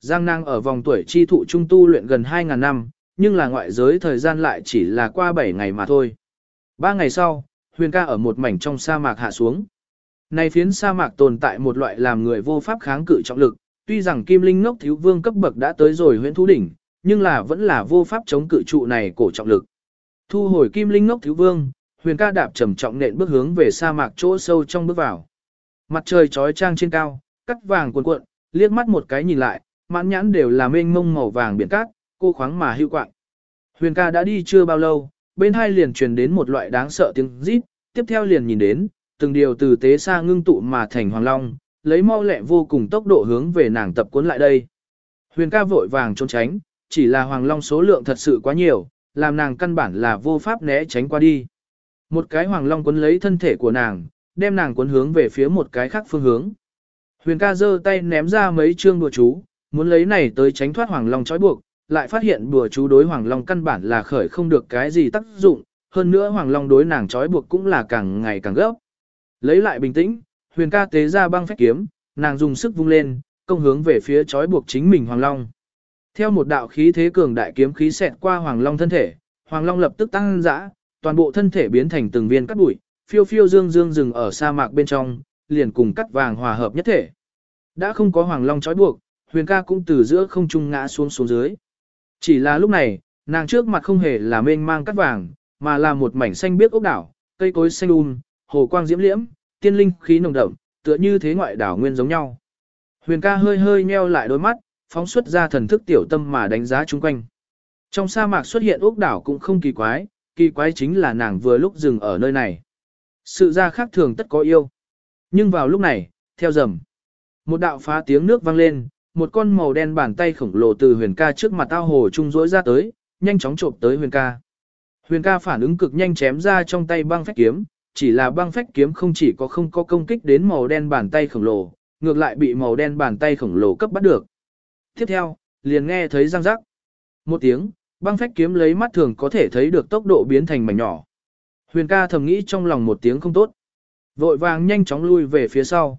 Giang nàng ở vòng tuổi chi thụ trung tu luyện gần 2.000 năm, nhưng là ngoại giới thời gian lại chỉ là qua 7 ngày mà thôi. Ba ngày sau, huyền ca ở một mảnh trong sa mạc hạ xuống. Này phiến sa mạc tồn tại một loại làm người vô pháp kháng cự trọng lực, tuy rằng kim linh ngốc thiếu vương cấp bậc đã tới rồi huyện thú đỉnh, nhưng là vẫn là vô pháp chống cự trụ này cổ trọng lực. Thu hồi kim linh ngốc thiếu vương, huyền ca đạp trầm trọng nện bước hướng về sa mạc chỗ sâu trong bước vào. Mặt trời trói trang trên cao, cắt vàng cuộn cuộn, liếc mắt một cái nhìn lại, mãn nhãn đều là mênh mông màu vàng biển cát, cô khoáng mà hưu quạng. Huyền ca đã đi chưa bao lâu, bên hai liền truyền đến một loại đáng sợ tiếng rít, tiếp theo liền nhìn đến, từng điều từ tế xa ngưng tụ mà thành hoàng long, lấy mau lẹ vô cùng tốc độ hướng về nàng tập cuốn lại đây. Huyền ca vội vàng trốn tránh, chỉ là hoàng long số lượng thật sự quá nhiều, làm nàng căn bản là vô pháp né tránh qua đi. Một cái hoàng long cuốn lấy thân thể của nàng, đem nàng cuốn hướng về phía một cái khác phương hướng. Huyền ca giơ tay ném ra mấy chương đùa chú, muốn lấy này tới tránh thoát hoàng long trói buộc, lại phát hiện bùa chú đối hoàng long căn bản là khởi không được cái gì tác dụng, hơn nữa hoàng long đối nàng trói buộc cũng là càng ngày càng gấp. Lấy lại bình tĩnh, huyền ca tế ra băng phách kiếm, nàng dùng sức vung lên, công hướng về phía trói buộc chính mình hoàng long. Theo một đạo khí thế cường đại kiếm khí xẹt qua hoàng long thân thể, hoàng long lập tức tăng dã, toàn bộ thân thể biến thành từng viên cắt bụi, phiêu phiêu dương dương rừng ở sa mạc bên trong, liền cùng cắt vàng hòa hợp nhất thể. Đã không có hoàng long trói buộc, huyền ca cũng từ giữa không trung ngã xuống xuống dưới. Chỉ là lúc này, nàng trước mặt không hề là mênh mang cắt vàng, mà là một mảnh xanh biếc ốc đảo, cây cối xanh um, hồ quang diễm liễm, tiên linh khí nồng đậm, tựa như thế ngoại đảo nguyên giống nhau. Huyền ca hơi hơi nheo lại đôi mắt, phóng xuất ra thần thức tiểu tâm mà đánh giá chung quanh. Trong sa mạc xuất hiện ốc đảo cũng không kỳ quái, kỳ quái chính là nàng vừa lúc dừng ở nơi này. Sự ra khác thường tất có yêu. Nhưng vào lúc này, theo dầm, một đạo phá tiếng nước vang lên, một con màu đen bàn tay khổng lồ từ huyền ca trước mặt ao hồ trung rỗi ra tới, nhanh chóng trộm tới huyền ca. Huyền ca phản ứng cực nhanh chém ra trong tay băng phách kiếm, chỉ là băng phách kiếm không chỉ có không có công kích đến màu đen bàn tay khổng lồ, ngược lại bị màu đen bàn tay khổng lồ cấp bắt được. Tiếp theo, liền nghe thấy răng rắc. Một tiếng, băng phách kiếm lấy mắt thường có thể thấy được tốc độ biến thành mảnh nhỏ. Huyền ca thầm nghĩ trong lòng một tiếng không tốt. Vội vàng nhanh chóng lui về phía sau.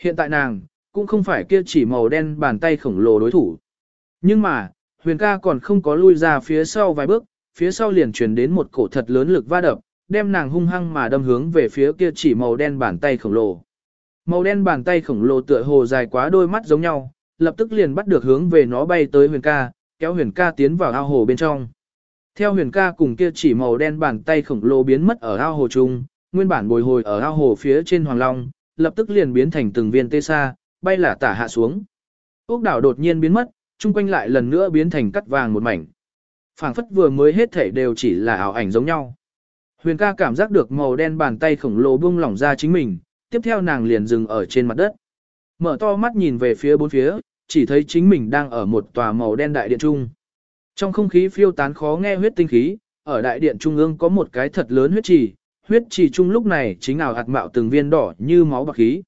Hiện tại nàng, cũng không phải kia chỉ màu đen bàn tay khổng lồ đối thủ. Nhưng mà, huyền ca còn không có lui ra phía sau vài bước, phía sau liền truyền đến một cổ thật lớn lực va đập, đem nàng hung hăng mà đâm hướng về phía kia chỉ màu đen bàn tay khổng lồ. Màu đen bàn tay khổng lồ tựa hồ dài quá đôi mắt giống nhau, lập tức liền bắt được hướng về nó bay tới huyền ca, kéo huyền ca tiến vào ao hồ bên trong. Theo huyền ca cùng kia chỉ màu đen bàn tay khổng lồ biến mất ở ao hồ chung, nguyên bản bồi hồi ở ao hồ phía trên hoàng long, lập tức liền biến thành từng viên tê sa, bay là tả hạ xuống. Úc đảo đột nhiên biến mất, chung quanh lại lần nữa biến thành cắt vàng một mảnh. phảng phất vừa mới hết thể đều chỉ là ảo ảnh giống nhau. Huyền ca cảm giác được màu đen bàn tay khổng lồ buông lỏng ra chính mình, tiếp theo nàng liền dừng ở trên mặt đất. Mở to mắt nhìn về phía bốn phía, chỉ thấy chính mình đang ở một tòa màu đen đại điện trung. Trong không khí phiêu tán khó nghe huyết tinh khí, ở đại điện trung ương có một cái thật lớn huyết trì, huyết trì trung lúc này chính ảo hạt mạo từng viên đỏ như máu bạc khí.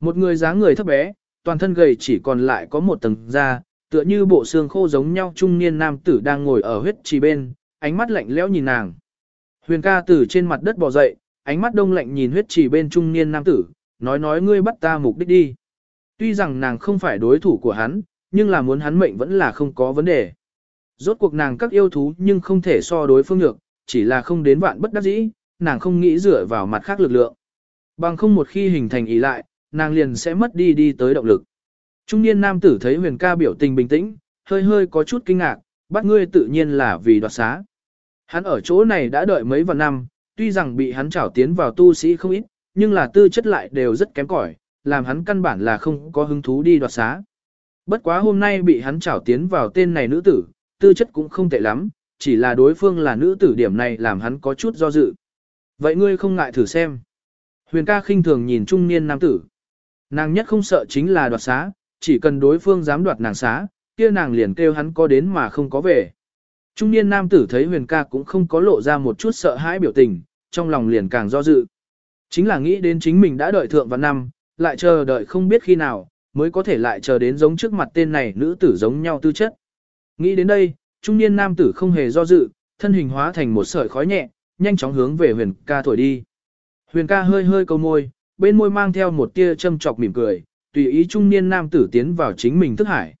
Một người dáng người thấp bé, toàn thân gầy chỉ còn lại có một tầng da, tựa như bộ xương khô giống nhau trung niên nam tử đang ngồi ở huyết trì bên, ánh mắt lạnh lẽo nhìn nàng. Huyền ca từ trên mặt đất bò dậy, ánh mắt đông lạnh nhìn huyết trì bên trung niên nam tử, nói nói ngươi bắt ta mục đích đi. Tuy rằng nàng không phải đối thủ của hắn, nhưng là muốn hắn mệnh vẫn là không có vấn đề. Rốt cuộc nàng các yêu thú nhưng không thể so đối phương được, chỉ là không đến vạn bất đắc dĩ, nàng không nghĩ dựa vào mặt khác lực lượng. Bằng không một khi hình thành ý lại, nàng liền sẽ mất đi đi tới động lực. Trung niên nam tử thấy huyền ca biểu tình bình tĩnh, hơi hơi có chút kinh ngạc, bắt ngươi tự nhiên là vì đoạt xá. Hắn ở chỗ này đã đợi mấy vạn năm, tuy rằng bị hắn trảo tiến vào tu sĩ không ít, nhưng là tư chất lại đều rất kém cỏi, làm hắn căn bản là không có hứng thú đi đoạt xá. Bất quá hôm nay bị hắn trảo tiến vào tên này nữ tử, tư chất cũng không tệ lắm, chỉ là đối phương là nữ tử điểm này làm hắn có chút do dự. Vậy ngươi không ngại thử xem. Huyền ca khinh thường nhìn trung niên nam tử. Nàng nhất không sợ chính là đoạt xá, chỉ cần đối phương dám đoạt nàng xá, kia nàng liền kêu hắn có đến mà không có về. Trung niên nam tử thấy huyền ca cũng không có lộ ra một chút sợ hãi biểu tình, trong lòng liền càng do dự. Chính là nghĩ đến chính mình đã đợi thượng vào năm, lại chờ đợi không biết khi nào, mới có thể lại chờ đến giống trước mặt tên này nữ tử giống nhau tư chất. Nghĩ đến đây, trung niên nam tử không hề do dự, thân hình hóa thành một sợi khói nhẹ, nhanh chóng hướng về huyền ca thổi đi. Huyền ca hơi hơi câu môi, bên môi mang theo một tia châm chọc mỉm cười, tùy ý trung niên nam tử tiến vào chính mình thức hải.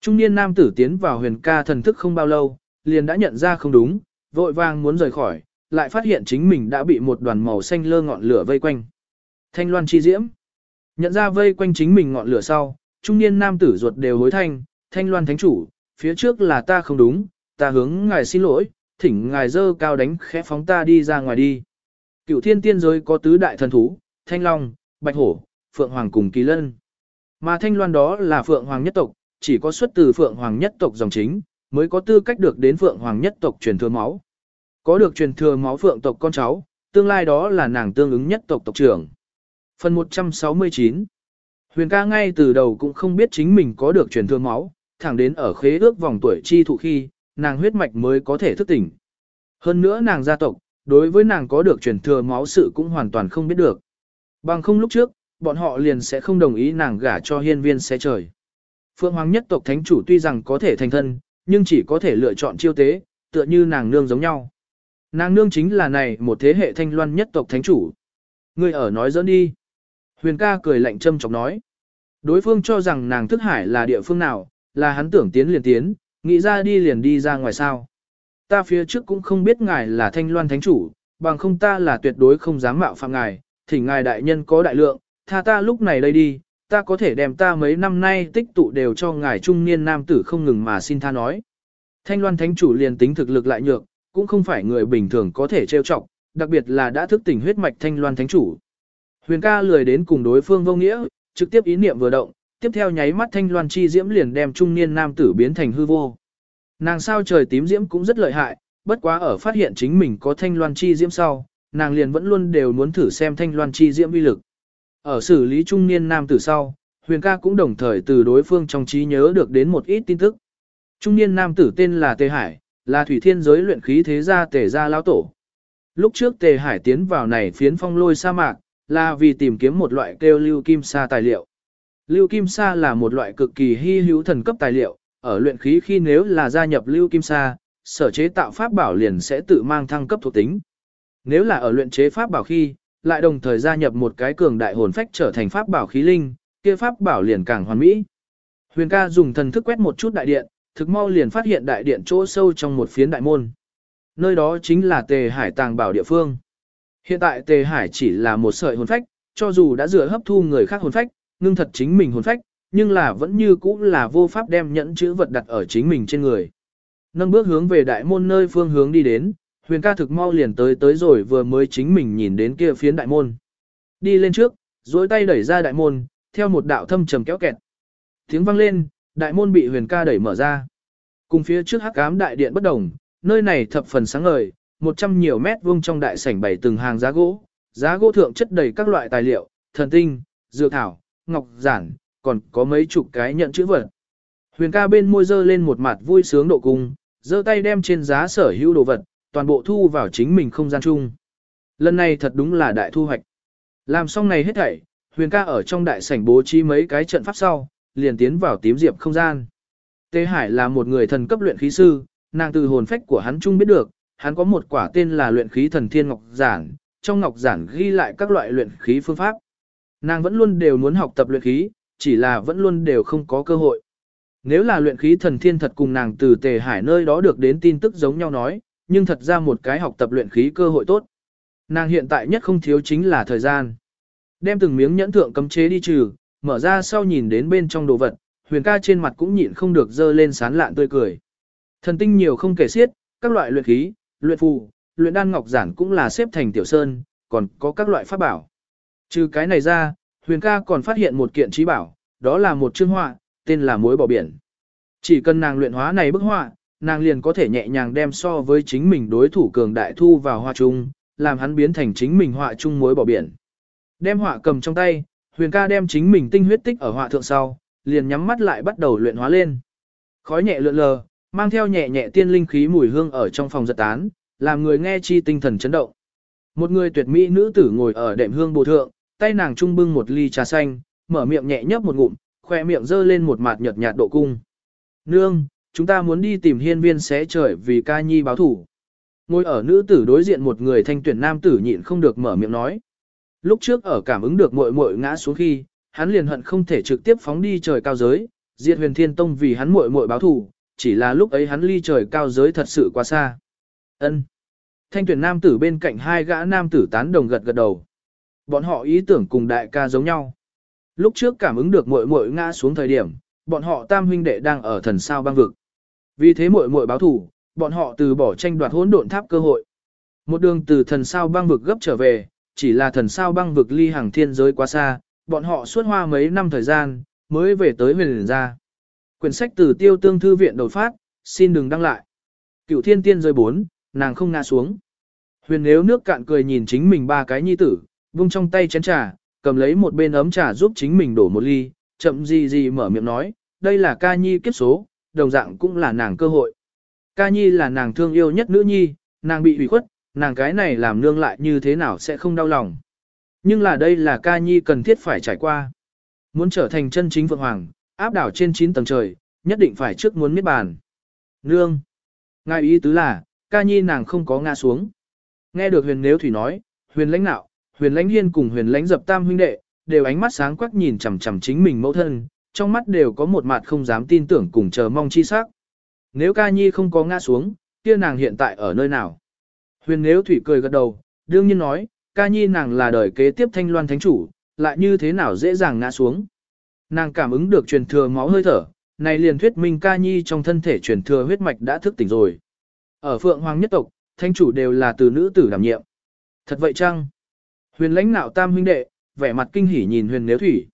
Trung niên nam tử tiến vào huyền ca thần thức không bao lâu, liền đã nhận ra không đúng, vội vàng muốn rời khỏi, lại phát hiện chính mình đã bị một đoàn màu xanh lơ ngọn lửa vây quanh. Thanh loan chi diễm. Nhận ra vây quanh chính mình ngọn lửa sau, trung niên nam tử ruột đều hối thanh, thanh loan thánh chủ, phía trước là ta không đúng, ta hướng ngài xin lỗi, thỉnh ngài dơ cao đánh khẽ phóng ta đi ra ngoài đi. Cựu thiên tiên giới có tứ đại thần thú, thanh long, bạch hổ, phượng hoàng cùng kỳ lân. Mà thanh loan đó là phượng hoàng nhất tộc, chỉ có xuất từ phượng hoàng nhất tộc dòng chính, mới có tư cách được đến phượng hoàng nhất tộc truyền thừa máu. Có được truyền thừa máu phượng tộc con cháu, tương lai đó là nàng tương ứng nhất tộc tộc trưởng. Phần 169 Huyền ca ngay từ đầu cũng không biết chính mình có được truyền thừa máu, thẳng đến ở khế ước vòng tuổi chi thụ khi, nàng huyết mạch mới có thể thức tỉnh. Hơn nữa nàng gia tộc, đối với nàng có được truyền thừa máu sự cũng hoàn toàn không biết được. Bằng không lúc trước, bọn họ liền sẽ không đồng ý nàng gả cho hiên viên xé trời. Phượng Hoàng nhất tộc thánh chủ tuy rằng có thể thành thân, nhưng chỉ có thể lựa chọn chiêu tế, tựa như nàng nương giống nhau. Nàng nương chính là này một thế hệ thanh loan nhất tộc thánh chủ. Ngươi ở nói dẫn đi. Huyền ca cười lạnh châm chọc nói. Đối phương cho rằng nàng thức hải là địa phương nào, là hắn tưởng tiến liền tiến, nghĩ ra đi liền đi ra ngoài sao. Ta phía trước cũng không biết ngài là thanh loan thánh chủ, bằng không ta là tuyệt đối không dám mạo phạm ngài, thỉnh ngài đại nhân có đại lượng, tha ta lúc này đây đi, ta có thể đem ta mấy năm nay tích tụ đều cho ngài trung niên nam tử không ngừng mà xin tha nói. Thanh loan thánh chủ liền tính thực lực lại nhược, cũng không phải người bình thường có thể trêu chọc, đặc biệt là đã thức tỉnh huyết mạch thanh loan thánh chủ. Huyền ca lười đến cùng đối phương vô nghĩa, trực tiếp ý niệm vừa động, tiếp theo nháy mắt thanh loan chi diễm liền đem trung niên nam tử biến thành hư vô. Nàng sao trời tím diễm cũng rất lợi hại, bất quá ở phát hiện chính mình có thanh loan chi diễm sau, nàng liền vẫn luôn đều muốn thử xem thanh loan chi diễm uy lực. Ở xử lý trung niên nam tử sau, huyền ca cũng đồng thời từ đối phương trong trí nhớ được đến một ít tin tức. Trung niên nam tử tên là Tề Hải, là thủy thiên giới luyện khí thế gia Tề gia lão tổ. Lúc trước Tề Hải tiến vào này phiến phong lôi sa mạc, là vì tìm kiếm một loại kêu lưu kim sa tài liệu. Lưu kim sa là một loại cực kỳ hy hữu thần cấp tài liệu, ở luyện khí khi nếu là gia nhập lưu kim sa, sở chế tạo pháp bảo liền sẽ tự mang thăng cấp thuộc tính. Nếu là ở luyện chế pháp bảo khi, lại đồng thời gia nhập một cái cường đại hồn phách trở thành pháp bảo khí linh, kia pháp bảo liền càng hoàn mỹ. Huyền ca dùng thần thức quét một chút đại điện, thực mau liền phát hiện đại điện chỗ sâu trong một phiến đại môn. Nơi đó chính là tề hải tàng bảo địa phương. Hiện tại tề hải chỉ là một sợi hồn phách, cho dù đã dựa hấp thu người khác hồn phách, ngưng thật chính mình hồn phách, nhưng là vẫn như cũ là vô pháp đem nhẫn chữ vật đặt ở chính mình trên người. Nâng bước hướng về đại môn nơi phương hướng đi đến, huyền ca thực mau liền tới tới rồi vừa mới chính mình nhìn đến kia phiến đại môn. Đi lên trước, duỗi tay đẩy ra đại môn, theo một đạo thâm trầm kéo kẹt. Tiếng vang lên, đại môn bị huyền ca đẩy mở ra. Cùng phía trước hắc ám đại điện bất đồng, nơi này thập phần sáng ngời, một trăm nhiều mét vuông trong đại sảnh bày từng hàng giá gỗ, giá gỗ thượng chất đầy các loại tài liệu, thần tinh, dược thảo, ngọc giản, còn có mấy chục cái nhận chữ vật. Huyền ca bên môi dơ lên một mặt vui sướng độ cung, giơ tay đem trên giá sở hữu đồ vật, toàn bộ thu vào chính mình không gian chung. Lần này thật đúng là đại thu hoạch. Làm xong này hết thảy, Huyền ca ở trong đại sảnh bố trí mấy cái trận pháp sau, liền tiến vào tím diệp không gian. Tê Hải là một người thần cấp luyện khí sư, nàng từ hồn phách của hắn chung biết được, hắn có một quả tên là luyện khí thần thiên ngọc giản, trong ngọc giản ghi lại các loại luyện khí phương pháp. Nàng vẫn luôn đều muốn học tập luyện khí, chỉ là vẫn luôn đều không có cơ hội. Nếu là luyện khí thần thiên thật cùng nàng từ tề hải nơi đó được đến tin tức giống nhau nói, nhưng thật ra một cái học tập luyện khí cơ hội tốt. Nàng hiện tại nhất không thiếu chính là thời gian. Đem từng miếng nhẫn thượng cấm chế đi trừ, mở ra sau nhìn đến bên trong đồ vật, huyền ca trên mặt cũng nhịn không được dơ lên sán lạn tươi cười. Thần tinh nhiều không kể xiết, các loại luyện khí, luyện phù, luyện đan ngọc giản cũng là xếp thành tiểu sơn, còn có các loại pháp bảo. Trừ cái này ra, huyền ca còn phát hiện một kiện trí bảo, đó là một chương họa, tên là muối bỏ biển. Chỉ cần nàng luyện hóa này bức họa, nàng liền có thể nhẹ nhàng đem so với chính mình đối thủ cường đại thu vào họa chung, làm hắn biến thành chính mình họa chung muối bỏ biển. Đem họa cầm trong tay, huyền ca đem chính mình tinh huyết tích ở họa thượng sau, liền nhắm mắt lại bắt đầu luyện hóa lên. Khói nhẹ lượn lờ, mang theo nhẹ nhẹ tiên linh khí mùi hương ở trong phòng giật tán, làm người nghe chi tinh thần chấn động. Một người tuyệt mỹ nữ tử ngồi ở đệm hương bồ thượng, tay nàng trung bưng một ly trà xanh, mở miệng nhẹ nhấp một ngụm, khoe miệng dơ lên một mạt nhợt nhạt độ cung. Nương, chúng ta muốn đi tìm hiên viên xé trời vì ca nhi báo thủ. Ngồi ở nữ tử đối diện một người thanh tuyển nam tử nhịn không được mở miệng nói. Lúc trước ở cảm ứng được muội muội ngã xuống khi, hắn liền hận không thể trực tiếp phóng đi trời cao giới, diệt huyền thiên tông vì hắn muội muội báo thủ. chỉ là lúc ấy hắn ly trời cao giới thật sự quá xa. Ân. Thanh tuyển nam tử bên cạnh hai gã nam tử tán đồng gật gật đầu. Bọn họ ý tưởng cùng đại ca giống nhau. Lúc trước cảm ứng được muội muội ngã xuống thời điểm, bọn họ tam huynh đệ đang ở thần sao băng vực. Vì thế muội muội báo thủ bọn họ từ bỏ tranh đoạt hỗn độn tháp cơ hội. Một đường từ thần sao băng vực gấp trở về, chỉ là thần sao băng vực ly hàng thiên giới quá xa, bọn họ suốt hoa mấy năm thời gian, mới về tới huyền liền ra. Quyển sách từ tiêu tương thư viện đột phát, xin đừng đăng lại. Cựu thiên tiên rơi bốn, nàng không ngã xuống. Huyền nếu nước cạn cười nhìn chính mình ba cái nhi tử, vung trong tay chén trà, cầm lấy một bên ấm trà giúp chính mình đổ một ly, chậm gì gì mở miệng nói, đây là ca nhi kiếp số, đồng dạng cũng là nàng cơ hội. Ca nhi là nàng thương yêu nhất nữ nhi, nàng bị hủy khuất, nàng cái này làm nương lại như thế nào sẽ không đau lòng. Nhưng là đây là ca nhi cần thiết phải trải qua. Muốn trở thành chân chính vượng Hoàng, áp đảo trên 9 tầng trời, nhất định phải trước muốn miết bàn. Nương. Ngài ý tứ là, ca nhi nàng không có ngã xuống. Nghe được huyền nếu thủy nói, huyền lãnh nạo, huyền lãnh hiên cùng huyền lãnh dập tam huynh đệ, đều ánh mắt sáng quắc nhìn chằm chằm chính mình mẫu thân, trong mắt đều có một mặt không dám tin tưởng cùng chờ mong chi sắc. Nếu ca nhi không có ngã xuống, kia nàng hiện tại ở nơi nào? Huyền nếu thủy cười gật đầu, đương nhiên nói, ca nhi nàng là đời kế tiếp thanh loan thánh chủ, lại như thế nào dễ dàng ngã xuống. Nàng cảm ứng được truyền thừa máu hơi thở, này liền thuyết minh ca nhi trong thân thể truyền thừa huyết mạch đã thức tỉnh rồi. Ở phượng hoàng nhất tộc, thánh chủ đều là từ nữ tử đảm nhiệm. Thật vậy chăng? Huyền lãnh nạo tam huynh đệ, vẻ mặt kinh hỉ nhìn huyền nếu thủy.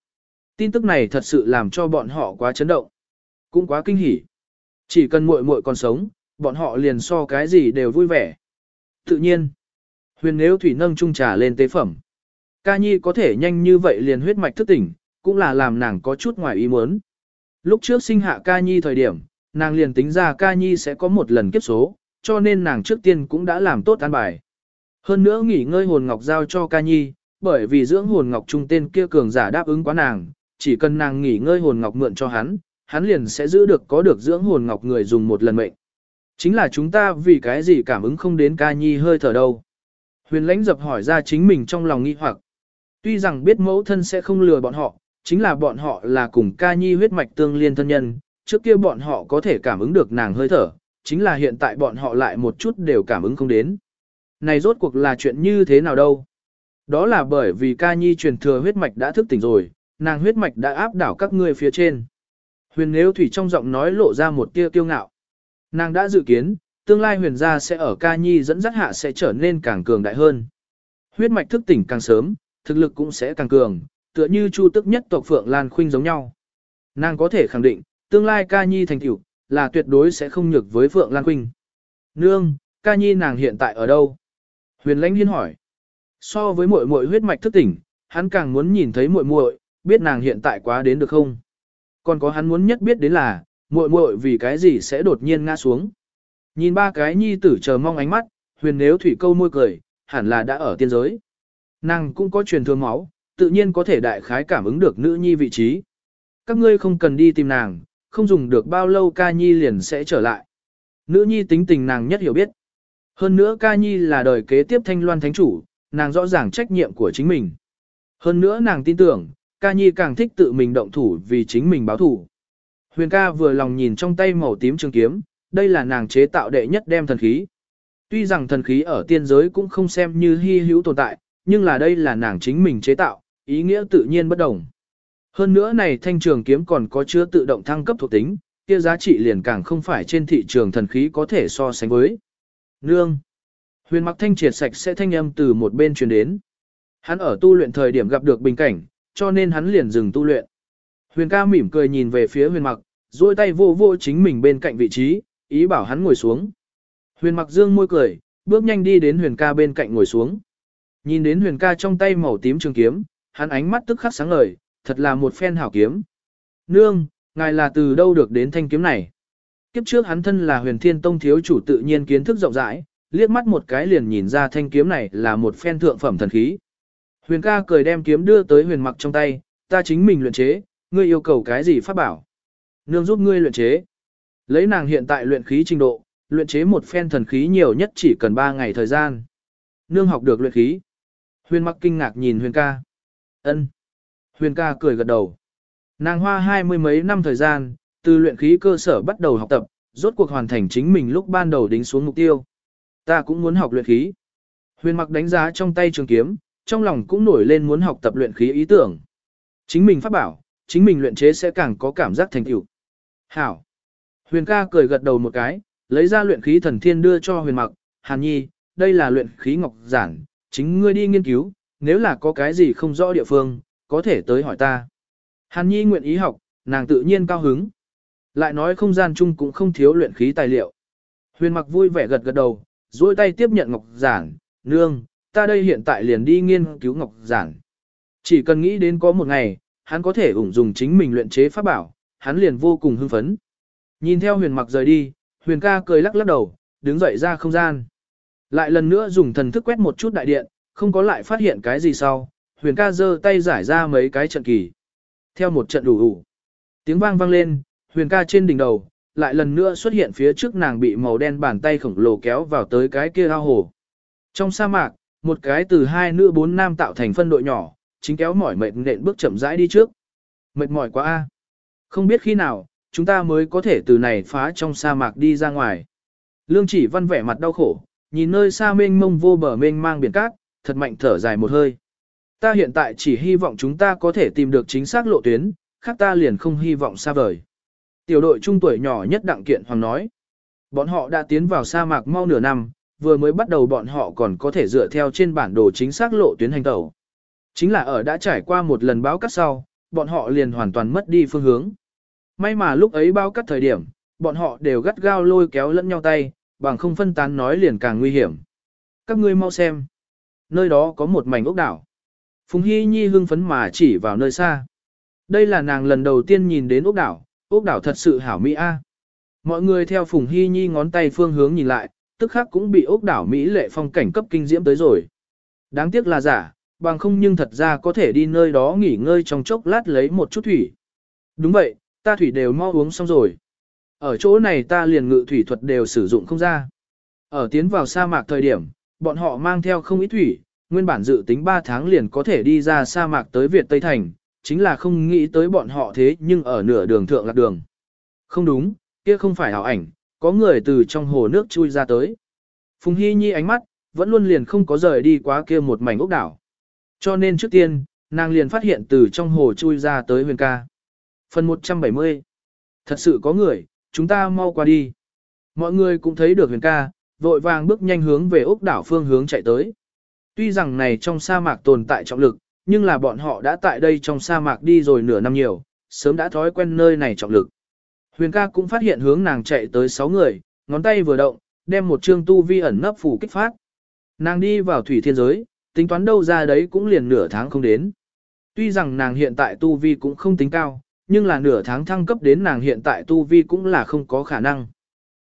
Tin tức này thật sự làm cho bọn họ quá chấn động. Cũng quá kinh hỉ. Chỉ cần muội muội còn sống, bọn họ liền so cái gì đều vui vẻ. Tự nhiên, huyền nếu thủy nâng chung trà lên tế phẩm. Ca nhi có thể nhanh như vậy liền huyết mạch thức tỉnh, cũng là làm nàng có chút ngoài ý muốn. Lúc trước sinh hạ ca nhi thời điểm, nàng liền tính ra ca nhi sẽ có một lần kiếp số, cho nên nàng trước tiên cũng đã làm tốt an bài. Hơn nữa nghỉ ngơi hồn ngọc giao cho ca nhi, bởi vì dưỡng hồn ngọc trung tên kia cường giả đáp ứng quá nàng, chỉ cần nàng nghỉ ngơi hồn ngọc mượn cho hắn, hắn liền sẽ giữ được có được dưỡng hồn ngọc người dùng một lần mệnh. Chính là chúng ta vì cái gì cảm ứng không đến ca nhi hơi thở đâu. Huyền lãnh dập hỏi ra chính mình trong lòng nghi hoặc. Tuy rằng biết mẫu thân sẽ không lừa bọn họ, chính là bọn họ là cùng ca nhi huyết mạch tương liên thân nhân, trước kia bọn họ có thể cảm ứng được nàng hơi thở, chính là hiện tại bọn họ lại một chút đều cảm ứng không đến. Này rốt cuộc là chuyện như thế nào đâu? Đó là bởi vì ca nhi truyền thừa huyết mạch đã thức tỉnh rồi, nàng huyết mạch đã áp đảo các ngươi phía trên. Huyền nếu thủy trong giọng nói lộ ra một tia kiêu ngạo. Nàng đã dự kiến, tương lai huyền gia sẽ ở ca nhi dẫn dắt hạ sẽ trở nên càng cường đại hơn. Huyết mạch thức tỉnh càng sớm, thực lực cũng sẽ càng cường, tựa như chu tức nhất tộc Phượng Lan Khuynh giống nhau. Nàng có thể khẳng định, tương lai ca nhi thành tiểu là tuyệt đối sẽ không nhược với Phượng Lan Khuynh. Nương, ca nhi nàng hiện tại ở đâu? Huyền lãnh hiên hỏi. So với muội muội huyết mạch thức tỉnh, hắn càng muốn nhìn thấy muội muội, biết nàng hiện tại quá đến được không? Còn có hắn muốn nhất biết đến là, muội muội vì cái gì sẽ đột nhiên ngã xuống. Nhìn ba cái nhi tử chờ mong ánh mắt, huyền nếu thủy câu môi cười, hẳn là đã ở tiên giới. Nàng cũng có truyền thừa máu, tự nhiên có thể đại khái cảm ứng được nữ nhi vị trí. Các ngươi không cần đi tìm nàng, không dùng được bao lâu ca nhi liền sẽ trở lại. Nữ nhi tính tình nàng nhất hiểu biết. Hơn nữa ca nhi là đời kế tiếp thanh loan thánh chủ, nàng rõ ràng trách nhiệm của chính mình. Hơn nữa nàng tin tưởng, ca nhi càng thích tự mình động thủ vì chính mình báo thủ. Huyền ca vừa lòng nhìn trong tay màu tím trường kiếm, đây là nàng chế tạo đệ nhất đem thần khí. Tuy rằng thần khí ở tiên giới cũng không xem như hy hữu tồn tại, nhưng là đây là nàng chính mình chế tạo, ý nghĩa tự nhiên bất đồng. Hơn nữa này thanh trường kiếm còn có chứa tự động thăng cấp thuộc tính, kia giá trị liền càng không phải trên thị trường thần khí có thể so sánh với. Nương. Huyền mặc thanh triệt sạch sẽ thanh âm từ một bên truyền đến. Hắn ở tu luyện thời điểm gặp được bình cảnh, cho nên hắn liền dừng tu luyện. Huyền ca mỉm cười nhìn về phía huyền mặc, duỗi tay vô vô chính mình bên cạnh vị trí, ý bảo hắn ngồi xuống. Huyền mặc dương môi cười, bước nhanh đi đến huyền ca bên cạnh ngồi xuống. Nhìn đến huyền ca trong tay màu tím trường kiếm, hắn ánh mắt tức khắc sáng ngời, thật là một phen hảo kiếm. Nương, ngài là từ đâu được đến thanh kiếm này? Kiếp trước hắn thân là huyền thiên tông thiếu chủ tự nhiên kiến thức rộng rãi, liếc mắt một cái liền nhìn ra thanh kiếm này là một phen thượng phẩm thần khí. Huyền ca cười đem kiếm đưa tới huyền mặc trong tay, ta chính mình luyện chế, ngươi yêu cầu cái gì pháp bảo. Nương giúp ngươi luyện chế. Lấy nàng hiện tại luyện khí trình độ, luyện chế một phen thần khí nhiều nhất chỉ cần 3 ngày thời gian. Nương học được luyện khí. Huyền mặc kinh ngạc nhìn huyền ca. ân Huyền ca cười gật đầu. Nàng hoa hai mươi mấy năm thời gian, từ luyện khí cơ sở bắt đầu học tập, rốt cuộc hoàn thành chính mình lúc ban đầu đính xuống mục tiêu. Ta cũng muốn học luyện khí. Huyền mặc đánh giá trong tay trường kiếm, trong lòng cũng nổi lên muốn học tập luyện khí ý tưởng. Chính mình phát bảo, chính mình luyện chế sẽ càng có cảm giác thành tựu. Hảo. Huyền ca cười gật đầu một cái, lấy ra luyện khí thần thiên đưa cho huyền mặc, hàn nhi, đây là luyện khí ngọc giản, chính ngươi đi nghiên cứu, nếu là có cái gì không rõ địa phương, có thể tới hỏi ta. Hàn nhi nguyện ý học, nàng tự nhiên cao hứng. Lại nói không gian chung cũng không thiếu luyện khí tài liệu. Huyền mặc vui vẻ gật gật đầu, duỗi tay tiếp nhận ngọc giản, nương, ta đây hiện tại liền đi nghiên cứu ngọc giản. Chỉ cần nghĩ đến có một ngày, hắn có thể ủng dùng chính mình luyện chế pháp bảo, hắn liền vô cùng hưng phấn. Nhìn theo huyền mặc rời đi, huyền ca cười lắc lắc đầu, đứng dậy ra không gian. Lại lần nữa dùng thần thức quét một chút đại điện, không có lại phát hiện cái gì sau, huyền ca giơ tay giải ra mấy cái trận kỳ. Theo một trận đủ đủ. Tiếng vang vang lên, huyền ca trên đỉnh đầu, lại lần nữa xuất hiện phía trước nàng bị màu đen bàn tay khổng lồ kéo vào tới cái kia ao hồ. Trong sa mạc, một cái từ hai nữ bốn nam tạo thành phân đội nhỏ, chính kéo mỏi mệt nện bước chậm rãi đi trước. Mệt mỏi quá a. Không biết khi nào, chúng ta mới có thể từ này phá trong sa mạc đi ra ngoài. Lương chỉ văn vẻ mặt đau khổ, nhìn nơi xa mênh mông vô bờ mênh mang biển cát, thật mạnh thở dài một hơi. Ta hiện tại chỉ hy vọng chúng ta có thể tìm được chính xác lộ tuyến, khác ta liền không hy vọng xa vời. Tiểu đội trung tuổi nhỏ nhất Đặng Kiện Hoàng nói. Bọn họ đã tiến vào sa mạc mau nửa năm, vừa mới bắt đầu bọn họ còn có thể dựa theo trên bản đồ chính xác lộ tuyến hành tẩu. Chính là ở đã trải qua một lần báo cắt sau, bọn họ liền hoàn toàn mất đi phương hướng. May mà lúc ấy báo cắt thời điểm, bọn họ đều gắt gao lôi kéo lẫn nhau tay, bằng không phân tán nói liền càng nguy hiểm. Các ngươi mau xem. Nơi đó có một mảnh ốc đảo. Phùng Hy Nhi hưng phấn mà chỉ vào nơi xa. Đây là nàng lần đầu tiên nhìn đến ốc đảo, ốc đảo thật sự hảo Mỹ A. Mọi người theo Phùng Hy Nhi ngón tay phương hướng nhìn lại, tức khắc cũng bị ốc đảo Mỹ lệ phong cảnh cấp kinh diễm tới rồi. Đáng tiếc là giả, bằng không nhưng thật ra có thể đi nơi đó nghỉ ngơi trong chốc lát lấy một chút thủy. Đúng vậy, ta thủy đều mau uống xong rồi. Ở chỗ này ta liền ngự thủy thuật đều sử dụng không ra. Ở tiến vào sa mạc thời điểm, bọn họ mang theo không ít thủy, nguyên bản dự tính 3 tháng liền có thể đi ra sa mạc tới Việt Tây Thành, chính là không nghĩ tới bọn họ thế nhưng ở nửa đường thượng lạc đường. Không đúng, kia không phải ảo ảnh, có người từ trong hồ nước chui ra tới. Phùng Hy Nhi ánh mắt, vẫn luôn liền không có rời đi quá kia một mảnh ốc đảo. Cho nên trước tiên, nàng liền phát hiện từ trong hồ chui ra tới huyền ca. Phần 170 Thật sự có người, chúng ta mau qua đi. Mọi người cũng thấy được huyền ca, vội vàng bước nhanh hướng về ốc đảo phương hướng chạy tới. Tuy rằng này trong sa mạc tồn tại trọng lực, nhưng là bọn họ đã tại đây trong sa mạc đi rồi nửa năm nhiều, sớm đã thói quen nơi này trọng lực. Huyền ca cũng phát hiện hướng nàng chạy tới 6 người, ngón tay vừa động, đem một chương tu vi ẩn nấp phủ kích phát. Nàng đi vào thủy thiên giới, tính toán đâu ra đấy cũng liền nửa tháng không đến. Tuy rằng nàng hiện tại tu vi cũng không tính cao, nhưng là nửa tháng thăng cấp đến nàng hiện tại tu vi cũng là không có khả năng.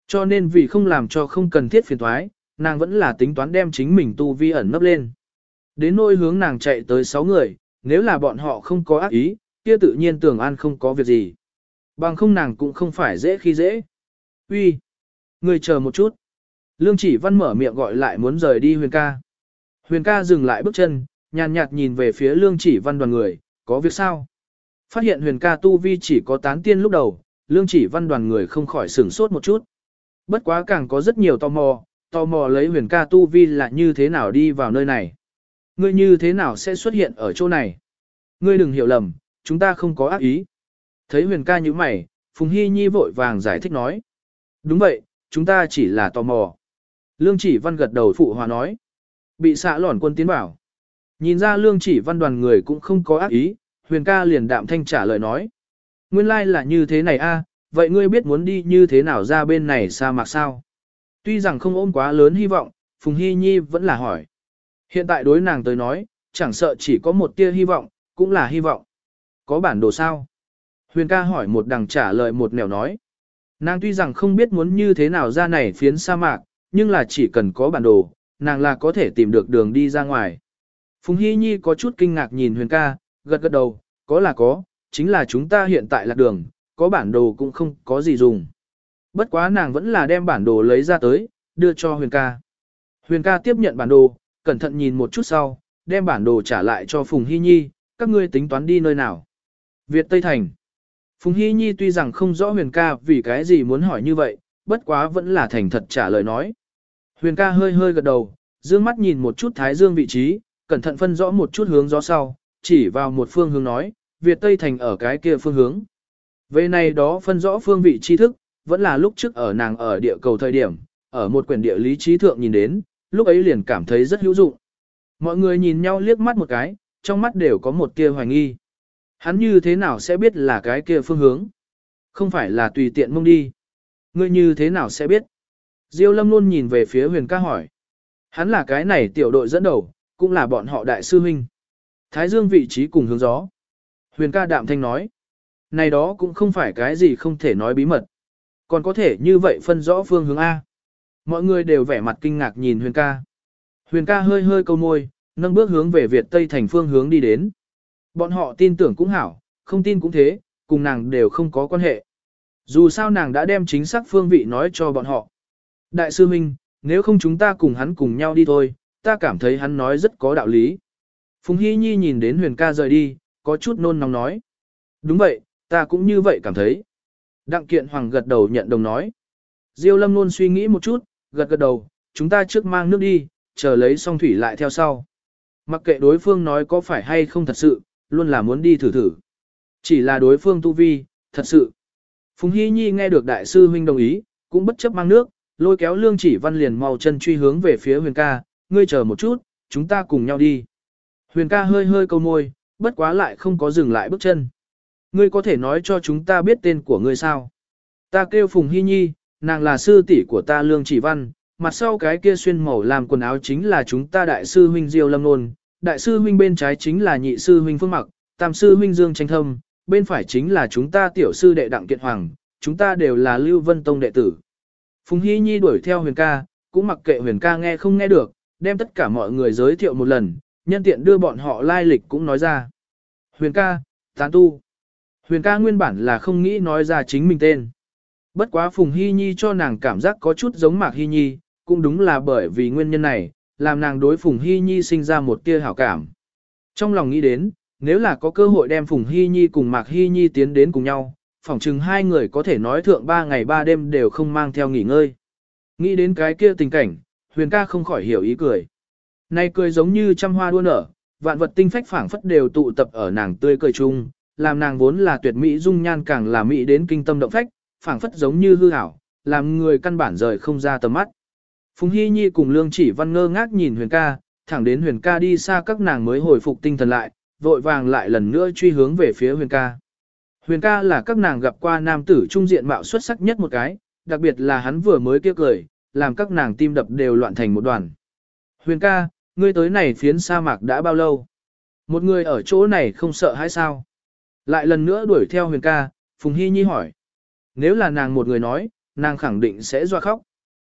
Cho nên vì không làm cho không cần thiết phiền thoái, nàng vẫn là tính toán đem chính mình tu vi ẩn nấp lên. Đến nỗi hướng nàng chạy tới 6 người, nếu là bọn họ không có ác ý, kia tự nhiên tưởng an không có việc gì. Bằng không nàng cũng không phải dễ khi dễ. Uy, Người chờ một chút. Lương chỉ văn mở miệng gọi lại muốn rời đi huyền ca. Huyền ca dừng lại bước chân, nhàn nhạt nhìn về phía lương chỉ văn đoàn người, có việc sao? Phát hiện huyền ca tu vi chỉ có tán tiên lúc đầu, lương chỉ văn đoàn người không khỏi sửng sốt một chút. Bất quá càng có rất nhiều tò mò, tò mò lấy huyền ca tu vi là như thế nào đi vào nơi này. Ngươi như thế nào sẽ xuất hiện ở chỗ này? Ngươi đừng hiểu lầm, chúng ta không có ác ý. Thấy huyền ca như mày, Phùng Hy Nhi vội vàng giải thích nói. Đúng vậy, chúng ta chỉ là tò mò. Lương chỉ văn gật đầu phụ hòa nói. Bị xạ lỏn quân tiến bảo. Nhìn ra lương chỉ văn đoàn người cũng không có ác ý, huyền ca liền đạm thanh trả lời nói. Nguyên lai like là như thế này a, vậy ngươi biết muốn đi như thế nào ra bên này sa mạc sao? Tuy rằng không ôm quá lớn hy vọng, Phùng Hy Nhi vẫn là hỏi. Hiện tại đối nàng tới nói, chẳng sợ chỉ có một tia hy vọng, cũng là hy vọng. Có bản đồ sao? Huyền ca hỏi một đằng trả lời một nẻo nói. Nàng tuy rằng không biết muốn như thế nào ra này phiến sa mạc, nhưng là chỉ cần có bản đồ, nàng là có thể tìm được đường đi ra ngoài. Phùng Hy Nhi có chút kinh ngạc nhìn Huyền ca, gật gật đầu, có là có, chính là chúng ta hiện tại là đường, có bản đồ cũng không có gì dùng. Bất quá nàng vẫn là đem bản đồ lấy ra tới, đưa cho Huyền ca. Huyền ca tiếp nhận bản đồ, cẩn thận nhìn một chút sau, đem bản đồ trả lại cho Phùng Hy Nhi, các ngươi tính toán đi nơi nào. Việt Tây Thành. Phùng Hy Nhi tuy rằng không rõ huyền ca vì cái gì muốn hỏi như vậy, bất quá vẫn là thành thật trả lời nói. Huyền ca hơi hơi gật đầu, dương mắt nhìn một chút thái dương vị trí, cẩn thận phân rõ một chút hướng gió sau, chỉ vào một phương hướng nói, Việt Tây Thành ở cái kia phương hướng. Về này đó phân rõ phương vị tri thức, vẫn là lúc trước ở nàng ở địa cầu thời điểm, ở một quyển địa lý trí thượng nhìn đến, lúc ấy liền cảm thấy rất hữu dụng. Mọi người nhìn nhau liếc mắt một cái, trong mắt đều có một tia hoài nghi. Hắn như thế nào sẽ biết là cái kia phương hướng? Không phải là tùy tiện mông đi. Ngươi như thế nào sẽ biết? Diêu lâm luôn nhìn về phía huyền ca hỏi. Hắn là cái này tiểu đội dẫn đầu, cũng là bọn họ đại sư huynh. Thái dương vị trí cùng hướng gió. Huyền ca đạm thanh nói. Này đó cũng không phải cái gì không thể nói bí mật. Còn có thể như vậy phân rõ phương hướng A. Mọi người đều vẻ mặt kinh ngạc nhìn huyền ca. Huyền ca hơi hơi câu môi, nâng bước hướng về Việt Tây thành phương hướng đi đến. Bọn họ tin tưởng cũng hảo, không tin cũng thế, cùng nàng đều không có quan hệ. Dù sao nàng đã đem chính xác phương vị nói cho bọn họ. Đại sư Minh, nếu không chúng ta cùng hắn cùng nhau đi thôi, ta cảm thấy hắn nói rất có đạo lý. Phùng Hy Nhi nhìn đến huyền ca rời đi, có chút nôn nóng nói. Đúng vậy, ta cũng như vậy cảm thấy. Đặng kiện hoàng gật đầu nhận đồng nói. Diêu lâm luôn suy nghĩ một chút, gật gật đầu, chúng ta trước mang nước đi, chờ lấy xong thủy lại theo sau. Mặc kệ đối phương nói có phải hay không thật sự, luôn là muốn đi thử thử. Chỉ là đối phương tu vi, thật sự. Phùng Hy Nhi nghe được đại sư huynh đồng ý, cũng bất chấp mang nước, lôi kéo lương chỉ văn liền mau chân truy hướng về phía huyền ca, ngươi chờ một chút, chúng ta cùng nhau đi. Huyền ca hơi hơi câu môi, bất quá lại không có dừng lại bước chân. Ngươi có thể nói cho chúng ta biết tên của ngươi sao? Ta kêu Phùng Hy Nhi, nàng là sư tỷ của ta lương chỉ văn, mặt sau cái kia xuyên màu làm quần áo chính là chúng ta đại sư huynh Diêu Lâm Nôn, đại sư huynh bên trái chính là nhị sư huynh Phương Mặc, tam sư huynh Dương Tranh Thâm, bên phải chính là chúng ta tiểu sư đệ Đặng Kiện Hoàng, chúng ta đều là Lưu Vân Tông đệ tử. Phùng Hy Nhi đuổi theo huyền ca, cũng mặc kệ huyền ca nghe không nghe được, đem tất cả mọi người giới thiệu một lần, nhân tiện đưa bọn họ lai lịch cũng nói ra. Huyền ca, tán tu. Huyền ca nguyên bản là không nghĩ nói ra chính mình tên. Bất quá Phùng Hy Nhi cho nàng cảm giác có chút giống Mạc Hy Nhi, cũng đúng là bởi vì nguyên nhân này, làm nàng đối Phùng Hy Nhi sinh ra một tia hảo cảm. Trong lòng nghĩ đến, nếu là có cơ hội đem Phùng Hy Nhi cùng Mạc Hy Nhi tiến đến cùng nhau, phỏng chừng hai người có thể nói thượng ba ngày ba đêm đều không mang theo nghỉ ngơi. Nghĩ đến cái kia tình cảnh, huyền ca không khỏi hiểu ý cười. Nay cười giống như trăm hoa đua nở, vạn vật tinh phách phảng phất đều tụ tập ở nàng tươi cười chung, làm nàng vốn là tuyệt mỹ dung nhan càng là mỹ đến kinh tâm động phách, phảng phất giống như hư ảo, làm người căn bản rời không ra tầm mắt. Phùng Hy Nhi cùng Lương Chỉ Văn ngơ ngác nhìn Huyền ca, thẳng đến Huyền ca đi xa các nàng mới hồi phục tinh thần lại, vội vàng lại lần nữa truy hướng về phía Huyền ca. Huyền ca là các nàng gặp qua nam tử trung diện mạo xuất sắc nhất một cái, đặc biệt là hắn vừa mới kia cười, làm các nàng tim đập đều loạn thành một đoàn. Huyền ca, ngươi tới này phiến sa mạc đã bao lâu? Một người ở chỗ này không sợ hay sao? Lại lần nữa đuổi theo huyền ca, Phùng Hy Nhi hỏi. Nếu là nàng một người nói, nàng khẳng định sẽ doa khóc.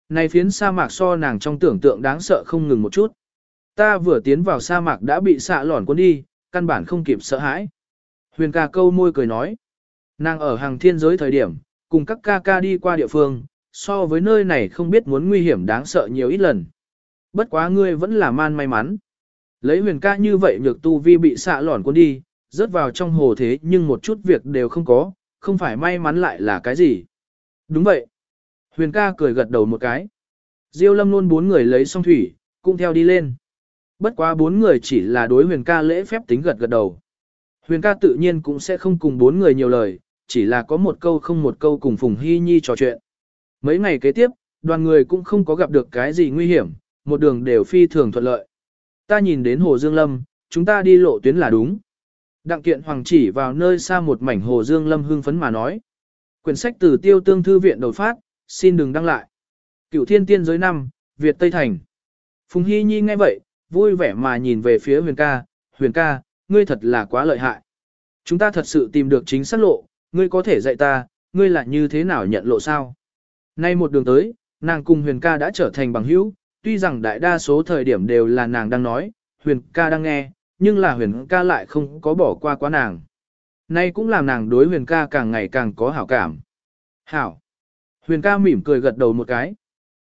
Này phiến sa mạc so nàng trong tưởng tượng đáng sợ không ngừng một chút. Ta vừa tiến vào sa mạc đã bị xạ lỏn cuốn đi, căn bản không kịp sợ hãi. Huyền ca câu môi cười nói. Nàng ở hàng thiên giới thời điểm, cùng các ca ca đi qua địa phương, so với nơi này không biết muốn nguy hiểm đáng sợ nhiều ít lần. Bất quá ngươi vẫn là man may mắn. Lấy huyền ca như vậy nhược tu vi bị xạ lỏn cuốn đi, rớt vào trong hồ thế nhưng một chút việc đều không có, không phải may mắn lại là cái gì. Đúng vậy. Huyền ca cười gật đầu một cái. Diêu lâm luôn bốn người lấy xong thủy, cũng theo đi lên. Bất quá bốn người chỉ là đối huyền ca lễ phép tính gật gật đầu. Huyền ca tự nhiên cũng sẽ không cùng bốn người nhiều lời, chỉ là có một câu không một câu cùng Phùng Hy Nhi trò chuyện. Mấy ngày kế tiếp, đoàn người cũng không có gặp được cái gì nguy hiểm, một đường đều phi thường thuận lợi. Ta nhìn đến Hồ Dương Lâm, chúng ta đi lộ tuyến là đúng. Đặng kiện hoàng chỉ vào nơi xa một mảnh Hồ Dương Lâm hưng phấn mà nói. Quyển sách từ tiêu tương thư viện đột phát, xin đừng đăng lại. Cựu thiên tiên giới năm, Việt Tây Thành. Phùng Hy Nhi nghe vậy, vui vẻ mà nhìn về phía huyền ca, huyền ca, ngươi thật là quá lợi hại. Chúng ta thật sự tìm được chính xác lộ, ngươi có thể dạy ta, ngươi là như thế nào nhận lộ sao? Nay một đường tới, nàng cùng huyền ca đã trở thành bằng hữu, tuy rằng đại đa số thời điểm đều là nàng đang nói, huyền ca đang nghe, nhưng là huyền ca lại không có bỏ qua quá nàng. Nay cũng làm nàng đối huyền ca càng ngày càng có hảo cảm. Hảo. Huyền ca mỉm cười gật đầu một cái.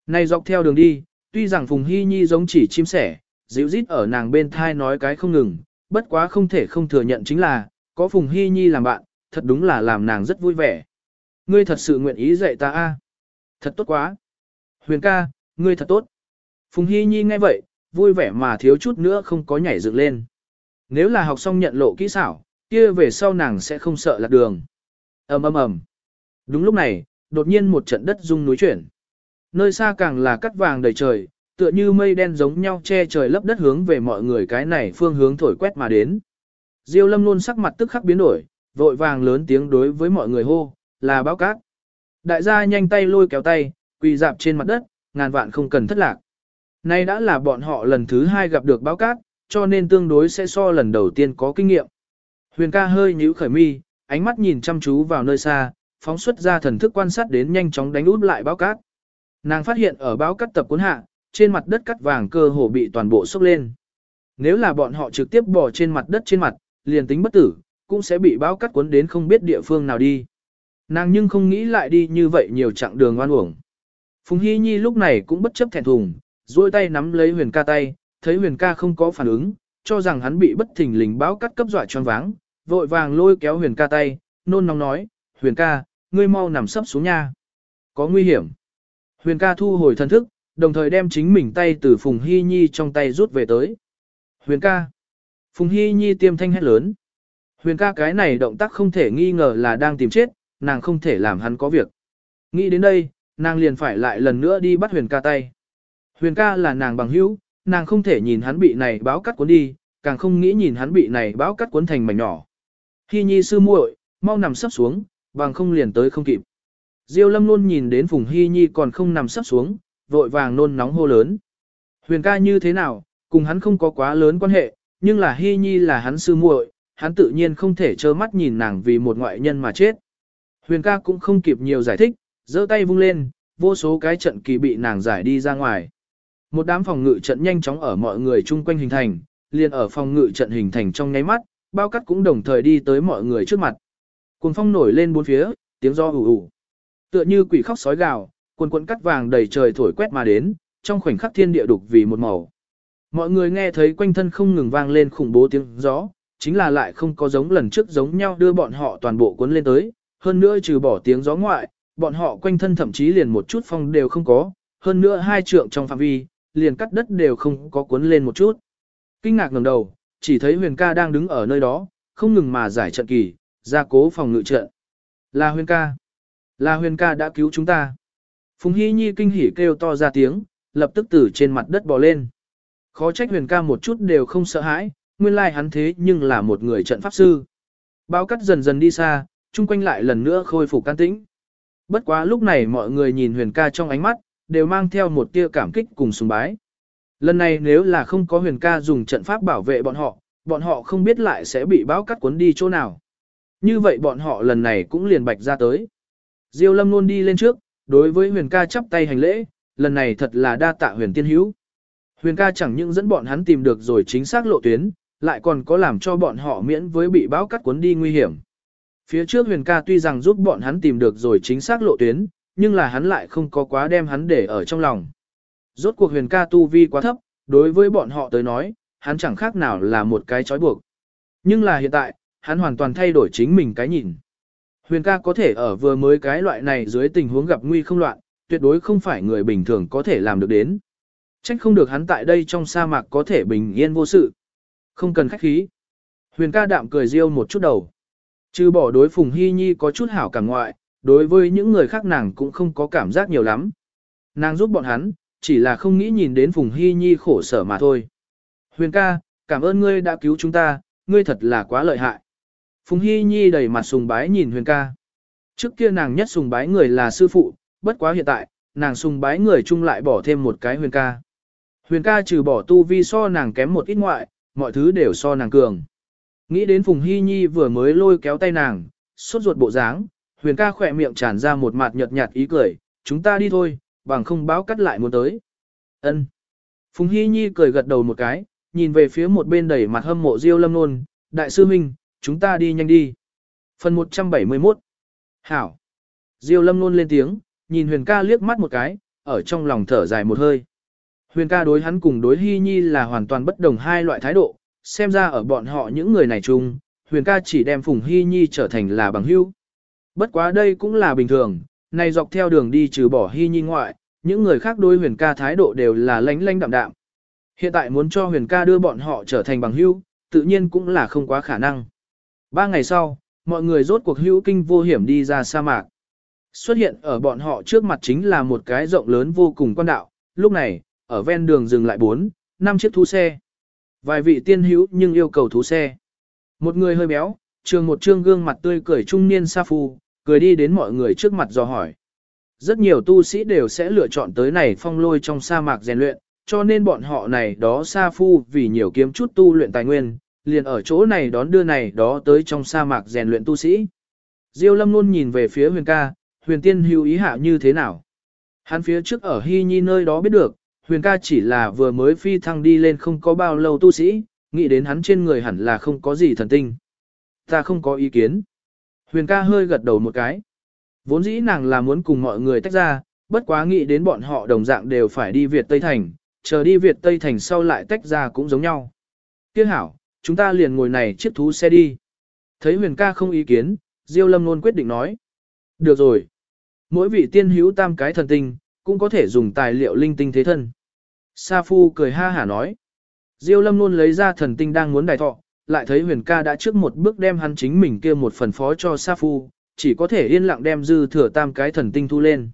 Này dọc theo đường đi, tuy rằng Phùng Hy Nhi giống chỉ chim sẻ, dịu rít ở nàng bên thai nói cái không ngừng, bất quá không thể không thừa nhận chính là, có Phùng Hy Nhi làm bạn, thật đúng là làm nàng rất vui vẻ. Ngươi thật sự nguyện ý dạy ta a? Thật tốt quá. Huyền ca, ngươi thật tốt. Phùng Hy Nhi nghe vậy, vui vẻ mà thiếu chút nữa không có nhảy dựng lên. Nếu là học xong nhận lộ kỹ xảo, kia về sau nàng sẽ không sợ lạc đường. ầm ầm ầm. Đúng lúc này, đột nhiên một trận đất rung núi chuyển. Nơi xa càng là cắt vàng đầy trời, tựa như mây đen giống nhau che trời lấp đất hướng về mọi người cái này phương hướng thổi quét mà đến. Diêu lâm luôn sắc mặt tức khắc biến đổi, vội vàng lớn tiếng đối với mọi người hô, là báo cát. Đại gia nhanh tay lôi kéo tay, quỳ dạp trên mặt đất, ngàn vạn không cần thất lạc. Nay đã là bọn họ lần thứ hai gặp được báo cát, cho nên tương đối sẽ so lần đầu tiên có kinh nghiệm. Huyền ca hơi nhíu khởi mi, ánh mắt nhìn chăm chú vào nơi xa, phóng xuất ra thần thức quan sát đến nhanh chóng đánh út lại báo cát. Nàng phát hiện ở báo cát tập cuốn hạ, trên mặt đất cắt vàng cơ hồ bị toàn bộ sốc lên. Nếu là bọn họ trực tiếp bỏ trên mặt đất trên mặt, liền tính bất tử, cũng sẽ bị báo cắt cuốn đến không biết địa phương nào đi. Nàng nhưng không nghĩ lại đi như vậy nhiều chặng đường oan uổng. Phùng Hy Nhi lúc này cũng bất chấp thẹn thùng, duỗi tay nắm lấy huyền ca tay, thấy huyền ca không có phản ứng, cho rằng hắn bị bất thình lình báo cắt cấp dọa choáng váng, vội vàng lôi kéo huyền ca tay, nôn nóng nói, huyền ca, ngươi mau nằm sấp xuống nha. Có nguy hiểm. Huyền ca thu hồi thân thức, đồng thời đem chính mình tay từ Phùng Hy Nhi trong tay rút về tới. Huyền ca. Phùng Hy Nhi tiêm thanh hét lớn. Huyền ca cái này động tác không thể nghi ngờ là đang tìm chết, nàng không thể làm hắn có việc. Nghĩ đến đây, nàng liền phải lại lần nữa đi bắt huyền ca tay. Huyền ca là nàng bằng hữu, nàng không thể nhìn hắn bị này báo cắt cuốn đi, càng không nghĩ nhìn hắn bị này báo cắt cuốn thành mảnh nhỏ. Hy Nhi sư muội, mau nằm sắp xuống, bằng không liền tới không kịp. Diêu lâm luôn nhìn đến Phùng Hy Nhi còn không nằm sắp xuống, vội vàng nôn nóng hô lớn. Huyền ca như thế nào, cùng hắn không có quá lớn quan hệ, nhưng là Hy Nhi là hắn sư muội, hắn tự nhiên không thể trơ mắt nhìn nàng vì một ngoại nhân mà chết. Huyền ca cũng không kịp nhiều giải thích, giơ tay vung lên, vô số cái trận kỳ bị nàng giải đi ra ngoài. Một đám phòng ngự trận nhanh chóng ở mọi người chung quanh hình thành, liền ở phòng ngự trận hình thành trong nháy mắt, bao cắt cũng đồng thời đi tới mọi người trước mặt. Cuồng phong nổi lên bốn phía, tiếng do ù ù. Tựa như quỷ khóc sói gào, cuồn cuộn cắt vàng đầy trời thổi quét mà đến, trong khoảnh khắc thiên địa đục vì một màu. Mọi người nghe thấy quanh thân không ngừng vang lên khủng bố tiếng gió, chính là lại không có giống lần trước giống nhau đưa bọn họ toàn bộ cuốn lên tới, hơn nữa trừ bỏ tiếng gió ngoại, bọn họ quanh thân thậm chí liền một chút phong đều không có, hơn nữa hai trượng trong phạm vi, liền cắt đất đều không có cuốn lên một chút. Kinh ngạc ngẩng đầu, chỉ thấy huyền ca đang đứng ở nơi đó, không ngừng mà giải trận kỳ, ra cố phòng ngự trận. Là huyền ca. Là huyền ca đã cứu chúng ta. Phùng Hy Nhi kinh hỉ kêu to ra tiếng, lập tức từ trên mặt đất bò lên. Khó trách huyền ca một chút đều không sợ hãi, nguyên lai hắn thế nhưng là một người trận pháp sư. Báo cắt dần dần đi xa, chung quanh lại lần nữa khôi phục can tĩnh. Bất quá lúc này mọi người nhìn huyền ca trong ánh mắt, đều mang theo một tia cảm kích cùng sùng bái. Lần này nếu là không có huyền ca dùng trận pháp bảo vệ bọn họ, bọn họ không biết lại sẽ bị báo cắt cuốn đi chỗ nào. Như vậy bọn họ lần này cũng liền bạch ra tới. Diêu lâm luôn đi lên trước, đối với huyền ca chắp tay hành lễ, lần này thật là đa tạ huyền tiên hữu. Huyền ca chẳng những dẫn bọn hắn tìm được rồi chính xác lộ tuyến, lại còn có làm cho bọn họ miễn với bị báo cắt cuốn đi nguy hiểm. Phía trước huyền ca tuy rằng giúp bọn hắn tìm được rồi chính xác lộ tuyến, nhưng là hắn lại không có quá đem hắn để ở trong lòng. Rốt cuộc huyền ca tu vi quá thấp, đối với bọn họ tới nói, hắn chẳng khác nào là một cái trói buộc. Nhưng là hiện tại, hắn hoàn toàn thay đổi chính mình cái nhìn. Huyền ca có thể ở vừa mới cái loại này dưới tình huống gặp nguy không loạn, tuyệt đối không phải người bình thường có thể làm được đến. Trách không được hắn tại đây trong sa mạc có thể bình yên vô sự. Không cần khách khí. Huyền ca đạm cười riêu một chút đầu. Chứ bỏ đối Phùng Hy Nhi có chút hảo cảm ngoại, đối với những người khác nàng cũng không có cảm giác nhiều lắm. Nàng giúp bọn hắn, chỉ là không nghĩ nhìn đến Phùng Hy Nhi khổ sở mà thôi. Huyền ca, cảm ơn ngươi đã cứu chúng ta, ngươi thật là quá lợi hại. Phùng Hy Nhi đầy mặt sùng bái nhìn Huyền ca. Trước kia nàng nhất sùng bái người là sư phụ, bất quá hiện tại, nàng sùng bái người chung lại bỏ thêm một cái Huyền ca. Huyền ca trừ bỏ tu vi so nàng kém một ít ngoại, mọi thứ đều so nàng cường. Nghĩ đến Phùng Hy Nhi vừa mới lôi kéo tay nàng, suốt ruột bộ dáng, huyền ca khỏe miệng tràn ra một mặt nhợt nhạt ý cười, chúng ta đi thôi, bằng không báo cắt lại muốn tới. Ân. Phùng Hy Nhi cười gật đầu một cái, nhìn về phía một bên đẩy mặt hâm mộ Diêu Lâm Nôn, đại sư huynh, chúng ta đi nhanh đi. Phần 171 Hảo. Diêu Lâm luôn lên tiếng, nhìn huyền ca liếc mắt một cái, ở trong lòng thở dài một hơi. Huyền ca đối hắn cùng đối Hy Nhi là hoàn toàn bất đồng hai loại thái độ, xem ra ở bọn họ những người này chung, huyền ca chỉ đem Phùng Hy Nhi trở thành là bằng hữu. Bất quá đây cũng là bình thường, này dọc theo đường đi trừ bỏ Hy Nhi ngoại, những người khác đối huyền ca thái độ đều là lánh lánh đạm đạm. Hiện tại muốn cho huyền ca đưa bọn họ trở thành bằng hữu, tự nhiên cũng là không quá khả năng. Ba ngày sau, mọi người rốt cuộc hữu kinh vô hiểm đi ra sa mạc. Xuất hiện ở bọn họ trước mặt chính là một cái rộng lớn vô cùng quan đạo, lúc này, ở ven đường dừng lại 4, 5 chiếc thú xe. Vài vị tiên hữu nhưng yêu cầu thú xe. Một người hơi béo, trường một trương gương mặt tươi cười trung niên sa phu, cười đi đến mọi người trước mặt dò hỏi. Rất nhiều tu sĩ đều sẽ lựa chọn tới này phong lôi trong sa mạc rèn luyện, cho nên bọn họ này đó sa phu vì nhiều kiếm chút tu luyện tài nguyên, liền ở chỗ này đón đưa này đó tới trong sa mạc rèn luyện tu sĩ. Diêu lâm luôn nhìn về phía huyền ca, huyền tiên hữu ý hạ như thế nào. Hắn phía trước ở Hy Nhi nơi đó biết được, huyền ca chỉ là vừa mới phi thăng đi lên không có bao lâu tu sĩ, nghĩ đến hắn trên người hẳn là không có gì thần tinh. Ta không có ý kiến. Huyền ca hơi gật đầu một cái. Vốn dĩ nàng là muốn cùng mọi người tách ra, bất quá nghĩ đến bọn họ đồng dạng đều phải đi Việt Tây Thành, chờ đi Việt Tây Thành sau lại tách ra cũng giống nhau. Tiếc hảo, chúng ta liền ngồi này chiếc thú xe đi. Thấy huyền ca không ý kiến, Diêu Lâm luôn quyết định nói. Được rồi. Mỗi vị tiên hữu tam cái thần tinh, cũng có thể dùng tài liệu linh tinh thế thân. Sa Phu cười ha hả nói. Diêu Lâm luôn lấy ra thần tinh đang muốn đài thọ, lại thấy huyền ca đã trước một bước đem hắn chính mình kia một phần phó cho Sa Phu, chỉ có thể yên lặng đem dư thừa tam cái thần tinh thu lên.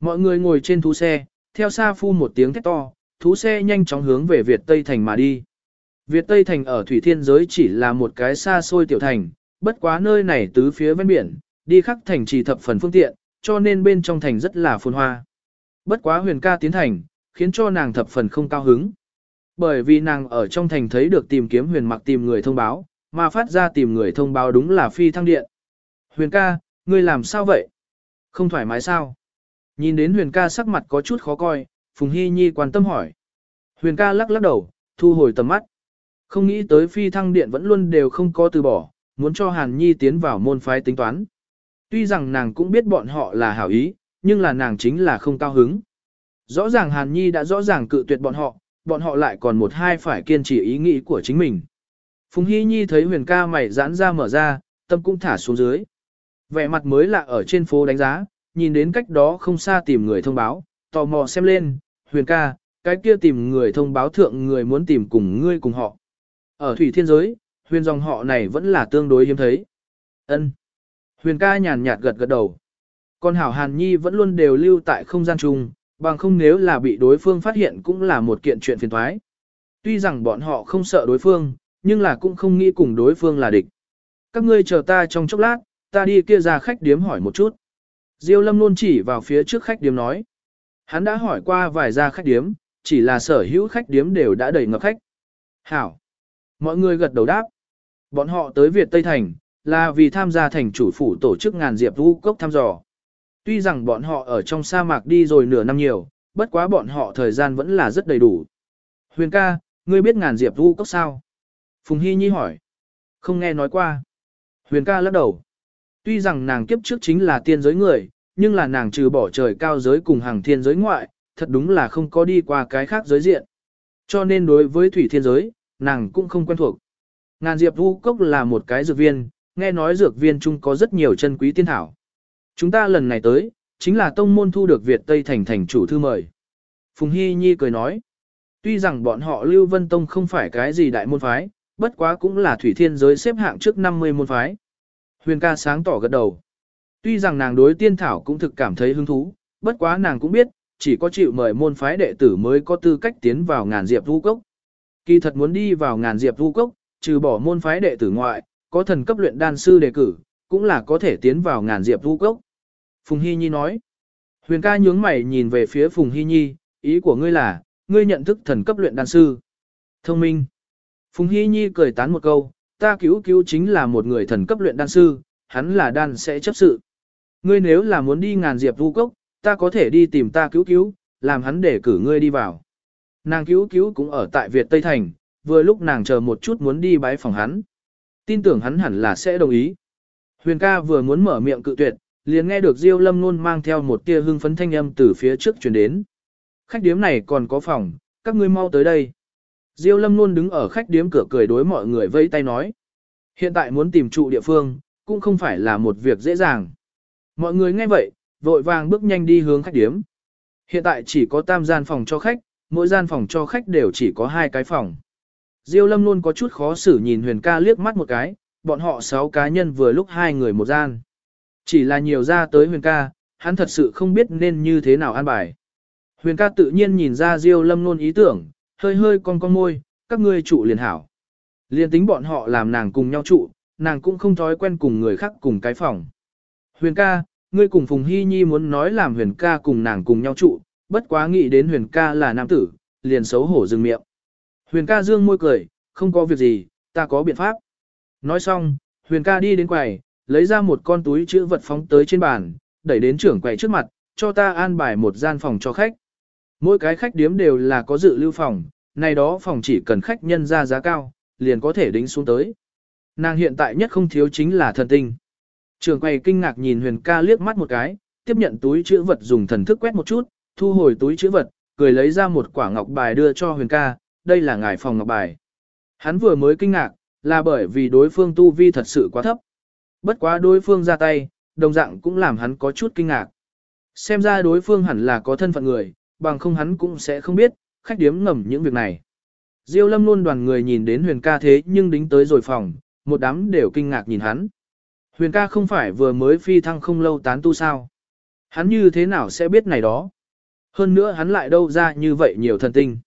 Mọi người ngồi trên thú xe, theo Sa Phu một tiếng thét to, thú xe nhanh chóng hướng về Việt Tây Thành mà đi. Việt Tây Thành ở thủy thiên giới chỉ là một cái xa xôi tiểu thành, bất quá nơi này tứ phía ven biển, đi khắc thành chỉ thập phần phương tiện, cho nên bên trong thành rất là phồn hoa. Bất quá huyền ca tiến thành, khiến cho nàng thập phần không cao hứng. Bởi vì nàng ở trong thành thấy được tìm kiếm huyền mặc tìm người thông báo, mà phát ra tìm người thông báo đúng là phi thăng điện. Huyền ca, ngươi làm sao vậy? Không thoải mái sao? Nhìn đến huyền ca sắc mặt có chút khó coi, Phùng Hy Nhi quan tâm hỏi. Huyền ca lắc lắc đầu, thu hồi tầm mắt. Không nghĩ tới phi thăng điện vẫn luôn đều không có từ bỏ, muốn cho Hàn Nhi tiến vào môn phái tính toán. Tuy rằng nàng cũng biết bọn họ là hảo ý, nhưng là nàng chính là không cao hứng. Rõ ràng Hàn Nhi đã rõ ràng cự tuyệt bọn họ, bọn họ lại còn một hai phải kiên trì ý nghĩ của chính mình. Phùng Hy Nhi thấy huyền ca mày giãn ra mở ra, tâm cũng thả xuống dưới. Vẻ mặt mới lạ ở trên phố đánh giá, nhìn đến cách đó không xa tìm người thông báo, tò mò xem lên, huyền ca, cái kia tìm người thông báo thượng người muốn tìm cùng ngươi cùng họ. Ở thủy thiên giới, huyền dòng họ này vẫn là tương đối hiếm thấy. ân Huyền ca nhàn nhạt gật gật đầu. Còn Hảo Hàn Nhi vẫn luôn đều lưu tại không gian chung, bằng không nếu là bị đối phương phát hiện cũng là một kiện chuyện phiền thoái. Tuy rằng bọn họ không sợ đối phương, nhưng là cũng không nghĩ cùng đối phương là địch. Các ngươi chờ ta trong chốc lát, ta đi kia ra khách điếm hỏi một chút. Diêu Lâm luôn chỉ vào phía trước khách điếm nói. Hắn đã hỏi qua vài gia khách điếm, chỉ là sở hữu khách điếm đều đã đầy ngập khách. Hảo. Mọi người gật đầu đáp. Bọn họ tới Việt Tây Thành, là vì tham gia thành chủ phủ tổ chức ngàn diệp vũ cốc thăm dò. Tuy rằng bọn họ ở trong sa mạc đi rồi nửa năm nhiều, bất quá bọn họ thời gian vẫn là rất đầy đủ. Huyền ca, ngươi biết ngàn diệp vũ cốc sao? Phùng Hy Nhi hỏi. Không nghe nói qua. Huyền ca lắc đầu. Tuy rằng nàng kiếp trước chính là tiên giới người, nhưng là nàng trừ bỏ trời cao giới cùng hàng thiên giới ngoại, thật đúng là không có đi qua cái khác giới diện. Cho nên đối với thủy thiên giới, nàng cũng không quen thuộc. Ngàn diệp vu cốc là một cái dược viên, nghe nói dược viên chung có rất nhiều chân quý tiên thảo. Chúng ta lần này tới, chính là tông môn thu được Việt Tây Thành thành chủ thư mời. Phùng Hy Nhi cười nói, tuy rằng bọn họ Lưu Vân Tông không phải cái gì đại môn phái, bất quá cũng là thủy thiên giới xếp hạng trước 50 môn phái. Huyền ca sáng tỏ gật đầu. Tuy rằng nàng đối tiên thảo cũng thực cảm thấy hứng thú, bất quá nàng cũng biết, chỉ có chịu mời môn phái đệ tử mới có tư cách tiến vào ngàn diệp vu cốc. Kỳ thật muốn đi vào ngàn diệp vu cốc, trừ bỏ môn phái đệ tử ngoại, có thần cấp luyện đan sư đề cử, cũng là có thể tiến vào ngàn diệp vu cốc. Phùng Hy Nhi nói. Huyền ca nhướng mày nhìn về phía Phùng Hy Nhi, ý của ngươi là, ngươi nhận thức thần cấp luyện đan sư. Thông minh. Phùng Hy Nhi cười tán một câu, ta cứu cứu chính là một người thần cấp luyện đan sư, hắn là đan sẽ chấp sự. Ngươi nếu là muốn đi ngàn diệp vu cốc, ta có thể đi tìm ta cứu cứu, làm hắn để cử ngươi đi vào. Nàng cứu cứu cũng ở tại Việt Tây Thành, vừa lúc nàng chờ một chút muốn đi bái phòng hắn. Tin tưởng hắn hẳn là sẽ đồng ý. Huyền ca vừa muốn mở miệng cự tuyệt, liền nghe được Diêu Lâm luôn mang theo một tia hưng phấn thanh âm từ phía trước truyền đến. Khách điếm này còn có phòng, các ngươi mau tới đây. Diêu Lâm luôn đứng ở khách điếm cửa cười đối mọi người vẫy tay nói. Hiện tại muốn tìm trụ địa phương, cũng không phải là một việc dễ dàng. Mọi người nghe vậy, vội vàng bước nhanh đi hướng khách điếm. Hiện tại chỉ có tam gian phòng cho khách, mỗi gian phòng cho khách đều chỉ có hai cái phòng. Diêu Lâm luôn có chút khó xử nhìn Huyền ca liếc mắt một cái, bọn họ sáu cá nhân vừa lúc hai người một gian. Chỉ là nhiều ra tới Huyền ca, hắn thật sự không biết nên như thế nào an bài. Huyền ca tự nhiên nhìn ra Diêu Lâm luôn ý tưởng, hơi hơi con con môi, các ngươi trụ liền hảo. Liên tính bọn họ làm nàng cùng nhau trụ, nàng cũng không thói quen cùng người khác cùng cái phòng. Huyền ca, ngươi cùng Phùng Hy Nhi muốn nói làm huyền ca cùng nàng cùng nhau trụ, bất quá nghĩ đến huyền ca là nam tử, liền xấu hổ dừng miệng. Huyền ca dương môi cười, không có việc gì, ta có biện pháp. Nói xong, huyền ca đi đến quầy, lấy ra một con túi chữ vật phóng tới trên bàn, đẩy đến trưởng quầy trước mặt, cho ta an bài một gian phòng cho khách. Mỗi cái khách điếm đều là có dự lưu phòng, này đó phòng chỉ cần khách nhân ra giá cao, liền có thể đính xuống tới. Nàng hiện tại nhất không thiếu chính là thần tinh. Trường quầy kinh ngạc nhìn huyền ca liếc mắt một cái, tiếp nhận túi chữ vật dùng thần thức quét một chút, thu hồi túi chữ vật, cười lấy ra một quả ngọc bài đưa cho huyền ca, đây là ngài phòng ngọc bài. Hắn vừa mới kinh ngạc, là bởi vì đối phương tu vi thật sự quá thấp. Bất quá đối phương ra tay, đồng dạng cũng làm hắn có chút kinh ngạc. Xem ra đối phương hẳn là có thân phận người, bằng không hắn cũng sẽ không biết, khách điếm ngầm những việc này. Diêu lâm luôn đoàn người nhìn đến huyền ca thế nhưng đính tới rồi phòng, một đám đều kinh ngạc nhìn hắn. Huyền ca không phải vừa mới phi thăng không lâu tán tu sao. Hắn như thế nào sẽ biết này đó. Hơn nữa hắn lại đâu ra như vậy nhiều thần tinh.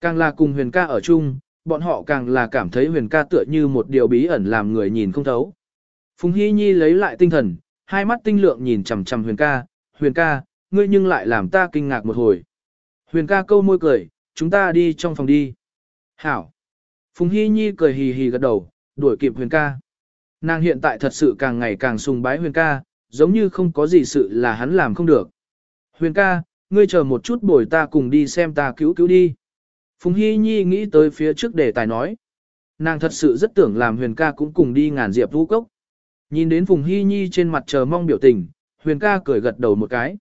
Càng là cùng huyền ca ở chung, bọn họ càng là cảm thấy huyền ca tựa như một điều bí ẩn làm người nhìn không thấu. Phùng Hy Nhi lấy lại tinh thần, hai mắt tinh lượng nhìn chằm chằm huyền ca, huyền ca, ngươi nhưng lại làm ta kinh ngạc một hồi. Huyền ca câu môi cười, chúng ta đi trong phòng đi. Hảo. Phùng Hy Nhi cười hì hì gật đầu, đuổi kịp huyền ca. Nàng hiện tại thật sự càng ngày càng sùng bái huyền ca, giống như không có gì sự là hắn làm không được. Huyền ca, ngươi chờ một chút bồi ta cùng đi xem ta cứu cứu đi. Phùng Hy Nhi nghĩ tới phía trước để tài nói. Nàng thật sự rất tưởng làm huyền ca cũng cùng đi ngàn diệp vũ cốc. Nhìn đến Phùng Hy Nhi trên mặt chờ mong biểu tình, huyền ca cười gật đầu một cái.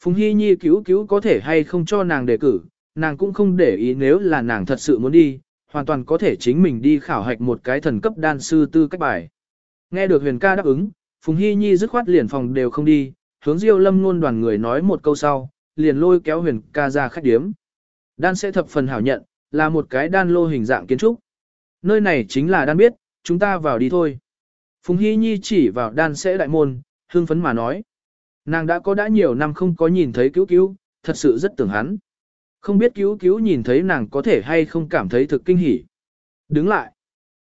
Phùng Hy Nhi cứu cứu có thể hay không cho nàng đề cử, nàng cũng không để ý nếu là nàng thật sự muốn đi, hoàn toàn có thể chính mình đi khảo hạch một cái thần cấp đan sư tư cách bài. Nghe được huyền ca đáp ứng, Phùng Hy Nhi dứt khoát liền phòng đều không đi, hướng Diêu Lâm luôn đoàn người nói một câu sau, liền lôi kéo huyền ca ra khách điếm. Đan sẽ thập phần hảo nhận, là một cái đan lô hình dạng kiến trúc. Nơi này chính là đan biết, chúng ta vào đi thôi. Phùng Hy Nhi chỉ vào đan sẽ đại môn, hương phấn mà nói. Nàng đã có đã nhiều năm không có nhìn thấy cứu cứu, thật sự rất tưởng hắn. Không biết cứu cứu nhìn thấy nàng có thể hay không cảm thấy thực kinh hỉ. Đứng lại.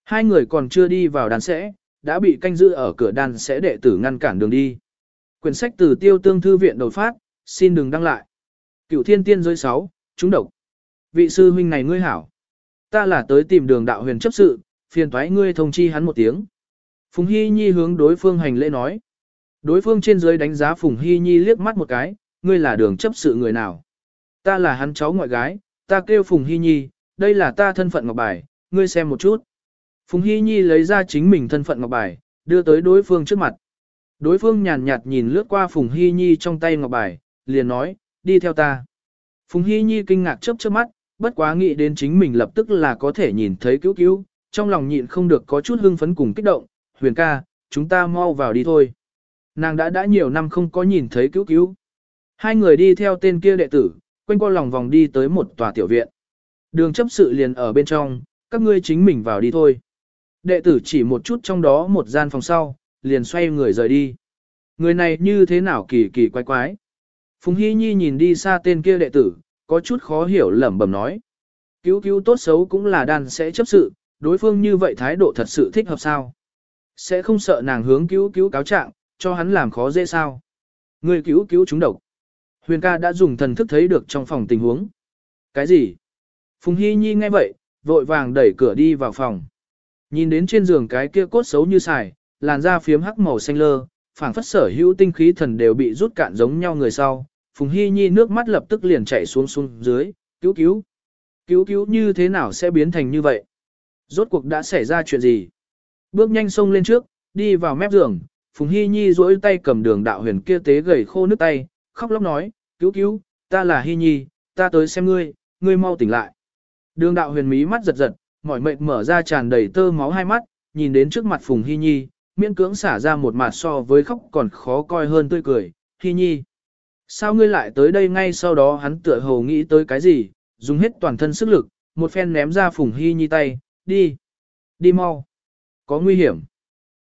Hai người còn chưa đi vào đan sẽ, đã bị canh giữ ở cửa đan sẽ đệ tử ngăn cản đường đi. Quyển sách từ tiêu tương thư viện đột phát, xin đừng đăng lại. Cựu thiên tiên giới 6, chúng độc. Vị sư huynh này ngươi hảo. Ta là tới tìm đường đạo huyền chấp sự, phiền thoái ngươi thông chi hắn một tiếng. Phùng Hy Nhi hướng đối phương hành lễ nói. Đối phương trên dưới đánh giá Phùng Hy Nhi liếc mắt một cái, ngươi là đường chấp sự người nào. Ta là hắn cháu ngoại gái, ta kêu Phùng Hy Nhi, đây là ta thân phận ngọc bài, ngươi xem một chút. Phùng Hy Nhi lấy ra chính mình thân phận ngọc bài, đưa tới đối phương trước mặt. Đối phương nhàn nhạt nhìn lướt qua Phùng Hy Nhi trong tay ngọc bài, liền nói, đi theo ta. Phùng Hy Nhi kinh ngạc chớp chớp mắt, bất quá nghĩ đến chính mình lập tức là có thể nhìn thấy cứu cứu, trong lòng nhịn không được có chút hưng phấn cùng kích động, huyền ca, chúng ta mau vào đi thôi. Nàng đã đã nhiều năm không có nhìn thấy cứu cứu. Hai người đi theo tên kia đệ tử, quanh qua lòng vòng đi tới một tòa tiểu viện. Đường chấp sự liền ở bên trong, các ngươi chính mình vào đi thôi. Đệ tử chỉ một chút trong đó một gian phòng sau, liền xoay người rời đi. Người này như thế nào kỳ kỳ quái quái. Phùng Hy Nhi nhìn đi xa tên kia đệ tử, có chút khó hiểu lẩm bẩm nói. Cứu cứu tốt xấu cũng là đàn sẽ chấp sự, đối phương như vậy thái độ thật sự thích hợp sao. Sẽ không sợ nàng hướng cứu cứu cáo trạng, cho hắn làm khó dễ sao. Người cứu cứu chúng độc. Huyền ca đã dùng thần thức thấy được trong phòng tình huống. Cái gì? Phùng Hy Nhi nghe vậy, vội vàng đẩy cửa đi vào phòng. Nhìn đến trên giường cái kia cốt xấu như xài, làn da phiếm hắc màu xanh lơ, phảng phất sở hữu tinh khí thần đều bị rút cạn giống nhau người sau. Phùng Hy Nhi nước mắt lập tức liền chảy xuống xuống dưới, cứu cứu. Cứu cứu như thế nào sẽ biến thành như vậy? Rốt cuộc đã xảy ra chuyện gì? Bước nhanh sông lên trước, đi vào mép giường, Phùng Hy Nhi duỗi tay cầm đường đạo huyền kia tế gầy khô nước tay, khóc lóc nói, cứu cứu, ta là Hy Nhi, ta tới xem ngươi, ngươi mau tỉnh lại. Đường đạo huyền mí mắt giật giật, mỏi mệt mở ra tràn đầy tơ máu hai mắt, nhìn đến trước mặt Phùng Hy Nhi, miễn cưỡng xả ra một mặt so với khóc còn khó coi hơn tươi cười, Hy Nhi. Sao ngươi lại tới đây ngay sau đó hắn tựa hồ nghĩ tới cái gì, dùng hết toàn thân sức lực, một phen ném ra Phùng Hy Nhi tay, đi, đi mau, có nguy hiểm,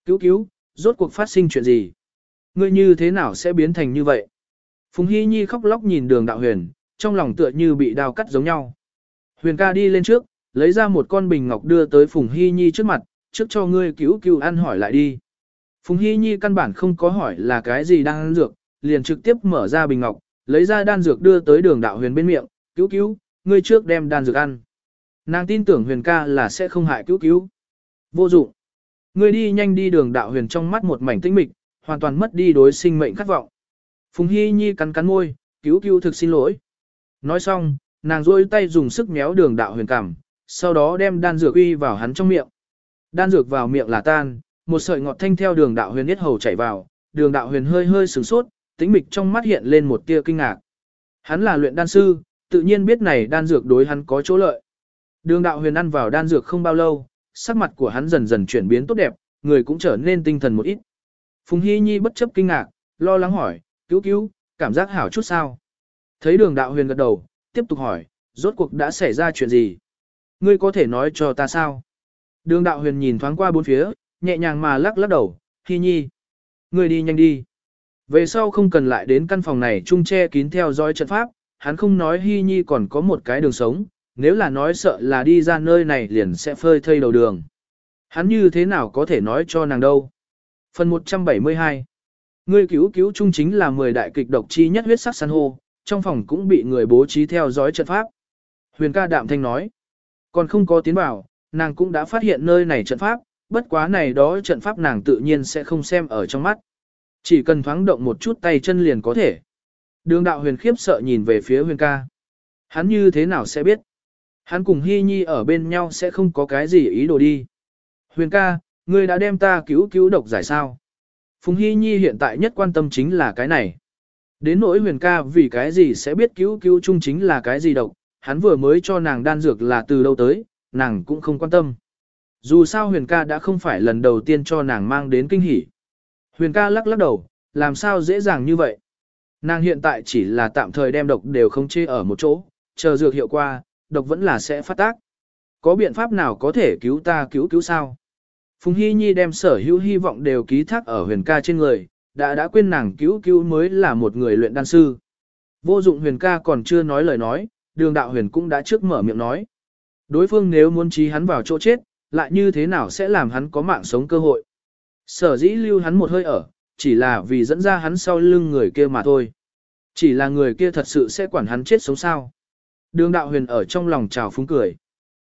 cứu cứu, rốt cuộc phát sinh chuyện gì, ngươi như thế nào sẽ biến thành như vậy. Phùng Hy Nhi khóc lóc nhìn đường đạo huyền, trong lòng tựa như bị đào cắt giống nhau. Huyền ca đi lên trước, lấy ra một con bình ngọc đưa tới Phùng Hy Nhi trước mặt, trước cho ngươi cứu cứu ăn hỏi lại đi. Phùng Hy Nhi căn bản không có hỏi là cái gì đang ăn dược, liền trực tiếp mở ra bình ngọc, lấy ra đan dược đưa tới đường đạo huyền bên miệng, cứu cứu, ngươi trước đem đan dược ăn. Nàng tin tưởng huyền ca là sẽ không hại cứu cứu. Vô dụng. Ngươi đi nhanh đi đường đạo huyền trong mắt một mảnh tĩnh mịch, hoàn toàn mất đi đối sinh mệnh khát vọng. Phùng Hy Nhi cắn cắn môi, cứu cứu thực xin lỗi. Nói xong, nàng rôi tay dùng sức méo đường đạo huyền cảm, sau đó đem đan dược uy vào hắn trong miệng. Đan dược vào miệng là tan, một sợi ngọt thanh theo đường đạo huyền yết hầu chảy vào, đường đạo huyền hơi hơi sửng sốt, tĩnh mịch trong mắt hiện lên một tia kinh ngạc. Hắn là luyện đan sư, tự nhiên biết này đan dược đối hắn có chỗ lợi. Đường đạo huyền ăn vào đan dược không bao lâu, sắc mặt của hắn dần dần chuyển biến tốt đẹp, người cũng trở nên tinh thần một ít. Phùng Hy Nhi bất chấp kinh ngạc, lo lắng hỏi, cứu cứu, cảm giác hảo chút sao? Thấy đường đạo huyền gật đầu, tiếp tục hỏi, rốt cuộc đã xảy ra chuyện gì? Ngươi có thể nói cho ta sao? Đường đạo huyền nhìn thoáng qua bốn phía, nhẹ nhàng mà lắc lắc đầu, Hy Nhi. Ngươi đi nhanh đi. Về sau không cần lại đến căn phòng này chung che kín theo dõi trận pháp, hắn không nói Hy Nhi còn có một cái đường sống, nếu là nói sợ là đi ra nơi này liền sẽ phơi thây đầu đường. Hắn như thế nào có thể nói cho nàng đâu. Phần 172 Ngươi cứu cứu chung chính là 10 đại kịch độc chi nhất huyết sắc san hô, trong phòng cũng bị người bố trí theo dõi trận pháp. Huyền ca đạm thanh nói, còn không có tiến bảo, nàng cũng đã phát hiện nơi này trận pháp, bất quá này đó trận pháp nàng tự nhiên sẽ không xem ở trong mắt. Chỉ cần thoáng động một chút tay chân liền có thể. Đường đạo huyền khiếp sợ nhìn về phía huyền ca. Hắn như thế nào sẽ biết? Hắn cùng Hy Nhi ở bên nhau sẽ không có cái gì ý đồ đi. Huyền ca, ngươi đã đem ta cứu cứu độc giải sao? Phùng Hy Nhi hiện tại nhất quan tâm chính là cái này. Đến nỗi huyền ca vì cái gì sẽ biết cứu cứu chung chính là cái gì độc, hắn vừa mới cho nàng đan dược là từ đâu tới, nàng cũng không quan tâm. Dù sao huyền ca đã không phải lần đầu tiên cho nàng mang đến kinh hỉ. Huyền ca lắc lắc đầu, làm sao dễ dàng như vậy. Nàng hiện tại chỉ là tạm thời đem độc đều không chê ở một chỗ, chờ dược hiệu qua, độc vẫn là sẽ phát tác. Có biện pháp nào có thể cứu ta cứu cứu sao? Phùng Hy Nhi đem sở hữu hy vọng đều ký thác ở huyền ca trên người, đã đã quên nàng cứu cứu mới là một người luyện đan sư. Vô dụng huyền ca còn chưa nói lời nói, đường đạo huyền cũng đã trước mở miệng nói. Đối phương nếu muốn trí hắn vào chỗ chết, lại như thế nào sẽ làm hắn có mạng sống cơ hội. Sở dĩ lưu hắn một hơi ở, chỉ là vì dẫn ra hắn sau lưng người kia mà thôi. Chỉ là người kia thật sự sẽ quản hắn chết sống sao. Đường đạo huyền ở trong lòng trào phúng cười.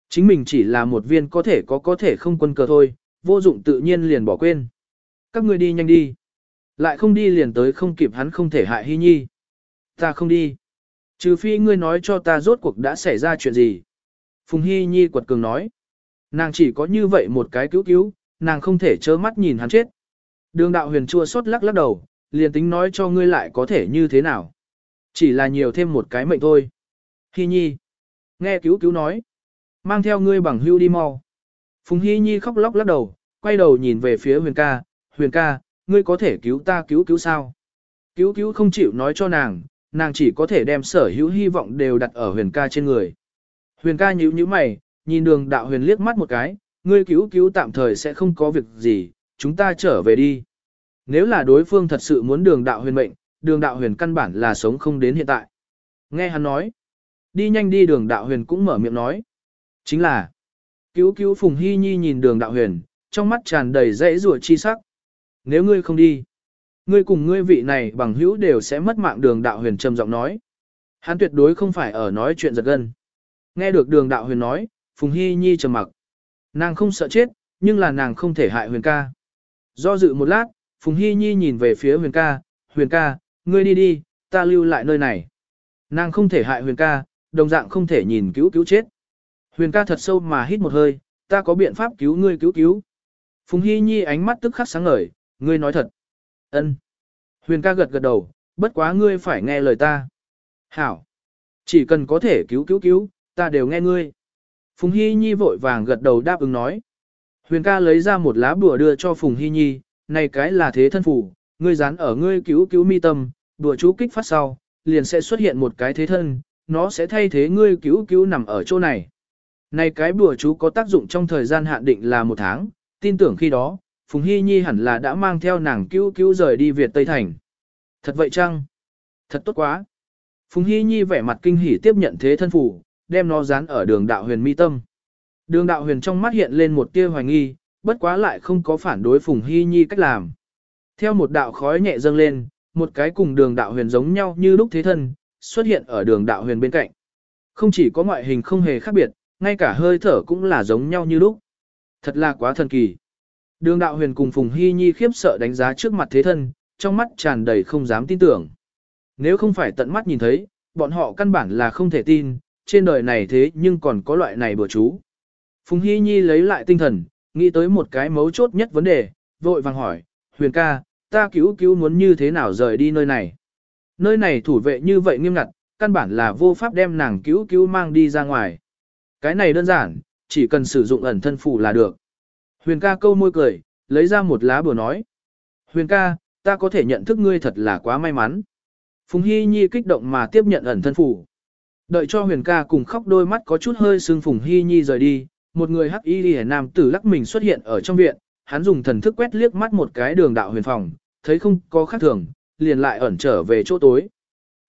Chính mình chỉ là một viên có thể có có thể không quân cờ thôi, vô dụng tự nhiên liền bỏ quên. Các ngươi đi nhanh đi. Lại không đi liền tới không kịp hắn không thể hại hy nhi. Ta không đi. Trừ phi ngươi nói cho ta rốt cuộc đã xảy ra chuyện gì. Phùng Hy Nhi quật cường nói. Nàng chỉ có như vậy một cái cứu cứu, nàng không thể trơ mắt nhìn hắn chết. Đường đạo huyền chua xót lắc lắc đầu, liền tính nói cho ngươi lại có thể như thế nào. Chỉ là nhiều thêm một cái mệnh thôi. Hy Nhi. Nghe cứu cứu nói. Mang theo ngươi bằng hưu đi mau. Phùng Hy Nhi khóc lóc lắc đầu, quay đầu nhìn về phía huyền ca. Huyền ca, ngươi có thể cứu ta cứu cứu sao? Cứu cứu không chịu nói cho nàng, nàng chỉ có thể đem sở hữu hy vọng đều đặt ở huyền ca trên người. Huyền ca nhíu nhíu mày, nhìn đường đạo huyền liếc mắt một cái, ngươi cứu cứu tạm thời sẽ không có việc gì, chúng ta trở về đi. Nếu là đối phương thật sự muốn đường đạo huyền mệnh, đường đạo huyền căn bản là sống không đến hiện tại. Nghe hắn nói, đi nhanh đi đường đạo huyền cũng mở miệng nói. Chính là, cứu cứu Phùng Hy Nhi nhìn đường đạo huyền, trong mắt tràn đầy dãy rùa chi sắc. Nếu ngươi không đi, ngươi cùng ngươi vị này bằng hữu đều sẽ mất mạng đường đạo huyền trầm giọng nói. Hắn tuyệt đối không phải ở nói chuyện giật gân. Nghe được đường đạo huyền nói, Phùng Hy Nhi trầm mặc. Nàng không sợ chết, nhưng là nàng không thể hại huyền ca. Do dự một lát, Phùng Hy Nhi nhìn về phía huyền ca, huyền ca, ngươi đi đi, ta lưu lại nơi này. Nàng không thể hại huyền ca, đồng dạng không thể nhìn cứu cứu chết. Huyền ca thật sâu mà hít một hơi, ta có biện pháp cứu ngươi cứu cứu. Phùng Hy Nhi ánh mắt tức khắc sáng ngời, ngươi nói thật. Ân. Huyền ca gật gật đầu, bất quá ngươi phải nghe lời ta. Hảo. Chỉ cần có thể cứu cứu cứu, ta đều nghe ngươi. Phùng Hy Nhi vội vàng gật đầu đáp ứng nói. Huyền ca lấy ra một lá bùa đưa cho Phùng Hy Nhi, này cái là thế thân phủ, ngươi dán ở ngươi cứu cứu mi tâm, Đùa chú kích phát sau, liền sẽ xuất hiện một cái thế thân, nó sẽ thay thế ngươi cứu cứu nằm ở chỗ này. Này cái bùa chú có tác dụng trong thời gian hạn định là một tháng, tin tưởng khi đó, Phùng Hy Nhi hẳn là đã mang theo nàng cứu cứu rời đi Việt Tây Thành. Thật vậy chăng? Thật tốt quá. Phùng Hy Nhi vẻ mặt kinh hỉ tiếp nhận thế thân phủ, đem nó dán ở đường đạo huyền mi tâm. Đường đạo huyền trong mắt hiện lên một tia hoài nghi, bất quá lại không có phản đối Phùng Hy Nhi cách làm. Theo một đạo khói nhẹ dâng lên, một cái cùng đường đạo huyền giống nhau như lúc thế thân, xuất hiện ở đường đạo huyền bên cạnh. Không chỉ có ngoại hình không hề khác biệt, ngay cả hơi thở cũng là giống nhau như lúc. Thật là quá thần kỳ. Đường đạo huyền cùng Phùng Hy Nhi khiếp sợ đánh giá trước mặt thế thân, trong mắt tràn đầy không dám tin tưởng. Nếu không phải tận mắt nhìn thấy, bọn họ căn bản là không thể tin, trên đời này thế nhưng còn có loại này bừa chú. Phùng Hy Nhi lấy lại tinh thần, nghĩ tới một cái mấu chốt nhất vấn đề, vội vàng hỏi, huyền ca, ta cứu cứu muốn như thế nào rời đi nơi này. Nơi này thủ vệ như vậy nghiêm ngặt, căn bản là vô pháp đem nàng cứu cứu mang đi ra ngoài. Cái này đơn giản, chỉ cần sử dụng ẩn thân phủ là được. Huyền ca câu môi cười, lấy ra một lá bừa nói. Huyền ca, ta có thể nhận thức ngươi thật là quá may mắn. Phùng Hy Nhi kích động mà tiếp nhận ẩn thân phủ. Đợi cho huyền ca cùng khóc đôi mắt có chút hơi sưng Phùng Hy Nhi rời đi, một người hắc y lìa nam tử lắc mình xuất hiện ở trong viện, hắn dùng thần thức quét liếc mắt một cái đường đạo huyền phòng, thấy không có khác thường, liền lại ẩn trở về chỗ tối.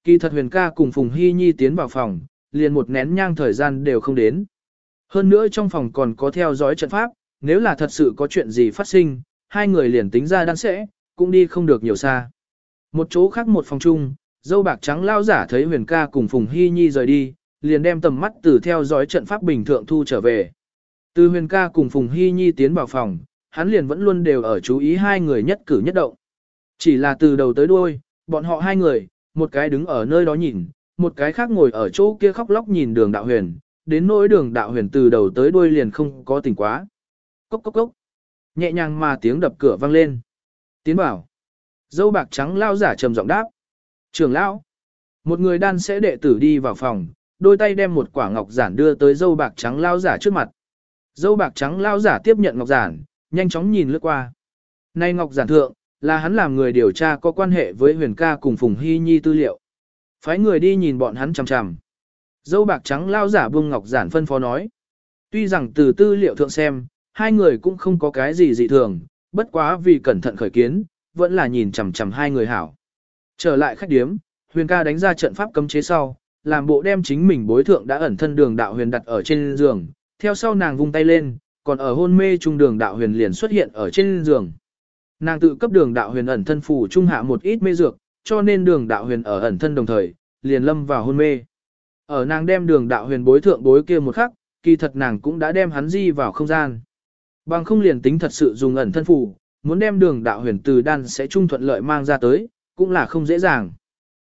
Kỳ thật huyền ca cùng Phùng Hy Nhi tiến vào phòng, liền một nén nhang thời gian đều không đến. Hơn nữa trong phòng còn có theo dõi trận pháp, nếu là thật sự có chuyện gì phát sinh, hai người liền tính ra đan sẽ, cũng đi không được nhiều xa. Một chỗ khác một phòng chung, dâu bạc trắng lao giả thấy huyền ca cùng Phùng Hy Nhi rời đi, liền đem tầm mắt từ theo dõi trận pháp bình thượng thu trở về. Từ huyền ca cùng Phùng Hy Nhi tiến vào phòng, hắn liền vẫn luôn đều ở chú ý hai người nhất cử nhất động. Chỉ là từ đầu tới đuôi, bọn họ hai người, một cái đứng ở nơi đó nhìn, một cái khác ngồi ở chỗ kia khóc lóc nhìn đường đạo huyền, đến nỗi đường đạo huyền từ đầu tới đuôi liền không có tỉnh quá. Cốc cốc cốc. Nhẹ nhàng mà tiếng đập cửa vang lên. Tiến bảo. Dâu bạc trắng lao giả trầm giọng đáp. Trưởng lão. Một người đan sẽ đệ tử đi vào phòng, đôi tay đem một quả ngọc giản đưa tới dâu bạc trắng lao giả trước mặt. Dâu bạc trắng lao giả tiếp nhận ngọc giản, nhanh chóng nhìn lướt qua. Nay ngọc giản thượng, là hắn làm người điều tra có quan hệ với huyền ca cùng Phùng Hy Nhi tư liệu. Phái người đi nhìn bọn hắn chằm chằm. Dâu bạc trắng lao giả buông ngọc giản phân phó nói. Tuy rằng từ tư liệu thượng xem, hai người cũng không có cái gì dị thường, bất quá vì cẩn thận khởi kiến, vẫn là nhìn chằm chằm hai người hảo. Trở lại khách điếm, huyền ca đánh ra trận pháp cấm chế sau, làm bộ đem chính mình bối thượng đã ẩn thân đường đạo huyền đặt ở trên giường, theo sau nàng vung tay lên, còn ở hôn mê trung đường đạo huyền liền xuất hiện ở trên giường. Nàng tự cấp đường đạo huyền ẩn thân phủ trung hạ một ít mê dược, cho nên đường đạo huyền ở ẩn thân đồng thời, liền lâm vào hôn mê. Ở nàng đem đường đạo huyền bối thượng bối kia một khắc, kỳ thật nàng cũng đã đem hắn di vào không gian. Bằng không liền tính thật sự dùng ẩn thân phủ, muốn đem đường đạo huyền từ đan sẽ trung thuận lợi mang ra tới, cũng là không dễ dàng.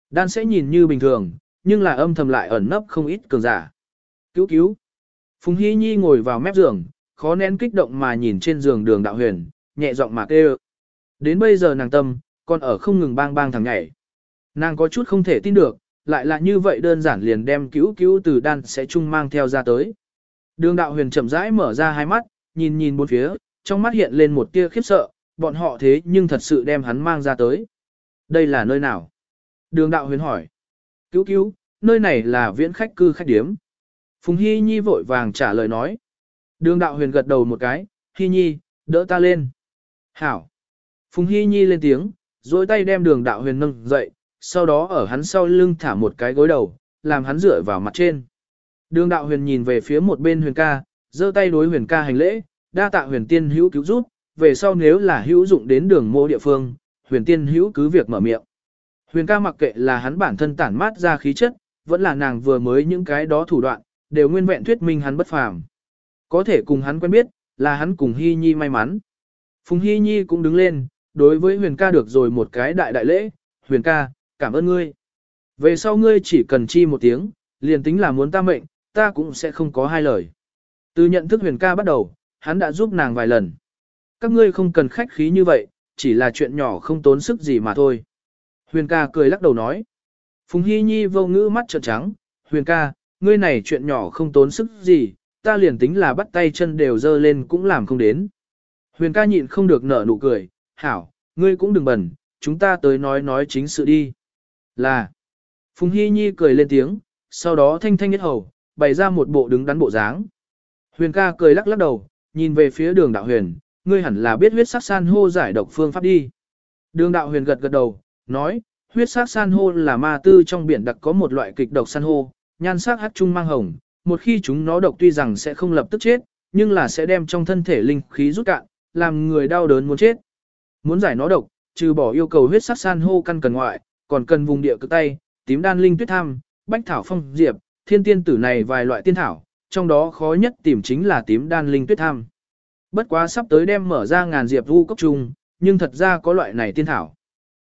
Đan sẽ nhìn như bình thường, nhưng là âm thầm lại ẩn nấp không ít cường giả. Cứu cứu. Phùng Hy Nhi ngồi vào mép giường, khó nén kích động mà nhìn trên giường đường đạo huyền, nhẹ giọng mà kêu. Đến bây giờ nàng tâm, còn ở không ngừng bang bang thằng nhảy. Nàng có chút không thể tin được, lại là như vậy đơn giản liền đem cứu cứu từ đan sẽ chung mang theo ra tới. Đường đạo huyền chậm rãi mở ra hai mắt, nhìn nhìn bốn phía, trong mắt hiện lên một tia khiếp sợ, bọn họ thế nhưng thật sự đem hắn mang ra tới. Đây là nơi nào? Đường đạo huyền hỏi. Cứu cứu, nơi này là viễn khách cư khách điếm. Phùng Hy Nhi vội vàng trả lời nói. Đường đạo huyền gật đầu một cái, Hy Nhi, đỡ ta lên. Hảo. Phùng Hy Nhi lên tiếng, dối tay đem đường đạo huyền nâng dậy, sau đó ở hắn sau lưng thả một cái gối đầu, làm hắn dựa vào mặt trên. Đường đạo huyền nhìn về phía một bên huyền ca, giơ tay đối huyền ca hành lễ, đa tạ huyền tiên hữu cứu giúp, về sau nếu là hữu dụng đến đường mô địa phương, huyền tiên hữu cứ việc mở miệng. Huyền ca mặc kệ là hắn bản thân tản mát ra khí chất, vẫn là nàng vừa mới những cái đó thủ đoạn, đều nguyên vẹn thuyết minh hắn bất phàm. Có thể cùng hắn quen biết, là hắn cùng Hy Nhi may mắn. Phùng Hy Nhi cũng đứng lên, đối với huyền ca được rồi một cái đại đại lễ, huyền ca, cảm ơn ngươi. Về sau ngươi chỉ cần chi một tiếng, liền tính là muốn ta mệnh, ta cũng sẽ không có hai lời. Từ nhận thức huyền ca bắt đầu, hắn đã giúp nàng vài lần. Các ngươi không cần khách khí như vậy, chỉ là chuyện nhỏ không tốn sức gì mà thôi. Huyền ca cười lắc đầu nói. Phùng Hy Nhi vô ngữ mắt trợn trắng, huyền ca, ngươi này chuyện nhỏ không tốn sức gì, ta liền tính là bắt tay chân đều dơ lên cũng làm không đến. Huyền ca nhịn không được nở nụ cười, hảo, ngươi cũng đừng bẩn, chúng ta tới nói nói chính sự đi. Là, Phùng Hy Nhi cười lên tiếng, sau đó thanh thanh nhất hầu, bày ra một bộ đứng đắn bộ dáng. Huyền ca cười lắc lắc đầu, nhìn về phía đường đạo huyền, ngươi hẳn là biết huyết sắc san hô giải độc phương pháp đi. Đường đạo huyền gật gật đầu, nói, huyết sắc san hô là ma tư trong biển đặc có một loại kịch độc san hô, nhan sắc hắc trung mang hồng, một khi chúng nó độc tuy rằng sẽ không lập tức chết, nhưng là sẽ đem trong thân thể linh khí rút cạn, làm người đau đớn muốn chết. Muốn giải nó độc, trừ bỏ yêu cầu huyết sắc san hô căn cần ngoại, còn cần vùng địa cực tay, tím đan linh tuyết tham, bách thảo phong diệp, thiên tiên tử này vài loại tiên thảo, trong đó khó nhất tìm chính là tím đan linh tuyết tham. Bất quá sắp tới đem mở ra ngàn diệp vu cốc trùng, nhưng thật ra có loại này tiên thảo.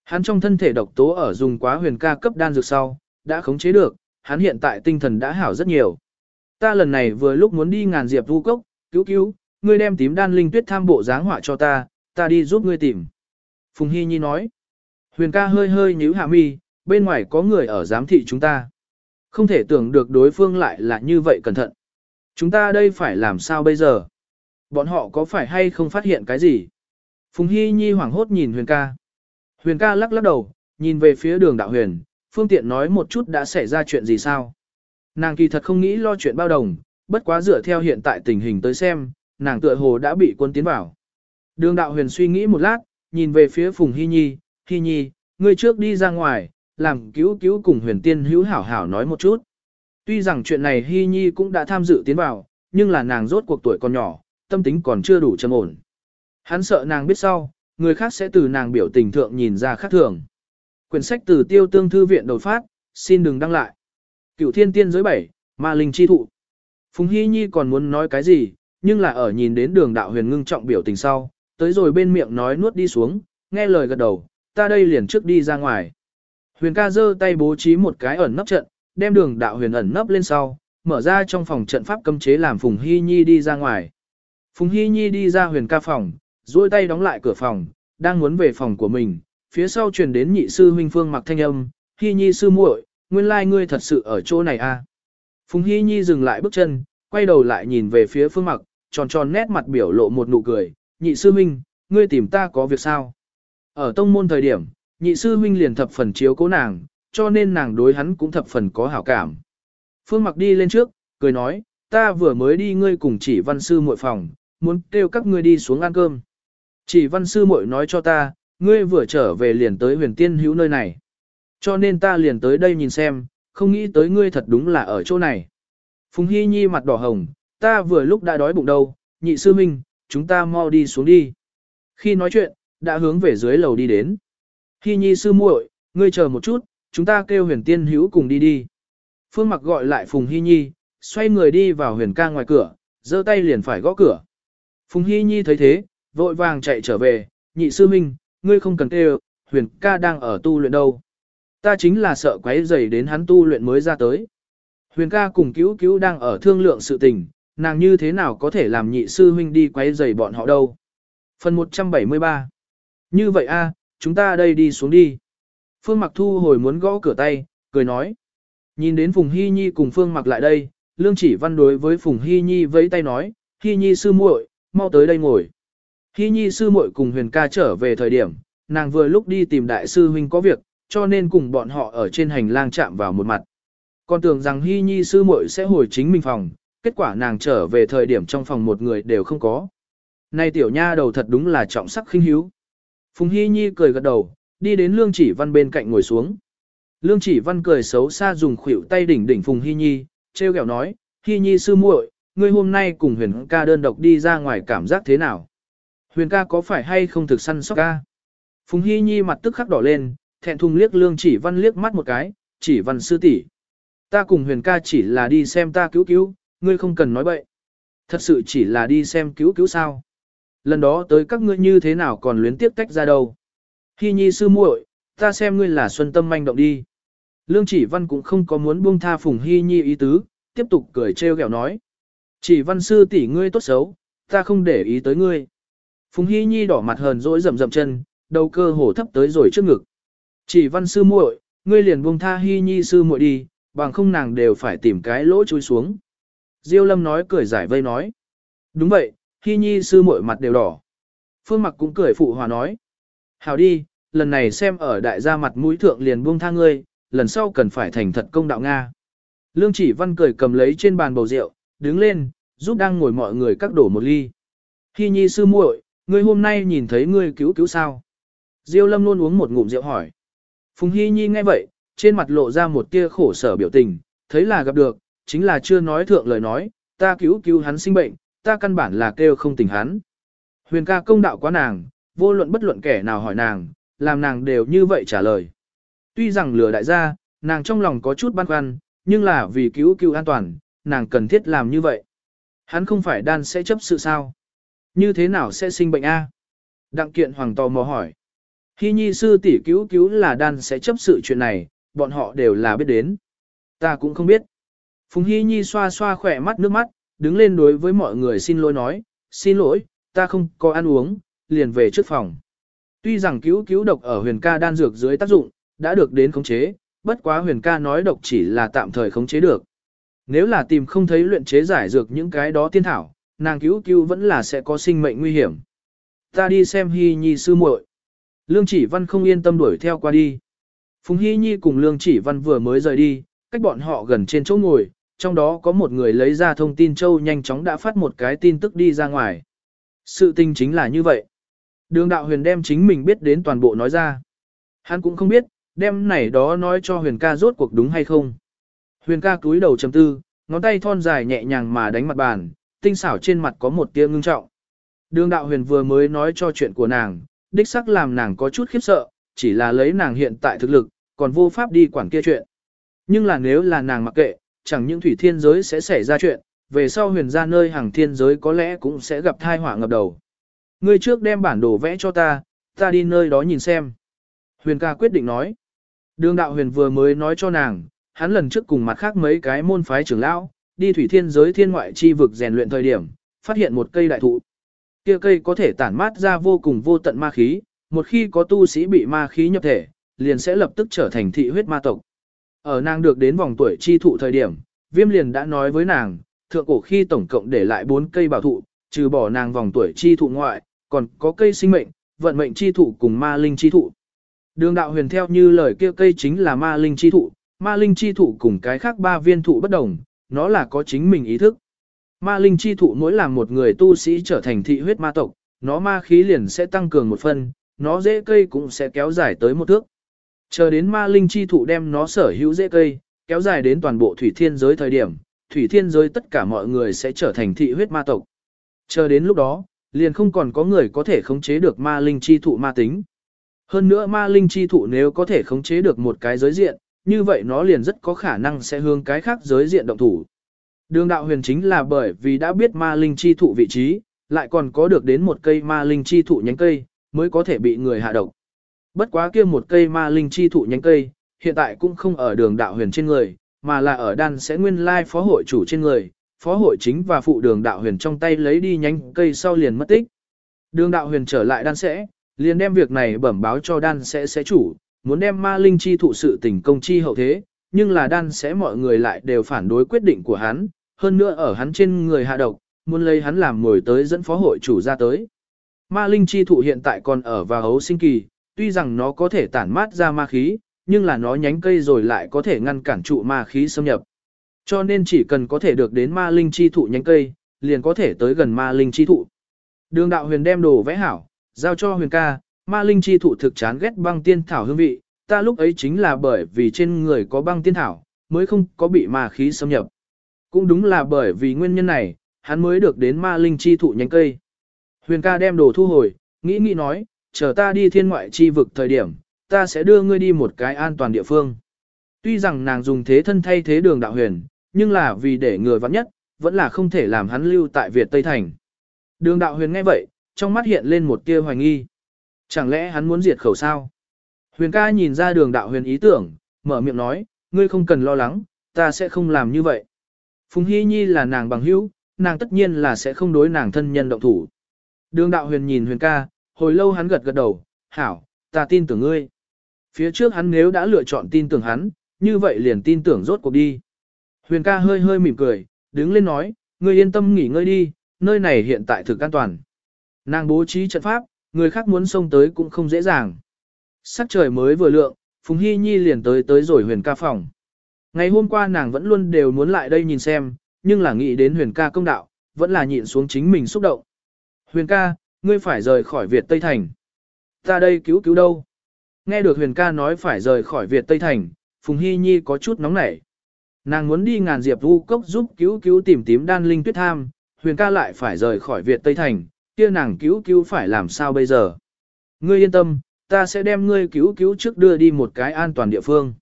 Hắn trong thân thể độc tố ở dùng quá huyền ca cấp đan dược sau, đã khống chế được, hắn hiện tại tinh thần đã hảo rất nhiều. Ta lần này vừa lúc muốn đi ngàn diệp vu cốc, cứu cứu, ngươi đem tím đan linh tuyết tham bộ dáng họa cho ta, ta đi giúp ngươi tìm. Phùng Hy Nhi nói, huyền ca hơi hơi nhíu hạ mi, bên ngoài có người ở giám thị chúng ta. Không thể tưởng được đối phương lại là như vậy cẩn thận. Chúng ta đây phải làm sao bây giờ? Bọn họ có phải hay không phát hiện cái gì? Phùng Hy Nhi hoảng hốt nhìn huyền ca. Huyền ca lắc lắc đầu, nhìn về phía đường đạo huyền, phương tiện nói một chút đã xảy ra chuyện gì sao. Nàng kỳ thật không nghĩ lo chuyện bao đồng, bất quá dựa theo hiện tại tình hình tới xem, nàng tựa hồ đã bị quân tiến vào. Đường đạo huyền suy nghĩ một lát, nhìn về phía Phùng Hy Nhi, Hy Nhi, ngươi trước đi ra ngoài, làm cứu cứu cùng huyền tiên hữu hảo hảo nói một chút. Tuy rằng chuyện này Hy Nhi cũng đã tham dự tiến vào, nhưng là nàng rốt cuộc tuổi còn nhỏ, tâm tính còn chưa đủ trầm ổn. Hắn sợ nàng biết sau, người khác sẽ từ nàng biểu tình thượng nhìn ra khác thường. Quyển sách từ tiêu tương thư viện đột phát, xin đừng đăng lại. Cựu thiên tiên giới bảy, ma linh chi thụ. Phùng Hy Nhi còn muốn nói cái gì, nhưng là ở nhìn đến đường đạo huyền ngưng trọng biểu tình sau, tới rồi bên miệng nói nuốt đi xuống, nghe lời gật đầu, ta đây liền trước đi ra ngoài. Huyền ca giơ tay bố trí một cái ẩn nấp trận, đem đường đạo huyền ẩn nấp lên sau, mở ra trong phòng trận pháp cấm chế làm Phùng Hy Nhi đi ra ngoài. Phùng Hy Nhi đi ra huyền ca phòng, duỗi tay đóng lại cửa phòng, đang muốn về phòng của mình, phía sau truyền đến nhị sư huynh phương mặc thanh âm, Hy Nhi sư muội, nguyên lai ngươi thật sự ở chỗ này à. Phùng Hy Nhi dừng lại bước chân, quay đầu lại nhìn về phía phương mặc, tròn tròn nét mặt biểu lộ một nụ cười, nhị sư huynh, ngươi tìm ta có việc sao? Ở tông môn thời điểm, nhị sư huynh liền thập phần chiếu cố nàng, cho nên nàng đối hắn cũng thập phần có hảo cảm. Phương mặc đi lên trước, cười nói, ta vừa mới đi ngươi cùng chỉ văn sư muội phòng, muốn kêu các ngươi đi xuống ăn cơm. Chỉ văn sư muội nói cho ta, ngươi vừa trở về liền tới huyền tiên hữu nơi này. Cho nên ta liền tới đây nhìn xem, không nghĩ tới ngươi thật đúng là ở chỗ này. Phùng Hy Nhi mặt đỏ hồng, ta vừa lúc đã đói bụng đâu, nhị sư minh, chúng ta mau đi xuống đi. Khi nói chuyện, đã hướng về dưới lầu đi đến. Hy Nhi sư muội, ngươi chờ một chút, chúng ta kêu huyền tiên hữu cùng đi đi. Phương mặc gọi lại Phùng Hy Nhi, xoay người đi vào huyền ca ngoài cửa, giơ tay liền phải gõ cửa. Phùng Hy Nhi thấy thế, vội vàng chạy trở về, nhị sư minh, ngươi không cần kêu, huyền ca đang ở tu luyện đâu. Ta chính là sợ quấy rầy đến hắn tu luyện mới ra tới. Huyền ca cùng cứu cứu đang ở thương lượng sự tình, nàng như thế nào có thể làm nhị sư huynh đi quấy rầy bọn họ đâu. Phần 173 Như vậy a, chúng ta đây đi xuống đi. Phương Mặc thu hồi muốn gõ cửa tay, cười nói. Nhìn đến Phùng Hy Nhi cùng Phương Mặc lại đây, Lương chỉ văn đối với Phùng Hy Nhi vẫy tay nói, Hy Nhi sư muội, mau tới đây ngồi. Hy Nhi sư muội cùng Huyền ca trở về thời điểm, nàng vừa lúc đi tìm đại sư huynh có việc, cho nên cùng bọn họ ở trên hành lang chạm vào một mặt. Còn tưởng rằng Hy Nhi sư muội sẽ hồi chính mình phòng, kết quả nàng trở về thời điểm trong phòng một người đều không có. Này tiểu nha đầu thật đúng là trọng sắc khinh hiếu. Phùng Hy Nhi cười gật đầu, đi đến Lương Chỉ Văn bên cạnh ngồi xuống. Lương Chỉ Văn cười xấu xa dùng khuỷu tay đỉnh đỉnh Phùng Hy Nhi, treo kẹo nói, Hy Nhi sư muội, ngươi hôm nay cùng huyền ca đơn độc đi ra ngoài cảm giác thế nào? Huyền ca có phải hay không thực săn sóc ca? Phùng Hy Nhi mặt tức khắc đỏ lên, thẹn thùng liếc Lương Chỉ Văn liếc mắt một cái, chỉ văn sư tỷ, Ta cùng huyền ca chỉ là đi xem ta cứu cứu, ngươi không cần nói bậy. Thật sự chỉ là đi xem cứu cứu sao. Lần đó tới các ngươi như thế nào còn luyến tiếp tách ra đâu. Hy nhi sư muội, ta xem ngươi là xuân tâm manh động đi. Lương chỉ văn cũng không có muốn buông tha phùng hy nhi ý tứ, tiếp tục cười trêu ghẹo nói. Chỉ văn sư tỷ ngươi tốt xấu, ta không để ý tới ngươi. Phùng hy nhi đỏ mặt hờn dỗi rầm rầm chân, đầu cơ hổ thấp tới rồi trước ngực. Chỉ văn sư muội, ngươi liền buông tha hy nhi sư muội đi, bằng không nàng đều phải tìm cái lỗ chui xuống. Diêu lâm nói cười giải vây nói. Đúng vậy, Hy Nhi sư muội mặt đều đỏ. Phương Mặc cũng cười phụ hòa nói. Hảo đi, lần này xem ở đại gia mặt mũi thượng liền buông tha ngươi, lần sau cần phải thành thật công đạo Nga. Lương chỉ văn cười cầm lấy trên bàn bầu rượu, đứng lên, giúp đang ngồi mọi người các đổ một ly. Hi nhi sư muội, ngươi hôm nay nhìn thấy ngươi cứu cứu sao? Diêu lâm luôn uống một ngụm rượu hỏi. Phùng Hi nhi nghe vậy, trên mặt lộ ra một tia khổ sở biểu tình, thấy là gặp được, chính là chưa nói thượng lời nói, ta cứu cứu hắn sinh bệnh, ta căn bản là kêu không tỉnh hắn. Huyền ca công đạo quá nàng, vô luận bất luận kẻ nào hỏi nàng, làm nàng đều như vậy trả lời. Tuy rằng lừa đại gia, nàng trong lòng có chút băn khoăn, nhưng là vì cứu cứu an toàn, nàng cần thiết làm như vậy. Hắn không phải đan sẽ chấp sự sao? Như thế nào sẽ sinh bệnh a? Đặng kiện hoàng tò mò hỏi. Hy nhi sư tỷ cứu cứu là đan sẽ chấp sự chuyện này, bọn họ đều là biết đến. Ta cũng không biết. Phùng Hy nhi xoa xoa khỏe mắt nước mắt, đứng lên đối với mọi người xin lỗi nói, xin lỗi, ta không có ăn uống, liền về trước phòng. Tuy rằng cứu cứu độc ở huyền ca đan dược dưới tác dụng, đã được đến khống chế, bất quá huyền ca nói độc chỉ là tạm thời khống chế được. Nếu là tìm không thấy luyện chế giải dược những cái đó tiên thảo, nàng cứu cứu vẫn là sẽ có sinh mệnh nguy hiểm. Ta đi xem Hy Nhi sư muội. Lương Chỉ Văn không yên tâm đuổi theo qua đi. Phùng Hy Nhi cùng Lương Chỉ Văn vừa mới rời đi, cách bọn họ gần trên chỗ ngồi, trong đó có một người lấy ra thông tin châu nhanh chóng đã phát một cái tin tức đi ra ngoài. Sự tình chính là như vậy. Đường đạo huyền đem chính mình biết đến toàn bộ nói ra. Hắn cũng không biết, đem này đó nói cho huyền ca rốt cuộc đúng hay không. Huyền ca cúi đầu chấm tư, ngón tay thon dài nhẹ nhàng mà đánh mặt bàn, tinh xảo trên mặt có một tia ngưng trọng. Đường đạo huyền vừa mới nói cho chuyện của nàng, đích sắc làm nàng có chút khiếp sợ, chỉ là lấy nàng hiện tại thực lực, còn vô pháp đi quản kia chuyện. Nhưng là nếu là nàng mặc kệ, chẳng những thủy thiên giới sẽ xảy ra chuyện, về sau huyền ra nơi hàng thiên giới có lẽ cũng sẽ gặp thai họa ngập đầu. Ngươi trước đem bản đồ vẽ cho ta, ta đi nơi đó nhìn xem. Huyền ca quyết định nói. Đường đạo huyền vừa mới nói cho nàng, hắn lần trước cùng mặt khác mấy cái môn phái trưởng lão, đi thủy thiên giới thiên ngoại chi vực rèn luyện thời điểm, phát hiện một cây đại thụ. Kia cây có thể tản mát ra vô cùng vô tận ma khí, một khi có tu sĩ bị ma khí nhập thể, liền sẽ lập tức trở thành thị huyết ma tộc. Ở nàng được đến vòng tuổi chi thụ thời điểm, viêm liền đã nói với nàng, thượng cổ khi tổng cộng để lại 4 cây bảo thụ, trừ bỏ nàng vòng tuổi chi thụ ngoại, còn có cây sinh mệnh, vận mệnh chi thụ cùng ma linh chi thụ. Đường đạo huyền theo như lời kia cây chính là ma linh chi thụ, ma linh chi thụ cùng cái khác ba viên thụ bất đồng, nó là có chính mình ý thức. Ma linh chi thụ mỗi làm một người tu sĩ trở thành thị huyết ma tộc, nó ma khí liền sẽ tăng cường một phần, nó dễ cây cũng sẽ kéo dài tới một thước. Chờ đến ma linh chi thụ đem nó sở hữu dễ cây, kéo dài đến toàn bộ thủy thiên giới thời điểm, thủy thiên giới tất cả mọi người sẽ trở thành thị huyết ma tộc. Chờ đến lúc đó, liền không còn có người có thể khống chế được ma linh chi thụ ma tính. Hơn nữa ma linh chi thụ nếu có thể khống chế được một cái giới diện, như vậy nó liền rất có khả năng sẽ hướng cái khác giới diện động thủ. Đường đạo huyền chính là bởi vì đã biết ma linh chi thụ vị trí, lại còn có được đến một cây ma linh chi thụ nhánh cây, mới có thể bị người hạ độc. Bất quá kia một cây ma linh chi thụ nhánh cây, hiện tại cũng không ở đường đạo huyền trên người, mà là ở đan sẽ nguyên lai phó hội chủ trên người, phó hội chính và phụ đường đạo huyền trong tay lấy đi nhánh cây sau liền mất tích. Đường đạo huyền trở lại đan sẽ, liền đem việc này bẩm báo cho đan sẽ sẽ chủ, muốn đem ma linh chi thụ sự tình công chi hậu thế, nhưng là đan sẽ mọi người lại đều phản đối quyết định của hắn, hơn nữa ở hắn trên người hạ độc, muốn lấy hắn làm mồi tới dẫn phó hội chủ ra tới. Ma linh chi thụ hiện tại còn ở vào hấu sinh kỳ, tuy rằng nó có thể tản mát ra ma khí, nhưng là nó nhánh cây rồi lại có thể ngăn cản trụ ma khí xâm nhập. Cho nên chỉ cần có thể được đến ma linh chi thụ nhánh cây, liền có thể tới gần ma linh chi thụ. Đường đạo huyền đem đồ vẽ hảo, giao cho huyền ca, ma linh chi thụ thực chán ghét băng tiên thảo hương vị, ta lúc ấy chính là bởi vì trên người có băng tiên thảo, mới không có bị ma khí xâm nhập. Cũng đúng là bởi vì nguyên nhân này, hắn mới được đến ma linh chi thụ nhánh cây. Huyền ca đem đồ thu hồi, nghĩ nghĩ nói, chờ ta đi thiên ngoại chi vực thời điểm, ta sẽ đưa ngươi đi một cái an toàn địa phương. Tuy rằng nàng dùng thế thân thay thế đường đạo huyền, nhưng là vì để người vắng nhất, vẫn là không thể làm hắn lưu tại Việt Tây Thành. Đường đạo huyền nghe vậy, trong mắt hiện lên một tia hoài nghi. Chẳng lẽ hắn muốn diệt khẩu sao? Huyền ca nhìn ra đường đạo huyền ý tưởng, mở miệng nói, ngươi không cần lo lắng, ta sẽ không làm như vậy. Phùng Hy Nhi là nàng bằng hữu, nàng tất nhiên là sẽ không đối nàng thân nhân động thủ. Đường đạo huyền nhìn huyền ca, hồi lâu hắn gật gật đầu, hảo, ta tin tưởng ngươi. Phía trước hắn nếu đã lựa chọn tin tưởng hắn, như vậy liền tin tưởng rốt cuộc đi. Huyền ca hơi hơi mỉm cười, đứng lên nói, ngươi yên tâm nghỉ ngơi đi, nơi này hiện tại thực an toàn. Nàng bố trí trận pháp, người khác muốn xông tới cũng không dễ dàng. Sắc trời mới vừa lượng, Phùng Hy Nhi liền tới tới rồi huyền ca phòng. Ngày hôm qua nàng vẫn luôn đều muốn lại đây nhìn xem, nhưng là nghĩ đến huyền ca công đạo, vẫn là nhịn xuống chính mình xúc động. Huyền ca, ngươi phải rời khỏi Việt Tây Thành. Ta đây cứu cứu đâu? Nghe được huyền ca nói phải rời khỏi Việt Tây Thành, Phùng Hy Nhi có chút nóng nảy. Nàng muốn đi ngàn diệp vu cốc giúp cứu cứu tìm tím đan linh tuyết tham, huyền ca lại phải rời khỏi Việt Tây Thành, kia nàng cứu cứu phải làm sao bây giờ? Ngươi yên tâm, ta sẽ đem ngươi cứu cứu trước đưa đi một cái an toàn địa phương.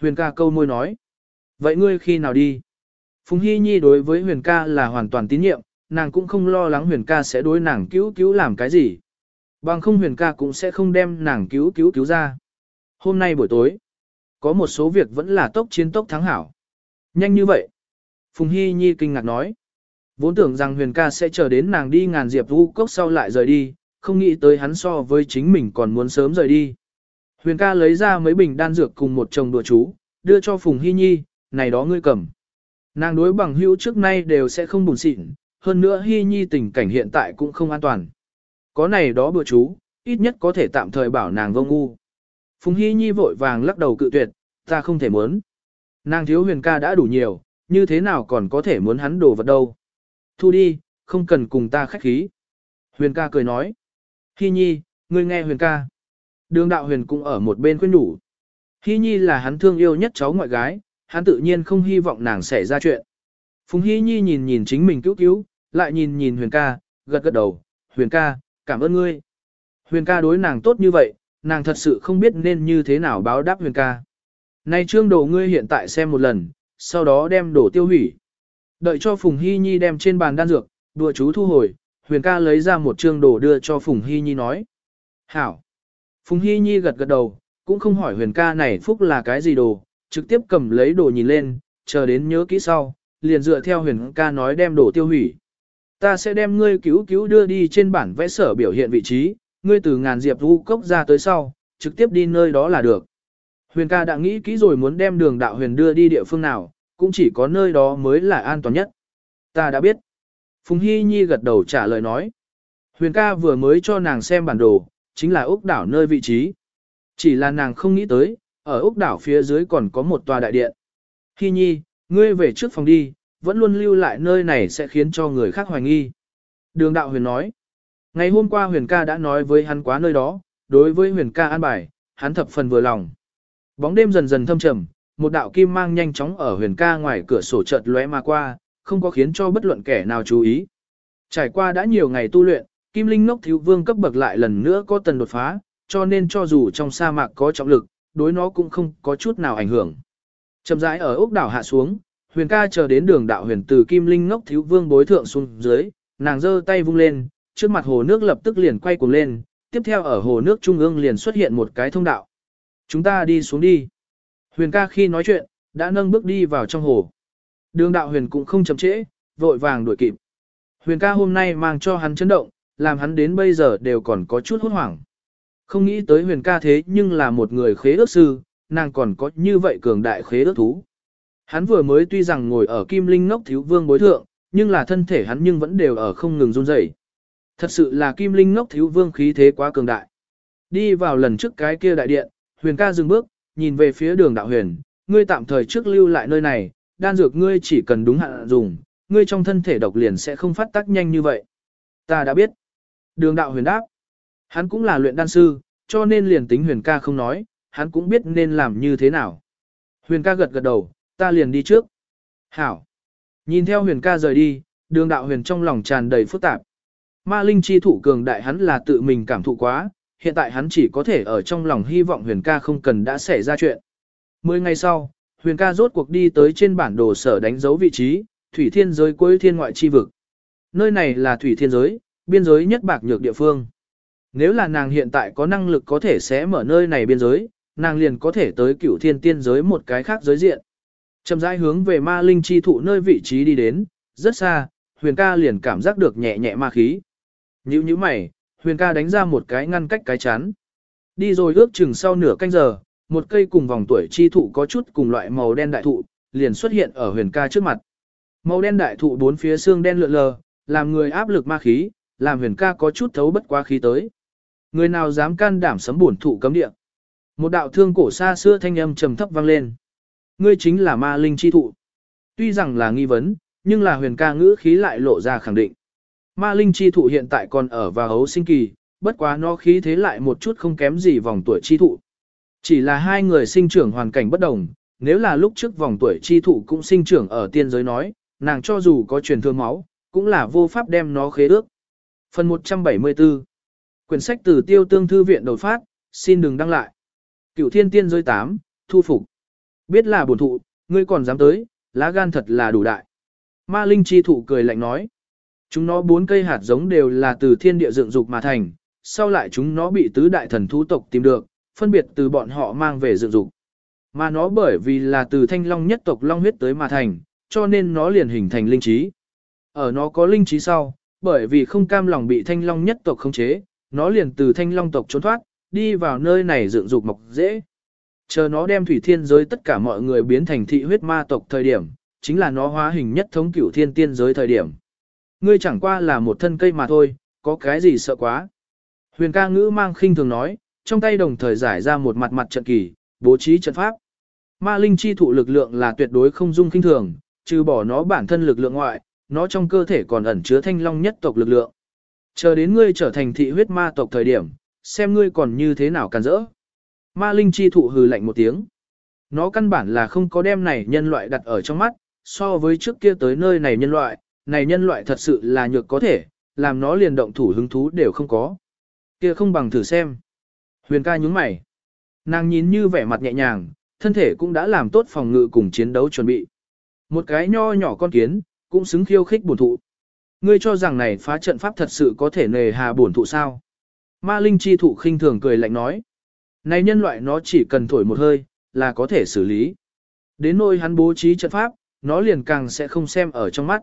Huyền ca câu môi nói. Vậy ngươi khi nào đi? Phùng Hy Nhi đối với huyền ca là hoàn toàn tín nhiệm, nàng cũng không lo lắng huyền ca sẽ đối nàng cứu cứu làm cái gì. Bằng không huyền ca cũng sẽ không đem nàng cứu cứu cứu ra. Hôm nay buổi tối, có một số việc vẫn là tốc chiến tốc thắng hảo. Nhanh như vậy. Phùng Hy Nhi kinh ngạc nói. Vốn tưởng rằng huyền ca sẽ chờ đến nàng đi ngàn diệp vu cốc sau lại rời đi, không nghĩ tới hắn so với chính mình còn muốn sớm rời đi. Huyền ca lấy ra mấy bình đan dược cùng một chồng đùa chú, đưa cho Phùng Hy Nhi, này đó ngươi cầm. Nàng đối bằng hữu trước nay đều sẽ không bùn xịn, hơn nữa Hy Nhi tình cảnh hiện tại cũng không an toàn. Có này đó bữa chú, ít nhất có thể tạm thời bảo nàng vô ngu. Phùng Hy Nhi vội vàng lắc đầu cự tuyệt, ta không thể muốn. Nàng thiếu huyền ca đã đủ nhiều, như thế nào còn có thể muốn hắn đồ vật đâu. Thu đi, không cần cùng ta khách khí. Huyền ca cười nói. Hy Nhi, ngươi nghe huyền ca. Đường đạo huyền cũng ở một bên khuyên đủ. Hy Nhi là hắn thương yêu nhất cháu ngoại gái, hắn tự nhiên không hy vọng nàng xảy ra chuyện. Phùng Hy Nhi nhìn nhìn chính mình cứu cứu, lại nhìn nhìn huyền ca, gật gật đầu, huyền ca, cảm ơn ngươi. Huyền ca đối nàng tốt như vậy, nàng thật sự không biết nên như thế nào báo đáp huyền ca. Này trương đồ ngươi hiện tại xem một lần, sau đó đem đồ tiêu hủy. Đợi cho Phùng Hy Nhi đem trên bàn đan dược, đùa chú thu hồi, huyền ca lấy ra một trương đồ đưa cho Phùng Hy Nhi nói. Hảo. Phùng Hy Nhi gật gật đầu, cũng không hỏi huyền ca này phúc là cái gì đồ, trực tiếp cầm lấy đồ nhìn lên, chờ đến nhớ kỹ sau, liền dựa theo huyền ca nói đem đồ tiêu hủy. Ta sẽ đem ngươi cứu cứu đưa đi trên bản vẽ sở biểu hiện vị trí, ngươi từ ngàn diệp vu cốc ra tới sau, trực tiếp đi nơi đó là được. Huyền ca đã nghĩ kỹ rồi muốn đem đường đạo huyền đưa đi địa phương nào, cũng chỉ có nơi đó mới là an toàn nhất. Ta đã biết. Phùng Hy Nhi gật đầu trả lời nói. Huyền ca vừa mới cho nàng xem bản đồ, chính là ốc đảo nơi vị trí. Chỉ là nàng không nghĩ tới, ở ốc đảo phía dưới còn có một tòa đại điện. Hy Nhi, ngươi về trước phòng đi, vẫn luôn lưu lại nơi này sẽ khiến cho người khác hoài nghi. Đường đạo huyền nói. Ngày hôm qua huyền ca đã nói với hắn quá nơi đó, đối với huyền ca an bài, hắn thập phần vừa lòng. Bóng đêm dần dần thâm trầm, một đạo kim mang nhanh chóng ở huyền ca ngoài cửa sổ chợt lóe mà qua, không có khiến cho bất luận kẻ nào chú ý. Trải qua đã nhiều ngày tu luyện, kim linh ngốc thiếu vương cấp bậc lại lần nữa có tần đột phá, cho nên cho dù trong sa mạc có trọng lực, đối nó cũng không có chút nào ảnh hưởng. Chậm rãi ở ốc đảo hạ xuống, huyền ca chờ đến đường đạo huyền từ kim linh ngốc thiếu vương bối thượng xuống dưới, nàng giơ tay vung lên, trước mặt hồ nước lập tức liền quay cuồng lên, tiếp theo ở hồ nước trung ương liền xuất hiện một cái thông đạo. Chúng ta đi xuống đi. Huyền ca khi nói chuyện, đã nâng bước đi vào trong hồ. Đường đạo huyền cũng không chậm trễ, vội vàng đuổi kịp. Huyền ca hôm nay mang cho hắn chấn động, làm hắn đến bây giờ đều còn có chút hốt hoảng. Không nghĩ tới huyền ca thế nhưng là một người khế ước sư, nàng còn có như vậy cường đại khế ước thú. Hắn vừa mới tuy rằng ngồi ở kim linh ngốc thiếu vương bối thượng, nhưng là thân thể hắn nhưng vẫn đều ở không ngừng run rẩy. Thật sự là kim linh ngốc thiếu vương khí thế quá cường đại. Đi vào lần trước cái kia đại điện, huyền ca dừng bước, nhìn về phía đường đạo huyền, ngươi tạm thời trước lưu lại nơi này, đan dược ngươi chỉ cần đúng hạn dùng, ngươi trong thân thể độc liền sẽ không phát tác nhanh như vậy. Ta đã biết. Đường đạo huyền đáp. Hắn cũng là luyện đan sư, cho nên liền tính huyền ca không nói, hắn cũng biết nên làm như thế nào. Huyền ca gật gật đầu, ta liền đi trước. Hảo. Nhìn theo huyền ca rời đi, đường đạo huyền trong lòng tràn đầy phức tạp. Ma linh chi thụ cường đại hắn là tự mình cảm thụ quá, hiện tại hắn chỉ có thể ở trong lòng hy vọng huyền ca không cần đã xảy ra chuyện. Mười ngày sau, huyền ca rốt cuộc đi tới trên bản đồ sở đánh dấu vị trí, thủy thiên giới cuối thiên ngoại chi vực. Nơi này là thủy thiên giới, biên giới nhất bạc nhược địa phương. Nếu là nàng hiện tại có năng lực có thể sẽ mở nơi này biên giới, nàng liền có thể tới cửu thiên tiên giới một cái khác giới diện. Chậm rãi hướng về ma linh chi thụ nơi vị trí đi đến, rất xa, huyền ca liền cảm giác được nhẹ nhẹ ma khí. Nhữ như mày, huyền ca đánh ra một cái ngăn cách cái chắn. Đi rồi ước chừng sau nửa canh giờ, một cây cùng vòng tuổi chi thụ có chút cùng loại màu đen đại thụ, liền xuất hiện ở huyền ca trước mặt. Màu đen đại thụ bốn phía xương đen lượn lờ, làm người áp lực ma khí, làm huyền ca có chút thấu bất quá khí tới. Người nào dám can đảm sấm bổn thụ cấm địa. Một đạo thương cổ xa xưa thanh âm trầm thấp vang lên. Ngươi chính là ma linh chi thụ. Tuy rằng là nghi vấn, nhưng là huyền ca ngữ khí lại lộ ra khẳng định. Ma linh chi thụ hiện tại còn ở vào hấu sinh kỳ, bất quá nó khí thế lại một chút không kém gì vòng tuổi chi thụ. Chỉ là hai người sinh trưởng hoàn cảnh bất đồng, nếu là lúc trước vòng tuổi chi thụ cũng sinh trưởng ở tiên giới nói, nàng cho dù có truyền thừa máu, cũng là vô pháp đem nó khế ước. Phần 174 Quyển sách từ tiêu tương thư viện đột phát, xin đừng đăng lại. Cửu thiên tiên giới 8, thu phục. Biết là bổn thụ, ngươi còn dám tới, lá gan thật là đủ đại. Ma Linh chi thụ cười lạnh nói. Chúng nó bốn cây hạt giống đều là từ thiên địa dựng dục mà thành, sau lại chúng nó bị tứ đại thần thú tộc tìm được, phân biệt từ bọn họ mang về dựng dục. Mà nó bởi vì là từ thanh long nhất tộc long huyết tới mà thành, cho nên nó liền hình thành linh trí. Ở nó có linh trí sau, bởi vì không cam lòng bị thanh long nhất tộc khống chế, nó liền từ thanh long tộc trốn thoát, đi vào nơi này dựng dục mọc dễ. Chờ nó đem thủy thiên giới tất cả mọi người biến thành thị huyết ma tộc thời điểm, chính là nó hóa hình nhất thống cửu thiên tiên giới thời điểm. Ngươi chẳng qua là một thân cây mà thôi, có cái gì sợ quá. Huyền ca ngữ mang khinh thường nói, trong tay đồng thời giải ra một mặt mặt trận kỳ, bố trí trận pháp. Ma linh chi thụ lực lượng là tuyệt đối không dung khinh thường, trừ bỏ nó bản thân lực lượng ngoại, nó trong cơ thể còn ẩn chứa thanh long nhất tộc lực lượng. Chờ đến ngươi trở thành thị huyết ma tộc thời điểm, xem ngươi còn như thế nào càn rỡ. Ma linh chi thụ hừ lạnh một tiếng. Nó căn bản là không có đem này nhân loại đặt ở trong mắt, so với trước kia tới nơi này nhân loại, này nhân loại thật sự là nhược có thể, làm nó liền động thủ hứng thú đều không có. Kia không bằng thử xem. Huyền ca nhúng mày. Nàng nhìn như vẻ mặt nhẹ nhàng, thân thể cũng đã làm tốt phòng ngự cùng chiến đấu chuẩn bị. Một cái nho nhỏ con kiến, cũng xứng khiêu khích bổn thụ. Ngươi cho rằng này phá trận pháp thật sự có thể nề hà bổn thụ sao? Ma Linh chi thụ khinh thường cười lạnh nói. Này nhân loại nó chỉ cần thổi một hơi, là có thể xử lý. Đến nỗi hắn bố trí trận pháp, nó liền càng sẽ không xem ở trong mắt.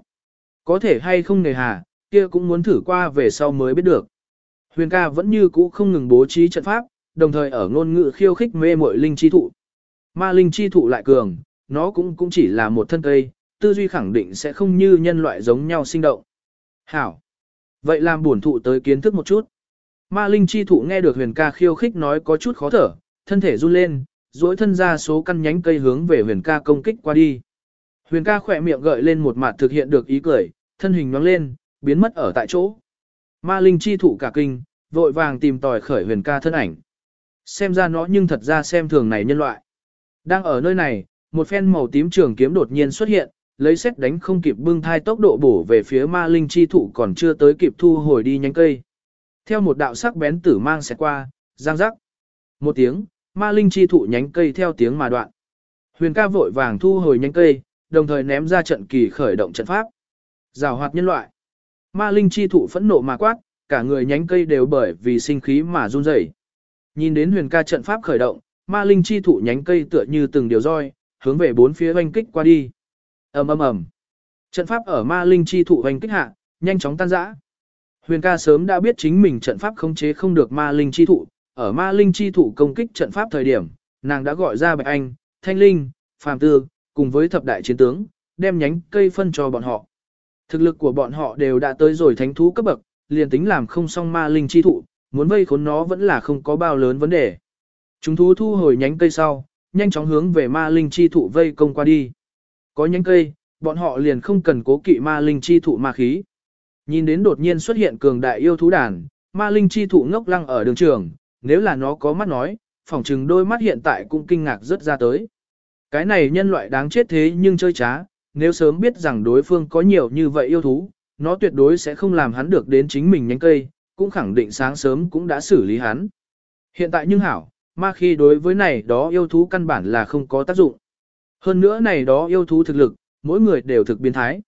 Có thể hay không nề hà, kia cũng muốn thử qua về sau mới biết được. Huyền ca vẫn như cũ không ngừng bố trí trận pháp, đồng thời ở ngôn ngữ khiêu khích mê muội linh chi thụ. Ma linh chi thụ lại cường, nó cũng cũng chỉ là một thân cây, tư duy khẳng định sẽ không như nhân loại giống nhau sinh động. Hảo. Vậy làm buồn thụ tới kiến thức một chút. Ma linh chi thụ nghe được huyền ca khiêu khích nói có chút khó thở, thân thể run lên, duỗi thân ra số căn nhánh cây hướng về huyền ca công kích qua đi. Huyền ca khỏe miệng gợi lên một mặt thực hiện được ý cười, thân hình nhoáng lên, biến mất ở tại chỗ. Ma linh chi thụ cả kinh, vội vàng tìm tòi khởi huyền ca thân ảnh. Xem ra nó nhưng thật ra xem thường này nhân loại. Đang ở nơi này, một phen màu tím trường kiếm đột nhiên xuất hiện, lấy xét đánh không kịp bưng thai tốc độ bổ về phía ma linh chi thụ còn chưa tới kịp thu hồi đi nhánh cây. Theo một đạo sắc bén tử mang sẽ qua, giang rắc. Một tiếng, ma linh chi thụ nhánh cây theo tiếng mà đoạn. Huyền ca vội vàng thu hồi nhánh cây, đồng thời ném ra trận kỳ khởi động trận pháp. Giảo hoạt nhân loại. Ma linh chi thụ phẫn nộ mà quát, cả người nhánh cây đều bởi vì sinh khí mà run rẩy. Nhìn đến huyền ca trận pháp khởi động, ma linh chi thụ nhánh cây tựa như từng điều roi, hướng về bốn phía oanh kích qua đi. ầm ầm ầm. Trận pháp ở ma linh chi thụ oanh kích hạ, nhanh chóng tan rã. Huyền ca sớm đã biết chính mình trận pháp khống chế không được ma linh chi thụ, ở ma linh chi thụ công kích trận pháp thời điểm, nàng đã gọi ra Bạch Anh, Thanh Linh, Phàm Tư, cùng với thập đại chiến tướng, đem nhánh cây phân cho bọn họ. Thực lực của bọn họ đều đã tới rồi thánh thú cấp bậc, liền tính làm không xong ma linh chi thụ, muốn vây khốn nó vẫn là không có bao lớn vấn đề. Chúng thú thu hồi nhánh cây sau, nhanh chóng hướng về ma linh chi thụ vây công qua đi. Có nhánh cây, bọn họ liền không cần cố kỵ ma linh chi thụ ma khí. Nhìn đến đột nhiên xuất hiện cường đại yêu thú đàn, ma linh chi thụ ngốc lăng ở đường trường, nếu là nó có mắt nói, phỏng chừng đôi mắt hiện tại cũng kinh ngạc rất ra tới. Cái này nhân loại đáng chết thế nhưng chơi trá, nếu sớm biết rằng đối phương có nhiều như vậy yêu thú, nó tuyệt đối sẽ không làm hắn được đến chính mình nhánh cây, cũng khẳng định sáng sớm cũng đã xử lý hắn. Hiện tại nhưng hảo, ma khi đối với này đó yêu thú căn bản là không có tác dụng. Hơn nữa này đó yêu thú thực lực, mỗi người đều thực biến thái.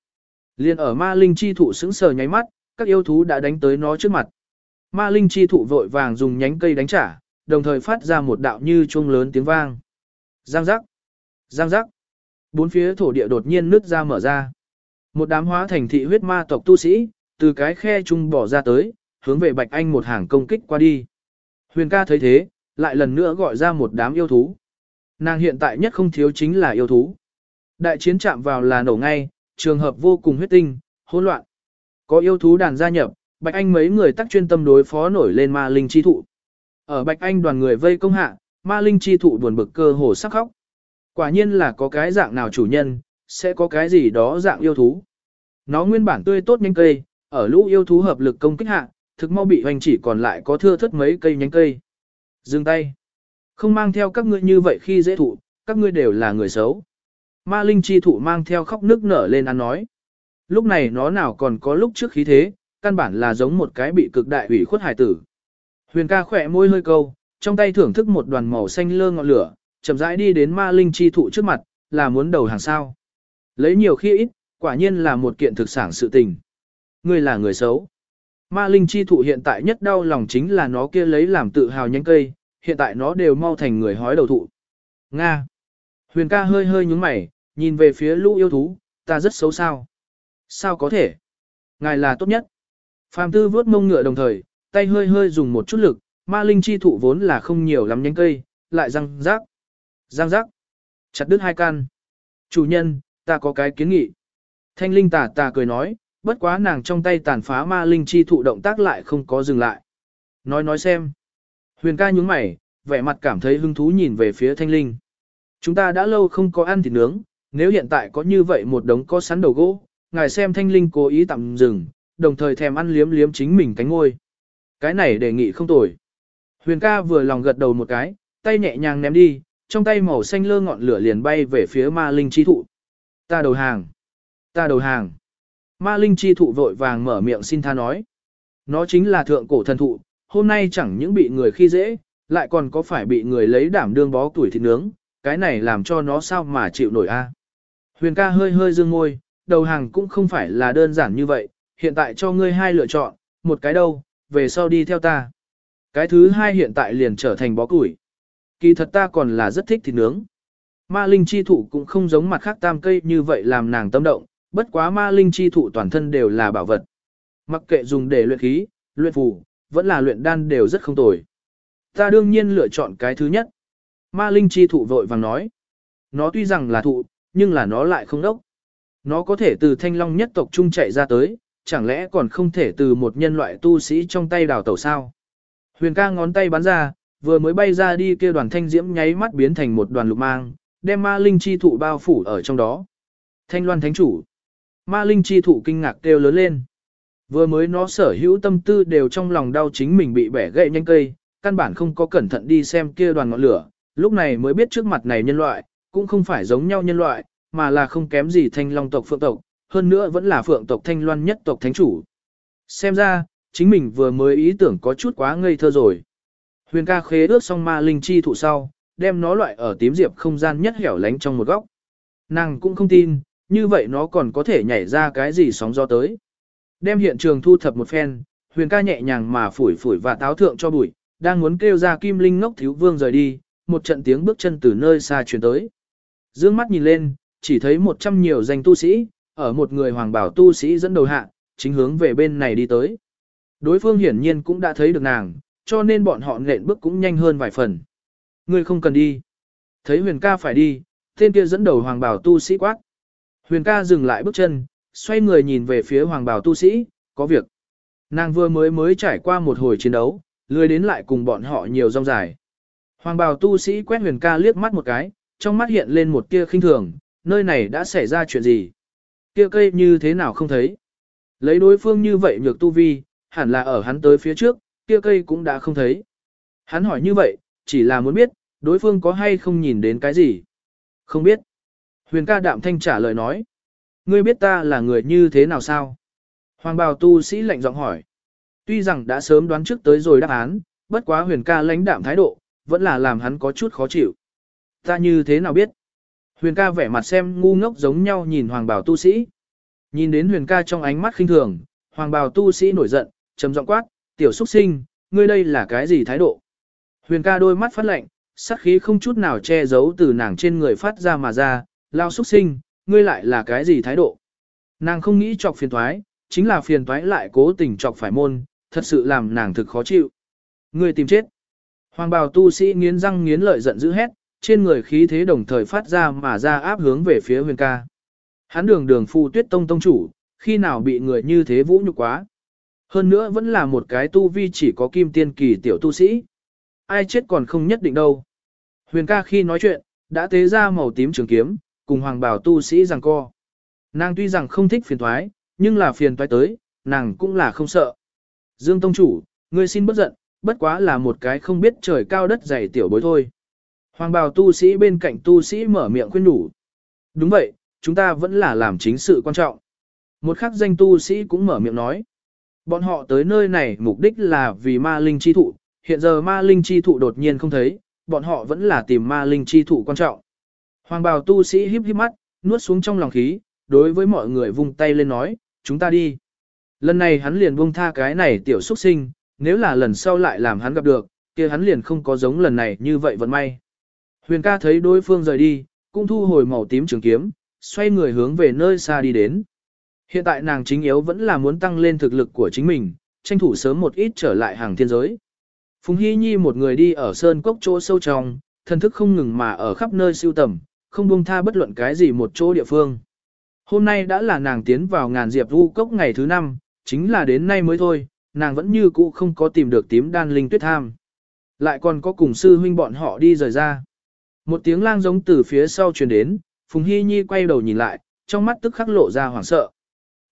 Liên ở ma linh chi thụ sững sờ nháy mắt, các yêu thú đã đánh tới nó trước mặt. Ma linh chi thụ vội vàng dùng nhánh cây đánh trả, đồng thời phát ra một đạo như chuông lớn tiếng vang. Giang giác, giang giác. Bốn phía thổ địa đột nhiên nứt ra mở ra. Một đám hóa thành thị huyết ma tộc tu sĩ, từ cái khe chung bỏ ra tới, hướng về Bạch Anh một hàng công kích qua đi. Huyền ca thấy thế, lại lần nữa gọi ra một đám yêu thú. Nàng hiện tại nhất không thiếu chính là yêu thú. Đại chiến chạm vào là nổ ngay, trường hợp vô cùng huyết tinh, hỗn loạn. Có yêu thú đàn gia nhập, Bạch Anh mấy người tắc chuyên tâm đối phó nổi lên ma linh chi thụ. Ở Bạch Anh đoàn người vây công hạ, ma linh chi thụ buồn bực cơ hồ sắc khóc. Quả nhiên là có cái dạng nào chủ nhân, sẽ có cái gì đó dạng yêu thú. Nó nguyên bản tươi tốt nhánh cây, ở lũ yêu thú hợp lực công kích hạ, thực mau bị hoành chỉ còn lại có thưa thất mấy cây nhánh cây. Dừng tay. Không mang theo các ngươi như vậy khi dễ thụ, các ngươi đều là người xấu. Ma linh chi thụ mang theo khóc nước nở lên ăn nói. Lúc này nó nào còn có lúc trước khí thế, căn bản là giống một cái bị cực đại ủy khuất hải tử. Huyền ca khỏe môi hơi câu, trong tay thưởng thức một đoàn màu xanh lơ ngọn lửa, chậm rãi đi đến ma linh chi thụ trước mặt, là muốn đầu hàng sao. Lấy nhiều khi ít, quả nhiên là một kiện thực sản sự tình. Ngươi là người xấu. Ma linh chi thụ hiện tại nhất đau lòng chính là nó kia lấy làm tự hào nhánh cây, hiện tại nó đều mau thành người hói đầu thụ. Nga. Huyền ca hơi hơi nhúng mày, nhìn về phía lũ yêu thú, ta rất xấu sao. Sao có thể? Ngài là tốt nhất. Phạm tư vớt mông ngựa đồng thời, tay hơi hơi dùng một chút lực, ma linh chi thụ vốn là không nhiều lắm nhánh cây, lại răng rác. Giang giác. Chặt đứt hai can. Chủ nhân, ta có cái kiến nghị. Thanh linh tà tà cười nói, bất quá nàng trong tay tàn phá ma linh chi thụ động tác lại không có dừng lại. Nói nói xem. Huyền ca nhúng mày, vẻ mặt cảm thấy hứng thú nhìn về phía thanh linh. Chúng ta đã lâu không có ăn thịt nướng, nếu hiện tại có như vậy một đống có sắn đầu gỗ, ngài xem thanh linh cố ý tạm dừng, đồng thời thèm ăn liếm liếm chính mình cánh ngôi. Cái này đề nghị không tồi. Huyền ca vừa lòng gật đầu một cái, tay nhẹ nhàng ném đi, trong tay màu xanh lơ ngọn lửa liền bay về phía ma linh chi thụ. Ta đầu hàng. Ta đầu hàng. Ma linh chi thụ vội vàng mở miệng xin tha nói. Nó chính là thượng cổ thần thụ, hôm nay chẳng những bị người khi dễ, lại còn có phải bị người lấy đảm đương bó tuổi thịt nướng, cái này làm cho nó sao mà chịu nổi a? Huyền ca hơi hơi dương môi, đầu hàng cũng không phải là đơn giản như vậy, hiện tại cho ngươi hai lựa chọn, một cái đâu, về sau đi theo ta. Cái thứ hai hiện tại liền trở thành bó củi. Kỳ thật ta còn là rất thích thịt nướng. Ma linh chi thụ cũng không giống mặt khác tam cây như vậy làm nàng tâm động, bất quá ma linh chi thụ toàn thân đều là bảo vật. Mặc kệ dùng để luyện khí, luyện phù, vẫn là luyện đan đều rất không tồi. Ta đương nhiên lựa chọn cái thứ nhất. Ma linh chi thụ vội vàng nói. Nó tuy rằng là thụ, nhưng là nó lại không đốc. Nó có thể từ thanh long nhất tộc trung chạy ra tới, chẳng lẽ còn không thể từ một nhân loại tu sĩ trong tay đào tẩu sao? Huyền ca ngón tay bắn ra, vừa mới bay ra đi kia đoàn thanh diễm nháy mắt biến thành một đoàn lục mang, đem ma linh chi thụ bao phủ ở trong đó. Thanh loan thánh chủ. Ma linh chi thụ kinh ngạc kêu lớn lên. Vừa mới nó sở hữu tâm tư đều trong lòng đau chính mình bị bẻ gãy nhanh cây, căn bản không có cẩn thận đi xem kia đoàn ngọn lửa, lúc này mới biết trước mặt này nhân loại, cũng không phải giống nhau nhân loại, mà là không kém gì thanh long tộc phượng tộc, hơn nữa vẫn là phượng tộc thanh loan nhất tộc thánh chủ. Xem ra, chính mình vừa mới ý tưởng có chút quá ngây thơ rồi. Huyền ca khế ước xong ma linh chi thụ sau, đem nó loại ở tím diệp không gian nhất hẻo lánh trong một góc. Nàng cũng không tin, như vậy nó còn có thể nhảy ra cái gì sóng gió tới. Đem hiện trường thu thập một phen, huyền ca nhẹ nhàng mà phủi phủi và táo thượng cho bụi, đang muốn kêu ra kim linh ngốc thiếu vương rời đi, một trận tiếng bước chân từ nơi xa truyền tới. Dương mắt nhìn lên, chỉ thấy một trăm nhiều danh tu sĩ, ở một người hoàng bảo tu sĩ dẫn đầu hạ, chính hướng về bên này đi tới. Đối phương hiển nhiên cũng đã thấy được nàng, cho nên bọn họ nện bước cũng nhanh hơn vài phần. Ngươi không cần đi. Thấy huyền ca phải đi, tên kia dẫn đầu hoàng bảo tu sĩ quát. Huyền ca dừng lại bước chân, xoay người nhìn về phía hoàng bảo tu sĩ, có việc. Nàng vừa mới mới trải qua một hồi chiến đấu, lười đến lại cùng bọn họ nhiều rong dài. Hoàng bào tu sĩ quét huyền ca liếc mắt một cái, trong mắt hiện lên một tia khinh thường, nơi này đã xảy ra chuyện gì? Kia cây như thế nào không thấy? Lấy đối phương như vậy nhược tu vi, hẳn là ở hắn tới phía trước, kia cây cũng đã không thấy. Hắn hỏi như vậy, chỉ là muốn biết, đối phương có hay không nhìn đến cái gì? Không biết. Huyền ca đạm thanh trả lời nói. Ngươi biết ta là người như thế nào sao? Hoàng bào tu sĩ lạnh giọng hỏi. Tuy rằng đã sớm đoán trước tới rồi đáp án, bất quá huyền ca lãnh đạm thái độ, vẫn là làm hắn có chút khó chịu. Ta như thế nào biết? Huyền ca vẻ mặt xem ngu ngốc giống nhau nhìn hoàng bào tu sĩ. Nhìn đến huyền ca trong ánh mắt khinh thường, hoàng bào tu sĩ nổi giận, trầm giọng quát, tiểu xuất sinh, ngươi đây là cái gì thái độ? Huyền ca đôi mắt phát lạnh, sát khí không chút nào che giấu từ nàng trên người phát ra mà ra, lao xuất sinh, ngươi lại là cái gì thái độ? Nàng không nghĩ chọc phiền toái, chính là phiền toái lại cố tình chọc phải môn, thật sự làm nàng thực khó chịu. Ngươi tìm chết. Hoàng bào tu sĩ nghiến răng nghiến lợi giận dữ hét, trên người khí thế đồng thời phát ra mà ra áp hướng về phía huyền ca. Hắn đường đường phu tuyết tông tông chủ, khi nào bị người như thế vũ nhục quá. Hơn nữa vẫn là một cái tu vi chỉ có kim tiên kỳ tiểu tu sĩ. Ai chết còn không nhất định đâu. Huyền ca khi nói chuyện, đã tế ra màu tím trường kiếm, cùng hoàng bảo tu sĩ rằng co. Nàng tuy rằng không thích phiền thoái, nhưng là phiền toái tới, nàng cũng là không sợ. Dương Tông Chủ, ngươi xin bất giận, bất quá là một cái không biết trời cao đất dày tiểu bối thôi. Hoàng bào tu sĩ bên cạnh tu sĩ mở miệng khuyên đủ. Đúng vậy, chúng ta vẫn là làm chính sự quan trọng. Một khắc danh tu sĩ cũng mở miệng nói. Bọn họ tới nơi này mục đích là vì ma linh chi thụ, hiện giờ ma linh chi thụ đột nhiên không thấy, bọn họ vẫn là tìm ma linh chi thụ quan trọng. Hoàng bào tu sĩ híp híp mắt, nuốt xuống trong lòng khí, đối với mọi người vung tay lên nói, chúng ta đi. Lần này hắn liền buông tha cái này tiểu xuất sinh, nếu là lần sau lại làm hắn gặp được, kia hắn liền không có giống lần này như vậy vận may. Huyền ca thấy đối phương rời đi, cũng thu hồi màu tím trường kiếm, xoay người hướng về nơi xa đi đến. Hiện tại nàng chính yếu vẫn là muốn tăng lên thực lực của chính mình, tranh thủ sớm một ít trở lại hàng thiên giới. Phùng Hy Nhi một người đi ở sơn cốc chỗ sâu trong, thân thức không ngừng mà ở khắp nơi siêu tầm, không buông tha bất luận cái gì một chỗ địa phương. Hôm nay đã là nàng tiến vào ngàn diệp vu cốc ngày thứ năm, chính là đến nay mới thôi, nàng vẫn như cũ không có tìm được tím đan linh tuyết tham. Lại còn có cùng sư huynh bọn họ đi rời ra. Một tiếng lang giống từ phía sau truyền đến, Phùng Hy Nhi quay đầu nhìn lại, trong mắt tức khắc lộ ra hoảng sợ.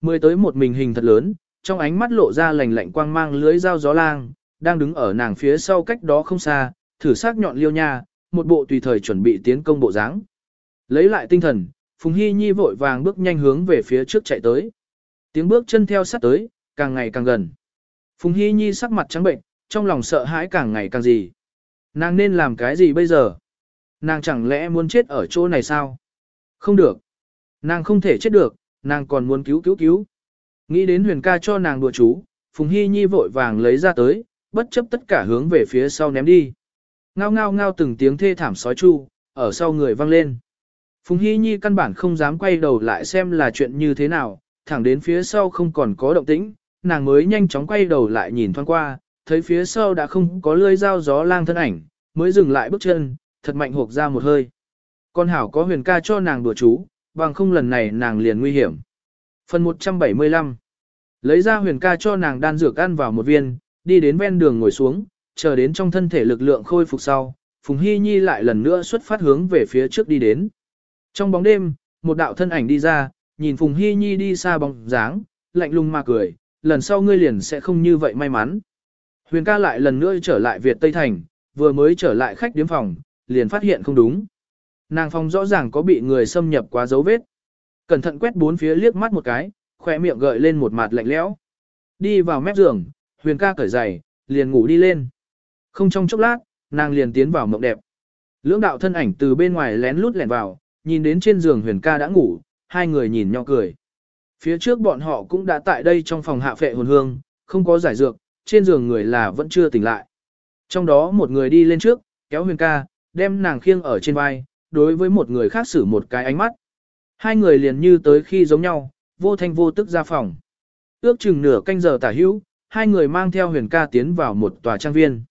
Mười tới một mình hình thật lớn, trong ánh mắt lộ ra lạnh lạnh quang mang lưới dao gió lang, đang đứng ở nàng phía sau cách đó không xa, thử sắc nhọn liêu nha, một bộ tùy thời chuẩn bị tiến công bộ dáng. Lấy lại tinh thần, Phùng Hy Nhi vội vàng bước nhanh hướng về phía trước chạy tới. Tiếng bước chân theo sát tới, càng ngày càng gần. Phùng Hy Nhi sắc mặt trắng bệnh, trong lòng sợ hãi càng ngày càng gì. Nàng nên làm cái gì bây giờ? Nàng chẳng lẽ muốn chết ở chỗ này sao? Không được. Nàng không thể chết được, nàng còn muốn cứu cứu cứu. Nghĩ đến huyền ca cho nàng đùa chú, Phùng Hy Nhi vội vàng lấy ra tới, bất chấp tất cả hướng về phía sau ném đi. Ngao ngao ngao từng tiếng thê thảm sói chu, ở sau người vang lên. Phùng Hy Nhi căn bản không dám quay đầu lại xem là chuyện như thế nào, thẳng đến phía sau không còn có động tĩnh, nàng mới nhanh chóng quay đầu lại nhìn thoáng qua, thấy phía sau đã không có lưỡi dao gió lang thân ảnh, mới dừng lại bước chân, thật mạnh hộp ra một hơi. Con hảo có huyền ca cho nàng đùa chú, bằng không lần này nàng liền nguy hiểm. Phần 175 Lấy ra huyền ca cho nàng đan dược ăn vào một viên, đi đến ven đường ngồi xuống, chờ đến trong thân thể lực lượng khôi phục sau, Phùng Hy Nhi lại lần nữa xuất phát hướng về phía trước đi đến. Trong bóng đêm, một đạo thân ảnh đi ra, nhìn Phùng Hy Nhi đi xa bóng dáng, lạnh lùng mà cười, lần sau ngươi liền sẽ không như vậy may mắn. Huyền ca lại lần nữa trở lại Việt Tây Thành, vừa mới trở lại khách điếm phòng, liền phát hiện không đúng. Nàng phòng rõ ràng có bị người xâm nhập quá dấu vết. Cẩn thận quét bốn phía liếc mắt một cái, khỏe miệng gợi lên một mặt lạnh lẽo. Đi vào mép giường, Huyền ca cởi giày, liền ngủ đi lên. Không trong chốc lát, nàng liền tiến vào mộng đẹp. Lưỡng đạo thân ảnh từ bên ngoài lén lút lẻn vào, nhìn đến trên giường Huyền ca đã ngủ, hai người nhìn nhau cười. Phía trước bọn họ cũng đã tại đây trong phòng hạ phệ hồn hương, không có giải dược, trên giường người là vẫn chưa tỉnh lại. Trong đó một người đi lên trước, kéo huyền ca, đem nàng khiêng ở trên vai, đối với một người khác xử một cái ánh mắt. Hai người liền như tới khi giống nhau, vô thanh vô tức ra phòng. Ước chừng nửa canh giờ tả hữu, hai người mang theo huyền ca tiến vào một tòa trang viên.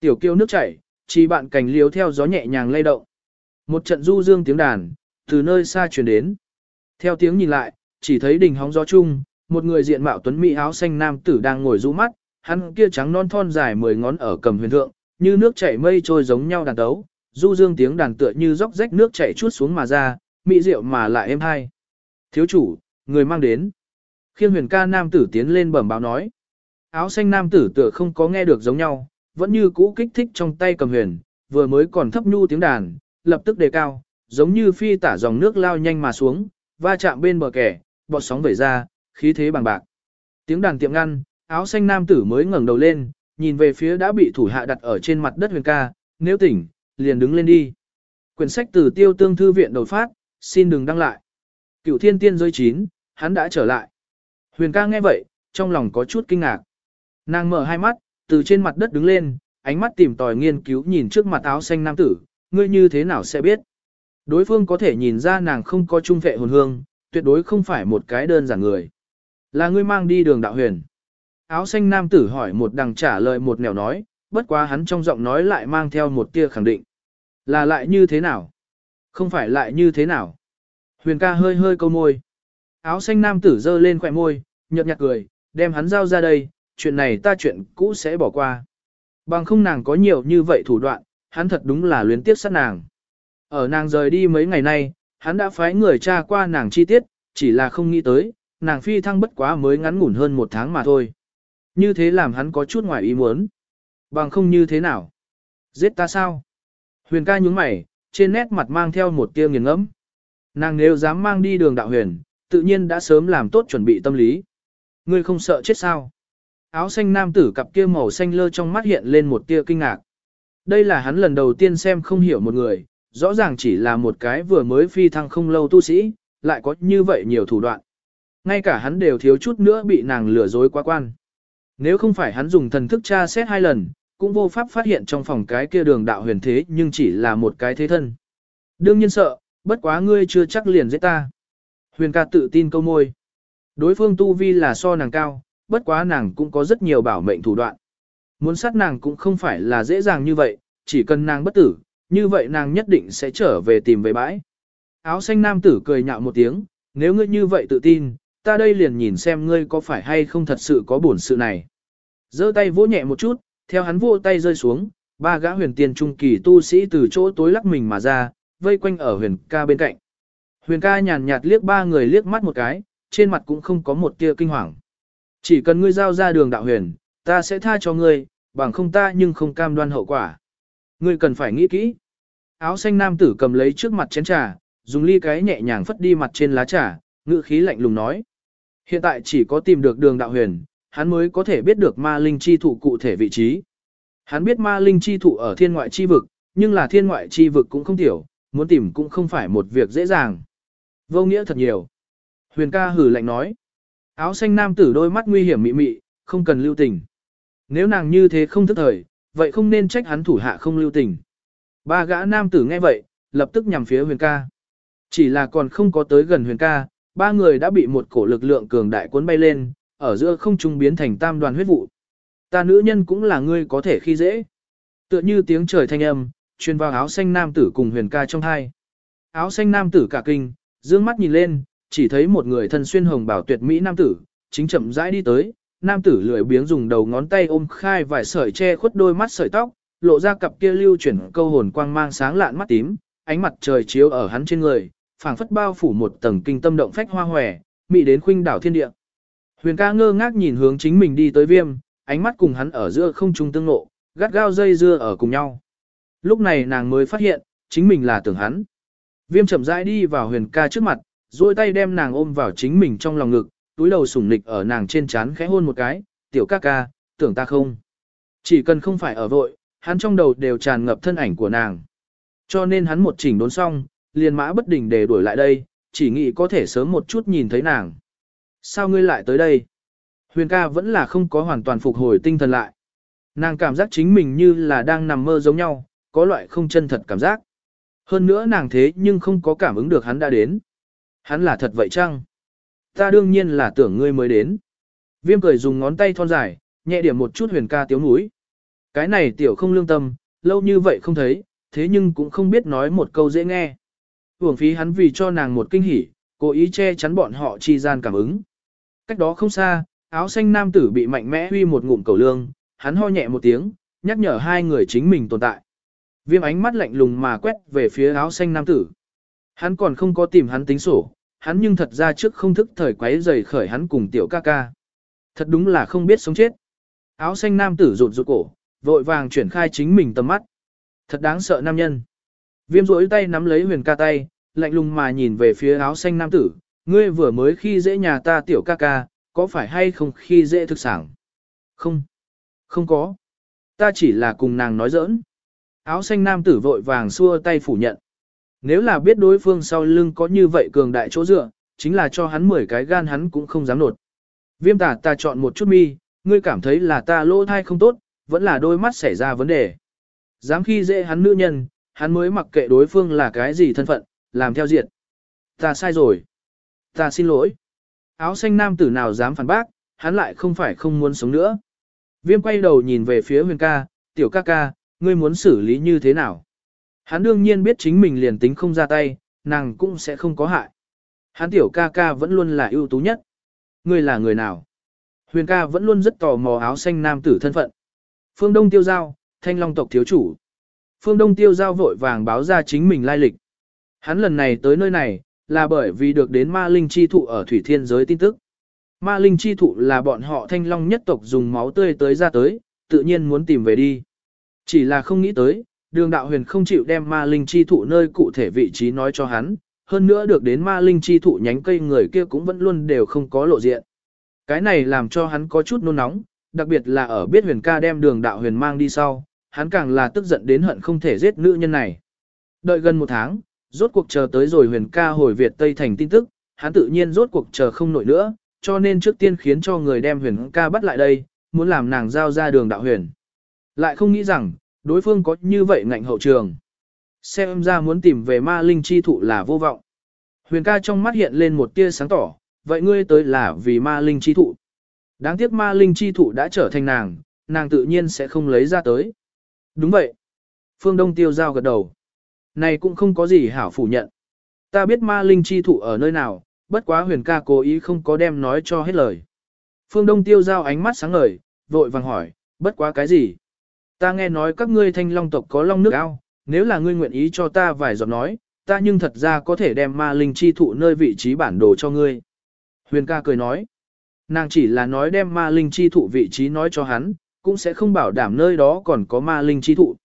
Tiểu kiêu nước chảy, chỉ bạn cành liếu theo gió nhẹ nhàng lay động. Một trận du dương tiếng đàn, từ nơi xa truyền đến. Theo tiếng nhìn lại, chỉ thấy đỉnh hóng gió chung, một người diện mạo tuấn mỹ áo xanh nam tử đang ngồi rũ mắt, hắn kia trắng non thon dài mười ngón ở cầm huyền thượng, như nước chảy mây trôi giống nhau đàn tấu, du dương tiếng đàn tựa như róc rách nước chảy chút xuống mà ra, mỹ rượu mà lại êm hay. Thiếu chủ, người mang đến. Khiên huyền ca nam tử tiến lên bẩm báo nói. Áo xanh nam tử tựa không có nghe được giống nhau, vẫn như cũ kích thích trong tay cầm huyền, vừa mới còn thấp nhu tiếng đàn, lập tức đề cao, giống như phi tả dòng nước lao nhanh mà xuống, va chạm bên bờ kẻ, bọt sóng vẩy ra, khí thế bằng bạc. Tiếng đàn tiệm ngăn, áo xanh nam tử mới ngẩng đầu lên, nhìn về phía đã bị thủ hạ đặt ở trên mặt đất huyền ca, nếu tỉnh, liền đứng lên đi. Quyển sách từ tiêu tương thư viện đột phát, xin đừng đăng lại. Cựu thiên tiên rơi chín, hắn đã trở lại. Huyền ca nghe vậy, trong lòng có chút kinh ngạc. Nàng mở hai mắt, từ trên mặt đất đứng lên, ánh mắt tìm tòi nghiên cứu nhìn trước mặt áo xanh nam tử, ngươi như thế nào sẽ biết. Đối phương có thể nhìn ra nàng không có trung vệ hồn hương, tuyệt đối không phải một cái đơn giản người. Là ngươi mang đi đường đạo huyền. Áo xanh nam tử hỏi một đằng trả lời một nẻo nói, bất quá hắn trong giọng nói lại mang theo một tia khẳng định. Là lại như thế nào? Không phải lại như thế nào? Huyền ca hơi hơi câu môi. Áo xanh nam tử dơ lên khỏe môi, nhợt nhạt cười, đem hắn giao ra đây, chuyện này ta chuyện cũ sẽ bỏ qua. Bằng không nàng có nhiều như vậy thủ đoạn, hắn thật đúng là luyến tiếc sát nàng. Ở nàng rời đi mấy ngày nay, hắn đã phái người tra qua nàng chi tiết, chỉ là không nghĩ tới, nàng phi thăng bất quá mới ngắn ngủn hơn một tháng mà thôi. Như thế làm hắn có chút ngoài ý muốn. Bằng không như thế nào? Giết ta sao? Huyền ca nhúng mày, trên nét mặt mang theo một tia nghiền ngẫm. Nàng nếu dám mang đi đường đạo huyền, tự nhiên đã sớm làm tốt chuẩn bị tâm lý. Ngươi không sợ chết sao? Áo xanh nam tử cặp kia màu xanh lơ trong mắt hiện lên một tia kinh ngạc. Đây là hắn lần đầu tiên xem không hiểu một người, rõ ràng chỉ là một cái vừa mới phi thăng không lâu tu sĩ, lại có như vậy nhiều thủ đoạn. Ngay cả hắn đều thiếu chút nữa bị nàng lừa dối quá quan. Nếu không phải hắn dùng thần thức tra xét hai lần, cũng vô pháp phát hiện trong phòng cái kia đường đạo huyền thế nhưng chỉ là một cái thế thân. Đương nhiên sợ, bất quá ngươi chưa chắc liền giết ta. Huyền ca tự tin câu môi. Đối phương tu vi là so nàng cao, bất quá nàng cũng có rất nhiều bảo mệnh thủ đoạn. Muốn sát nàng cũng không phải là dễ dàng như vậy, chỉ cần nàng bất tử, như vậy nàng nhất định sẽ trở về tìm về bãi. Áo xanh nam tử cười nhạo một tiếng, nếu ngươi như vậy tự tin, ta đây liền nhìn xem ngươi có phải hay không thật sự có bổn sự này. giơ tay vỗ nhẹ một chút, theo hắn vỗ tay rơi xuống, ba gã huyền tiên trung kỳ tu sĩ từ chỗ tối lắc mình mà ra, vây quanh ở huyền ca bên cạnh. Huyền ca nhàn nhạt liếc ba người liếc mắt một cái, trên mặt cũng không có một tia kinh hoàng. Chỉ cần ngươi giao ra đường đạo huyền, ta sẽ tha cho ngươi, bằng không ta nhưng không cam đoan hậu quả. Ngươi cần phải nghĩ kỹ. Áo xanh nam tử cầm lấy trước mặt chén trà, dùng ly cái nhẹ nhàng phất đi mặt trên lá trà, ngữ khí lạnh lùng nói. Hiện tại chỉ có tìm được đường đạo huyền, hắn mới có thể biết được ma linh chi thụ cụ thể vị trí. Hắn biết ma linh chi thụ ở thiên ngoại chi vực, nhưng là thiên ngoại chi vực cũng không tiểu, muốn tìm cũng không phải một việc dễ dàng. Vô nghĩa thật nhiều. Huyền ca hử lạnh nói. Áo xanh nam tử đôi mắt nguy hiểm mị mị, không cần lưu tình. Nếu nàng như thế không thức thời, vậy không nên trách hắn thủ hạ không lưu tình. Ba gã nam tử nghe vậy, lập tức nhằm phía huyền ca. Chỉ là còn không có tới gần huyền ca, ba người đã bị một cổ lực lượng cường đại cuốn bay lên, ở giữa không trung biến thành tam đoàn huyết vụ. Ta nữ nhân cũng là ngươi có thể khi dễ. Tựa như tiếng trời thanh âm, truyền vào áo xanh nam tử cùng huyền ca trong hai. Áo xanh nam tử cả kinh, dương mắt nhìn lên, chỉ thấy một người thân xuyên hồng bảo tuyệt mỹ nam tử, chính chậm rãi đi tới, nam tử lười biếng dùng đầu ngón tay ôm khai vài sợi che khuất đôi mắt sợi tóc, lộ ra cặp kia lưu chuyển câu hồn quang mang sáng lạn mắt tím, ánh mặt trời chiếu ở hắn trên người, phảng phất bao phủ một tầng kinh tâm động phách hoa hòe, mỹ đến khuynh đảo thiên địa. Huyền ca ngơ ngác nhìn hướng chính mình đi tới viêm, ánh mắt cùng hắn ở giữa không trung tương nộ, gắt gao dây dưa ở cùng nhau. Lúc này nàng mới phát hiện, chính mình là tưởng hắn. Viêm chậm rãi đi vào huyền ca trước mặt, duỗi tay đem nàng ôm vào chính mình trong lòng ngực, túi đầu sủng nịch ở nàng trên trán khẽ hôn một cái, tiểu ca ca, tưởng ta không. Chỉ cần không phải ở vội, hắn trong đầu đều tràn ngập thân ảnh của nàng. Cho nên hắn một chỉnh đốn xong, liền mã bất đình để đuổi lại đây, chỉ nghĩ có thể sớm một chút nhìn thấy nàng. Sao ngươi lại tới đây? Huyền ca vẫn là không có hoàn toàn phục hồi tinh thần lại. Nàng cảm giác chính mình như là đang nằm mơ giống nhau, có loại không chân thật cảm giác. Hơn nữa nàng thế nhưng không có cảm ứng được hắn đã đến. Hắn là thật vậy chăng? Ta đương nhiên là tưởng ngươi mới đến. Viêm cười dùng ngón tay thon dài, nhẹ điểm một chút huyền ca tiếu núi. Cái này tiểu không lương tâm, lâu như vậy không thấy, thế nhưng cũng không biết nói một câu dễ nghe. Hưởng phí hắn vì cho nàng một kinh hỉ, cố ý che chắn bọn họ chi gian cảm ứng. Cách đó không xa, áo xanh nam tử bị mạnh mẽ huy một ngụm cầu lương, hắn ho nhẹ một tiếng, nhắc nhở hai người chính mình tồn tại. Viêm ánh mắt lạnh lùng mà quét về phía áo xanh nam tử. Hắn còn không có tìm hắn tính sổ, hắn nhưng thật ra trước không thức thời quấy rầy khởi hắn cùng tiểu ca ca. Thật đúng là không biết sống chết. Áo xanh nam tử rụt rụt cổ, vội vàng chuyển khai chính mình tầm mắt. Thật đáng sợ nam nhân. Viêm rỗi tay nắm lấy huyền ca tay, lạnh lùng mà nhìn về phía áo xanh nam tử, ngươi vừa mới khi dễ nhà ta tiểu ca ca, có phải hay không khi dễ thực sản? Không, không có. Ta chỉ là cùng nàng nói giỡn. Áo xanh nam tử vội vàng xua tay phủ nhận. Nếu là biết đối phương sau lưng có như vậy cường đại chỗ dựa, chính là cho hắn 10 cái gan hắn cũng không dám nột. Viêm tả ta chọn một chút mi, ngươi cảm thấy là ta lỗ thai không tốt, vẫn là đôi mắt xảy ra vấn đề. Dám khi dễ hắn nữ nhân, hắn mới mặc kệ đối phương là cái gì thân phận, làm theo diện. Ta sai rồi. Ta xin lỗi. Áo xanh nam tử nào dám phản bác, hắn lại không phải không muốn sống nữa. Viêm quay đầu nhìn về phía huyền ca, tiểu ca ca, ngươi muốn xử lý như thế nào? Hắn đương nhiên biết chính mình liền tính không ra tay, nàng cũng sẽ không có hại. Hắn tiểu ca ca vẫn luôn là ưu tú nhất. Ngươi là người nào? Huyền ca vẫn luôn rất tò mò áo xanh nam tử thân phận. Phương Đông tiêu giao, thanh long tộc thiếu chủ. Phương Đông tiêu giao vội vàng báo ra chính mình lai lịch. Hắn lần này tới nơi này, là bởi vì được đến ma linh chi thụ ở thủy thiên giới tin tức. Ma linh chi thụ là bọn họ thanh long nhất tộc dùng máu tươi tới ra tới, tự nhiên muốn tìm về đi. Chỉ là không nghĩ tới, đường đạo huyền không chịu đem ma linh chi thụ nơi cụ thể vị trí nói cho hắn, hơn nữa được đến ma linh chi thụ nhánh cây người kia cũng vẫn luôn đều không có lộ diện. Cái này làm cho hắn có chút nôn nóng, đặc biệt là ở biết huyền ca đem đường đạo huyền mang đi sau, hắn càng là tức giận đến hận không thể giết nữ nhân này. Đợi gần một tháng, rốt cuộc chờ tới rồi huyền ca hồi Việt Tây thành tin tức, hắn tự nhiên rốt cuộc chờ không nổi nữa, cho nên trước tiên khiến cho người đem huyền ca bắt lại đây, muốn làm nàng giao ra đường đạo huyền. Lại không nghĩ rằng, đối phương có như vậy ngạnh hậu trường. Xem ra muốn tìm về ma linh chi thụ là vô vọng. Huyền ca trong mắt hiện lên một tia sáng tỏ, vậy ngươi tới là vì ma linh chi thụ. Đáng tiếc ma linh chi thụ đã trở thành nàng, nàng tự nhiên sẽ không lấy ra tới. Đúng vậy. Phương Đông tiêu giao gật đầu. Này cũng không có gì hảo phủ nhận. Ta biết ma linh chi thụ ở nơi nào, bất quá huyền ca cố ý không có đem nói cho hết lời. Phương Đông tiêu giao ánh mắt sáng ngời, vội vàng hỏi, bất quá cái gì? Ta nghe nói các ngươi thanh long tộc có long nước ao, nếu là ngươi nguyện ý cho ta vài giọt nói, ta nhưng thật ra có thể đem ma linh chi thụ nơi vị trí bản đồ cho ngươi. Huyền ca cười nói, nàng chỉ là nói đem ma linh chi thụ vị trí nói cho hắn, cũng sẽ không bảo đảm nơi đó còn có ma linh chi thụ.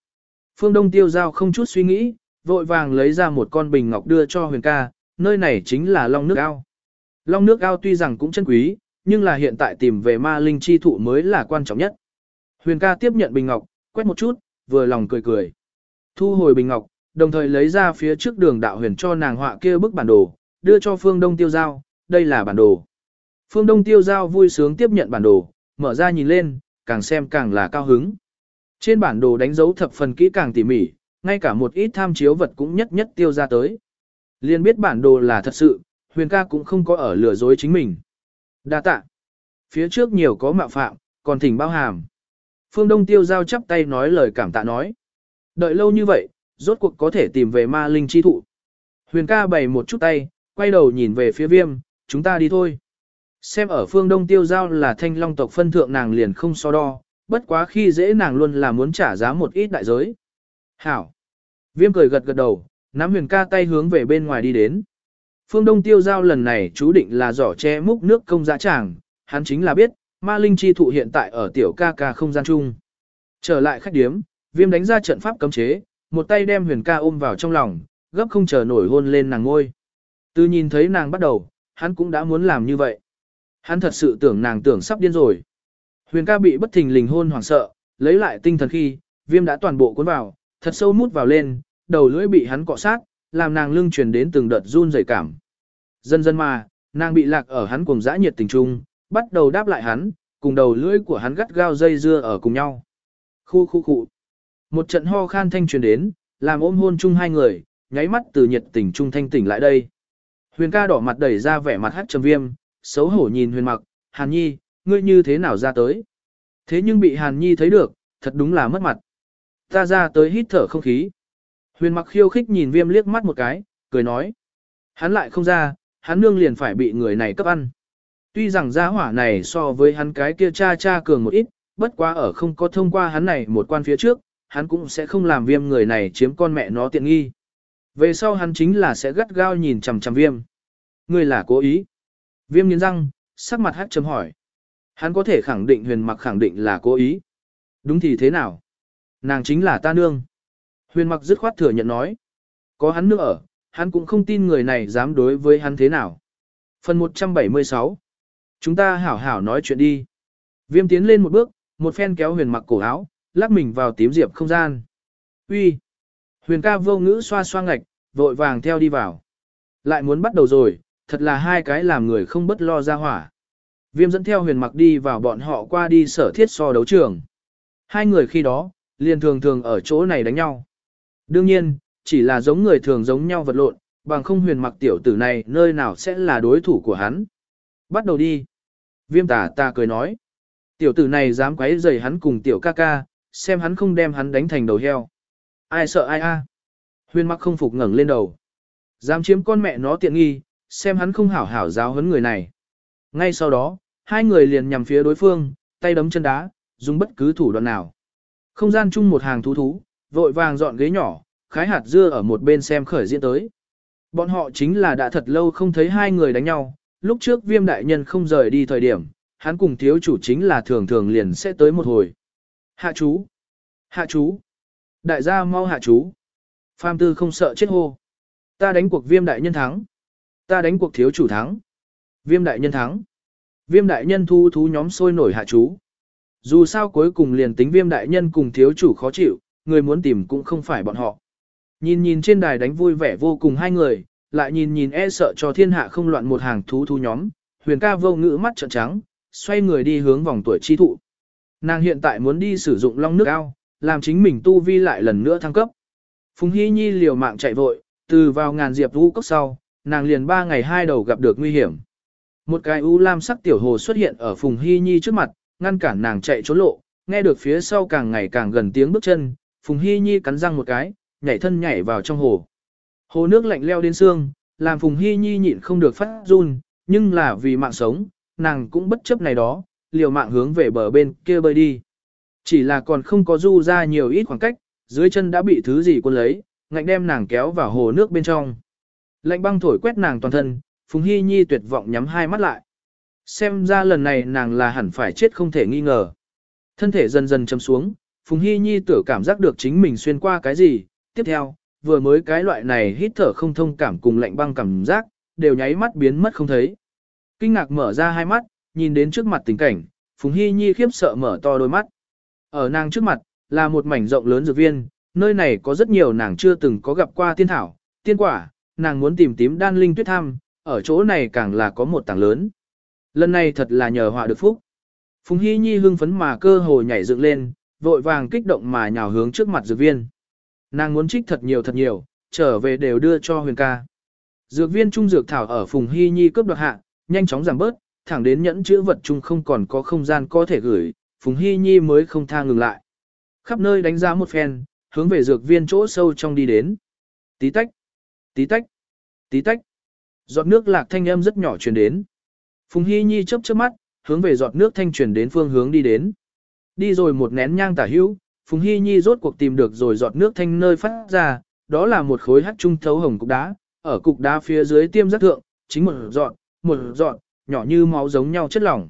Phương Đông tiêu giao không chút suy nghĩ, vội vàng lấy ra một con bình ngọc đưa cho huyền ca, nơi này chính là long nước ao. Long nước ao tuy rằng cũng chân quý, nhưng là hiện tại tìm về ma linh chi thụ mới là quan trọng nhất. Huyền ca tiếp nhận bình ngọc, quét một chút, vừa lòng cười cười. Thu hồi bình ngọc, đồng thời lấy ra phía trước đường đạo huyền cho nàng họa kia bức bản đồ, đưa cho phương đông tiêu giao, đây là bản đồ. Phương đông tiêu giao vui sướng tiếp nhận bản đồ, mở ra nhìn lên, càng xem càng là cao hứng. Trên bản đồ đánh dấu thập phần kỹ càng tỉ mỉ, ngay cả một ít tham chiếu vật cũng nhất nhất tiêu ra tới. Liên biết bản đồ là thật sự, huyền ca cũng không có ở lừa dối chính mình. Đa tạ. Phía trước nhiều có mạo phạm, còn thỉnh bao hàm. Phương Đông tiêu giao chắp tay nói lời cảm tạ nói. Đợi lâu như vậy, rốt cuộc có thể tìm về ma linh chi thụ. Huyền ca bày một chút tay, quay đầu nhìn về phía viêm, chúng ta đi thôi. Xem ở phương đông tiêu giao là thanh long tộc phân thượng nàng liền không so đo, bất quá khi dễ nàng luôn là muốn trả giá một ít đại giới. Hảo. Viêm cười gật gật đầu, nắm huyền ca tay hướng về bên ngoài đi đến. Phương Đông tiêu giao lần này chú định là giỏ che múc nước công giá tràng, hắn chính là biết, ma linh chi thụ hiện tại ở tiểu ca ca không gian chung. Trở lại khách điếm, viêm đánh ra trận pháp cấm chế, một tay đem huyền ca ôm vào trong lòng, gấp không chờ nổi hôn lên nàng ngôi. Từ nhìn thấy nàng bắt đầu, hắn cũng đã muốn làm như vậy. Hắn thật sự tưởng nàng tưởng sắp điên rồi. Huyền ca bị bất thình lình hôn hoảng sợ, lấy lại tinh thần khi, viêm đã toàn bộ cuốn vào, thật sâu mút vào lên, đầu lưỡi bị hắn cọ sát, làm nàng lưng truyền đến từng đợt run rẩy cảm. Dần dần mà, nàng bị lạc ở hắn cuồng dã nhiệt tình trung, bắt đầu đáp lại hắn, cùng đầu lưỡi của hắn gắt gao dây dưa ở cùng nhau. Khu khu khu. Một trận ho khan thanh truyền đến, làm ôm hôn chung hai người, nháy mắt từ nhiệt tình trung thanh tỉnh lại đây. Huyền ca đỏ mặt đẩy ra vẻ mặt hát trầm viêm, xấu hổ nhìn huyền mặc, Hàn Nhi, ngươi như thế nào ra tới? Thế nhưng bị Hàn Nhi thấy được, thật đúng là mất mặt. Ta ra tới hít thở không khí. Huyền mặc khiêu khích nhìn viêm liếc mắt một cái, cười nói. Hắn lại không ra, hắn nương liền phải bị người này cấp ăn. Tuy rằng gia hỏa này so với hắn cái kia cha cha cường một ít, bất quá ở không có thông qua hắn này một quan phía trước, hắn cũng sẽ không làm viêm người này chiếm con mẹ nó tiện nghi. Về sau hắn chính là sẽ gắt gao nhìn chằm chằm viêm. Người là cố ý. Viêm nghiến răng, sắc mặt hát chấm hỏi. Hắn có thể khẳng định huyền mặc khẳng định là cố ý. Đúng thì thế nào? Nàng chính là ta nương. Huyền mặc dứt khoát thừa nhận nói. Có hắn nương ở, hắn cũng không tin người này dám đối với hắn thế nào. Phần 176 Chúng ta hảo hảo nói chuyện đi. Viêm tiến lên một bước, một phen kéo huyền mặc cổ áo, lắc mình vào tím diệp không gian. Uy, Huyền ca vô ngữ xoa xoa ngạch, vội vàng theo đi vào. Lại muốn bắt đầu rồi, thật là hai cái làm người không bất lo ra hỏa. Viêm dẫn theo huyền mặc đi vào bọn họ qua đi sở thiết so đấu trường. Hai người khi đó, liền thường thường ở chỗ này đánh nhau. Đương nhiên, chỉ là giống người thường giống nhau vật lộn, bằng không huyền mặc tiểu tử này nơi nào sẽ là đối thủ của hắn. Bắt đầu đi. Viêm tà ta cười nói. Tiểu tử này dám quấy rầy hắn cùng tiểu ca ca, xem hắn không đem hắn đánh thành đầu heo. Ai sợ ai a? Huyền mặc không phục ngẩng lên đầu. Dám chiếm con mẹ nó tiện nghi, xem hắn không hảo hảo giáo huấn người này. Ngay sau đó, hai người liền nhằm phía đối phương, tay đấm chân đá, dùng bất cứ thủ đoạn nào. Không gian chung một hàng thú thú, vội vàng dọn ghế nhỏ, khái hạt dưa ở một bên xem khởi diễn tới. Bọn họ chính là đã thật lâu không thấy hai người đánh nhau, lúc trước viêm đại nhân không rời đi thời điểm, hắn cùng thiếu chủ chính là thường thường liền sẽ tới một hồi. Hạ chú! Hạ chú! Đại gia mau hạ chú! Pham tư không sợ chết hô. Ta đánh cuộc viêm đại nhân thắng. Ta đánh cuộc thiếu chủ thắng. Viêm đại nhân thắng. Viêm đại nhân thu thú nhóm sôi nổi hạ chú. Dù sao cuối cùng liền tính viêm đại nhân cùng thiếu chủ khó chịu, người muốn tìm cũng không phải bọn họ. Nhìn nhìn trên đài đánh vui vẻ vô cùng hai người, lại nhìn nhìn e sợ cho thiên hạ không loạn một hàng thú thú nhóm, huyền ca vô ngữ mắt trợn trắng, xoay người đi hướng vòng tuổi chi thụ. Nàng hiện tại muốn đi sử dụng long nước ao, làm chính mình tu vi lại lần nữa thăng cấp. Phùng Hy Nhi liều mạng chạy vội, từ vào ngàn diệp vũ cốc sau, nàng liền ba ngày hai đầu gặp được nguy hiểm. Một cái u lam sắc tiểu hồ xuất hiện ở Phùng Hy Nhi trước mặt, ngăn cản nàng chạy trốn lộ, nghe được phía sau càng ngày càng gần tiếng bước chân, Phùng Hy Nhi cắn răng một cái, nhảy thân nhảy vào trong hồ. Hồ nước lạnh leo đến xương, làm Phùng Hy Nhi nhịn không được phát run, nhưng là vì mạng sống, nàng cũng bất chấp này đó, liều mạng hướng về bờ bên kia bơi đi. Chỉ là còn không có du ra nhiều ít khoảng cách, dưới chân đã bị thứ gì cuốn lấy, ngạnh đem nàng kéo vào hồ nước bên trong. Lạnh băng thổi quét nàng toàn thân, Phùng Hy Nhi tuyệt vọng nhắm hai mắt lại. Xem ra lần này nàng là hẳn phải chết không thể nghi ngờ. Thân thể dần dần chấm xuống, Phùng Hy Nhi tưởng cảm giác được chính mình xuyên qua cái gì. Tiếp theo, vừa mới cái loại này hít thở không thông cảm cùng lạnh băng cảm giác, đều nháy mắt biến mất không thấy. Kinh ngạc mở ra hai mắt, nhìn đến trước mặt tình cảnh, Phùng Hy Nhi khiếp sợ mở to đôi mắt. Ở nàng trước mặt, là một mảnh rộng lớn dược viên, nơi này có rất nhiều nàng chưa từng có gặp qua tiên thảo, tiên quả, nàng muốn tìm tím đan linh tuyết thăm, ở chỗ này càng là có một tảng lớn. Lần này thật là nhờ họa được phúc. Phùng Hy Nhi hưng phấn mà cơ hồ nhảy dựng lên, vội vàng kích động mà nhào hướng trước mặt dược viên. Nàng muốn trích thật nhiều thật nhiều, trở về đều đưa cho huyền ca. Dược viên trung dược thảo ở Phùng Hy Nhi cướp đoạt hạ, nhanh chóng giảm bớt, thẳng đến nhẫn chữ vật chung không còn có không gian có thể gửi, Phùng Hy Nhi mới không tha ngừng lại. Khắp nơi đánh giá một phen, hướng về dược viên chỗ sâu trong đi đến. Tí tách, tí tách, tí tách. Giọt nước lạc thanh âm rất nhỏ truyền đến. Phùng Hy Nhi chớp chớp mắt, hướng về giọt nước thanh truyền đến phương hướng đi đến. Đi rồi một nén nhang tả hữu, Phùng Hy Nhi rốt cuộc tìm được rồi giọt nước thanh nơi phát ra, đó là một khối hắc trung thấu hồng cục đá, ở cục đá phía dưới tiêm giác thượng, chính một giọt, một giọt, nhỏ như máu giống nhau chất lỏng.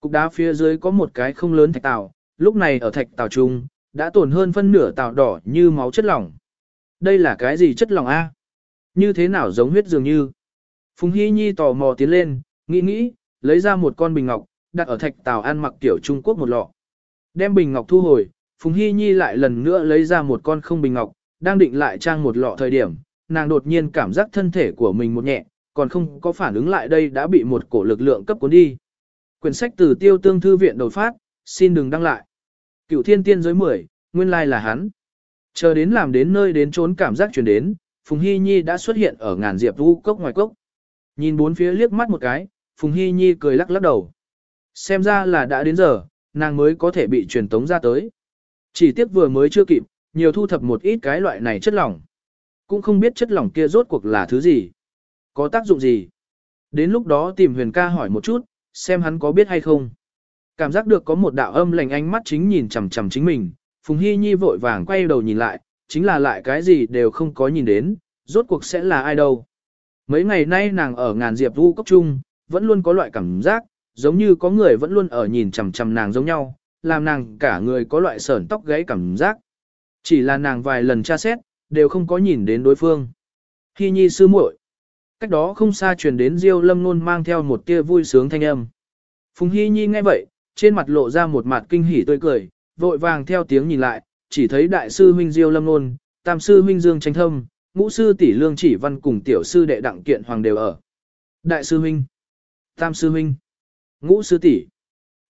Cục đá phía dưới có một cái không lớn thạch tàu, lúc này ở thạch tàu trung, đã tổn hơn phân nửa tàu đỏ như máu chất lỏng. Đây là cái gì chất lỏng A? Như thế nào giống huyết dường như? Phùng Hy Nhi tò mò tiến lên, nghĩ nghĩ, lấy ra một con bình ngọc, đặt ở thạch tàu ăn mặc tiểu Trung Quốc một lọ. Đem bình ngọc thu hồi, Phùng Hy Nhi lại lần nữa lấy ra một con không bình ngọc, đang định lại trang một lọ thời điểm, nàng đột nhiên cảm giác thân thể của mình một nhẹ, còn không có phản ứng lại đây đã bị một cổ lực lượng cấp cuốn đi. Quyển sách từ tiêu tương thư viện đột phát, xin đừng đăng lại. Cựu thiên tiên giới 10, nguyên lai là hắn. Chờ đến làm đến nơi đến trốn cảm giác chuyển đến, Phùng Hy Nhi đã xuất hiện ở ngàn diệp vũ cốc ngoài cốc. Nhìn bốn phía liếc mắt một cái, Phùng Hy Nhi cười lắc lắc đầu. Xem ra là đã đến giờ, nàng mới có thể bị truyền tống ra tới. Chỉ tiếc vừa mới chưa kịp, nhiều thu thập một ít cái loại này chất lỏng. Cũng không biết chất lỏng kia rốt cuộc là thứ gì. Có tác dụng gì. Đến lúc đó tìm huyền ca hỏi một chút, xem hắn có biết hay không. Cảm giác được có một đạo âm lành ánh mắt chính nhìn chằm chằm chính mình, Phùng Hy Nhi vội vàng quay đầu nhìn lại, chính là lại cái gì đều không có nhìn đến, rốt cuộc sẽ là ai đâu. Mấy ngày nay nàng ở ngàn diệp vu cốc trung, vẫn luôn có loại cảm giác, giống như có người vẫn luôn ở nhìn chằm chằm nàng giống nhau, làm nàng cả người có loại sởn tóc gáy cảm giác. Chỉ là nàng vài lần tra xét, đều không có nhìn đến đối phương. Hy nhi sư muội, Cách đó không xa truyền đến Diêu Lâm Nôn mang theo một tia vui sướng thanh âm. Phùng Hy Nhi nghe vậy, trên mặt lộ ra một mặt kinh hỉ tươi cười, vội vàng theo tiếng nhìn lại, chỉ thấy đại sư huynh Diêu Lâm Nôn, tam sư huynh Dương Tranh Thâm, ngũ sư tỷ Lương Chỉ Văn cùng tiểu sư đệ Đặng Kiện Hoàng đều ở. Đại sư huynh, tam sư huynh, ngũ sư tỷ,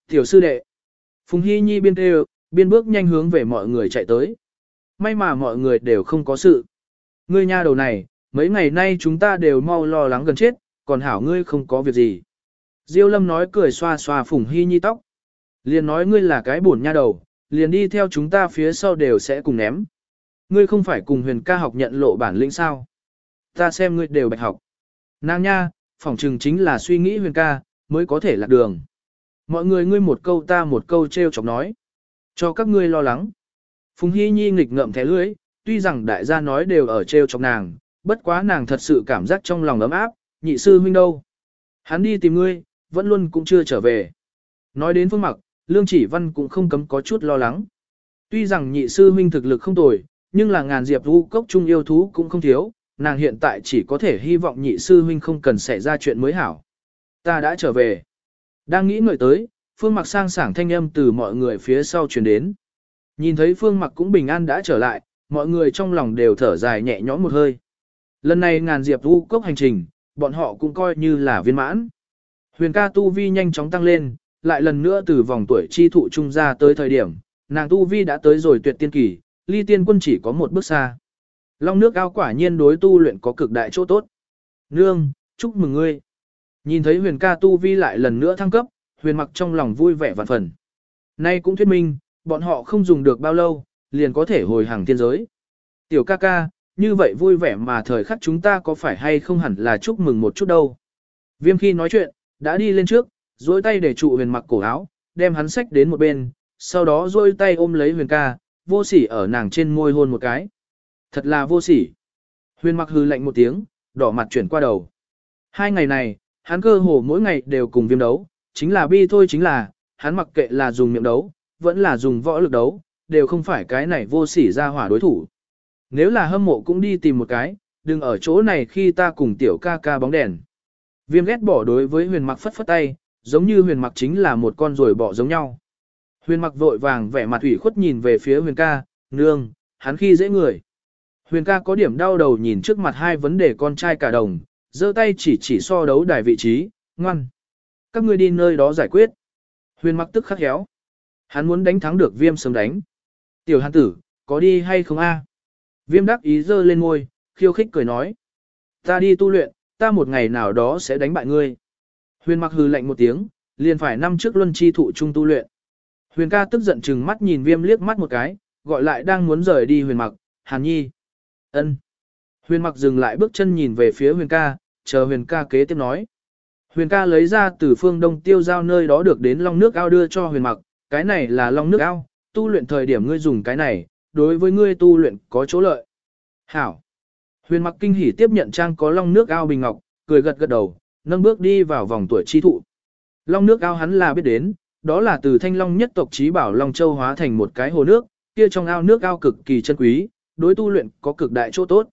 tiểu sư đệ. Phùng Hy Nhi biên kêu, biên bước nhanh hướng về mọi người chạy tới. May mà mọi người đều không có sự. Ngươi nha đầu này, mấy ngày nay chúng ta đều mau lo lắng gần chết, còn hảo ngươi không có việc gì. Diêu Lâm nói cười xoa xoa Phùng Hy Nhi tóc. Liền nói ngươi là cái buồn nha đầu, liền đi theo chúng ta phía sau đều sẽ cùng ném. Ngươi không phải cùng huyền ca học nhận lộ bản lĩnh sao. Ta xem ngươi đều bạch học. Nàng nha, phỏng chừng chính là suy nghĩ huyền ca, mới có thể lạc đường. Mọi người ngươi một câu ta một câu treo chọc nói. Cho các ngươi lo lắng. Phùng Hy Nhi nghịch ngậm thẻ lưới, tuy rằng đại gia nói đều ở treo chọc nàng, bất quá nàng thật sự cảm giác trong lòng ấm áp, nhị sư huynh đâu. Hắn đi tìm ngươi, vẫn luôn cũng chưa trở về. Nói đến phương mặc, Lương Chỉ Văn cũng không cấm có chút lo lắng. Tuy rằng nhị sư huynh thực lực không tồi, nhưng là ngàn diệp vũ cốc trung yêu thú cũng không thiếu, nàng hiện tại chỉ có thể hy vọng nhị sư huynh không cần xảy ra chuyện mới hảo. Ta đã trở về. Đang nghĩ ngợi tới, phương mặc sang sảng thanh âm từ mọi người phía sau truyền đến. Nhìn thấy phương mặc cũng bình an đã trở lại, mọi người trong lòng đều thở dài nhẹ nhõm một hơi. Lần này ngàn diệp vũ cốc hành trình, bọn họ cũng coi như là viên mãn. Huyền ca tu vi nhanh chóng tăng lên, lại lần nữa từ vòng tuổi chi thụ trung ra tới thời điểm, nàng tu vi đã tới rồi tuyệt tiên kỳ, ly tiên quân chỉ có một bước xa. Long nước ao quả nhiên đối tu luyện có cực đại chỗ tốt. Nương, chúc mừng ngươi. Nhìn thấy huyền ca tu vi lại lần nữa thăng cấp, huyền mặc trong lòng vui vẻ vạn phần. Nay cũng thuyết minh, bọn họ không dùng được bao lâu, liền có thể hồi hàng tiên giới. Tiểu ca ca, như vậy vui vẻ mà thời khắc chúng ta có phải hay không hẳn là chúc mừng một chút đâu. Viêm khi nói chuyện, đã đi lên trước, duỗi tay để trụ huyền mặc cổ áo, đem hắn sách đến một bên, sau đó duỗi tay ôm lấy huyền ca, vô sỉ ở nàng trên môi hôn một cái. Thật là vô sỉ. Huyền mặc hư lạnh một tiếng, đỏ mặt chuyển qua đầu. Hai ngày này, hắn cơ hồ mỗi ngày đều cùng viêm đấu, chính là bi thôi chính là, hắn mặc kệ là dùng miệng đấu, vẫn là dùng võ lực đấu, đều không phải cái này vô sỉ ra hỏa đối thủ. Nếu là hâm mộ cũng đi tìm một cái, đừng ở chỗ này khi ta cùng tiểu ca ca bóng đèn. Viêm ghét bỏ đối với huyền mặc phất phất tay, giống như huyền mặc chính là một con rồi bỏ giống nhau. Huyền mặc vội vàng vẻ mặt ủy khuất nhìn về phía huyền ca, nương, hắn khi dễ người. Huyền ca có điểm đau đầu nhìn trước mặt hai vấn đề con trai cả đồng, giơ tay chỉ chỉ so đấu đài vị trí, ngoan. Các ngươi đi nơi đó giải quyết. Huyền mặc tức khắc héo. Hắn muốn đánh thắng được viêm sớm đánh. Tiểu hàn tử, có đi hay không a? Viêm đắc ý giơ lên ngôi, khiêu khích cười nói. Ta đi tu luyện, ta một ngày nào đó sẽ đánh bại ngươi. Huyền mặc hừ lạnh một tiếng, liền phải năm trước luân chi thụ trung tu luyện. Huyền ca tức giận chừng mắt nhìn viêm liếc mắt một cái, gọi lại đang muốn rời đi huyền mặc, hàn nhi ân. Huyền mặc dừng lại bước chân nhìn về phía huyền ca, chờ huyền ca kế tiếp nói. Huyền ca lấy ra từ phương đông tiêu giao nơi đó được đến long nước ao đưa cho huyền mặc, cái này là long nước ao, tu luyện thời điểm ngươi dùng cái này, đối với ngươi tu luyện có chỗ lợi. Hảo. Huyền mặc kinh hỉ tiếp nhận trang có long nước ao bình ngọc, cười gật gật đầu, nâng bước đi vào vòng tuổi chi thụ. Long nước ao hắn là biết đến, đó là từ thanh long nhất tộc trí bảo Long Châu hóa thành một cái hồ nước, kia trong ao nước ao cực kỳ chân quý, đối tu luyện có cực đại chỗ tốt.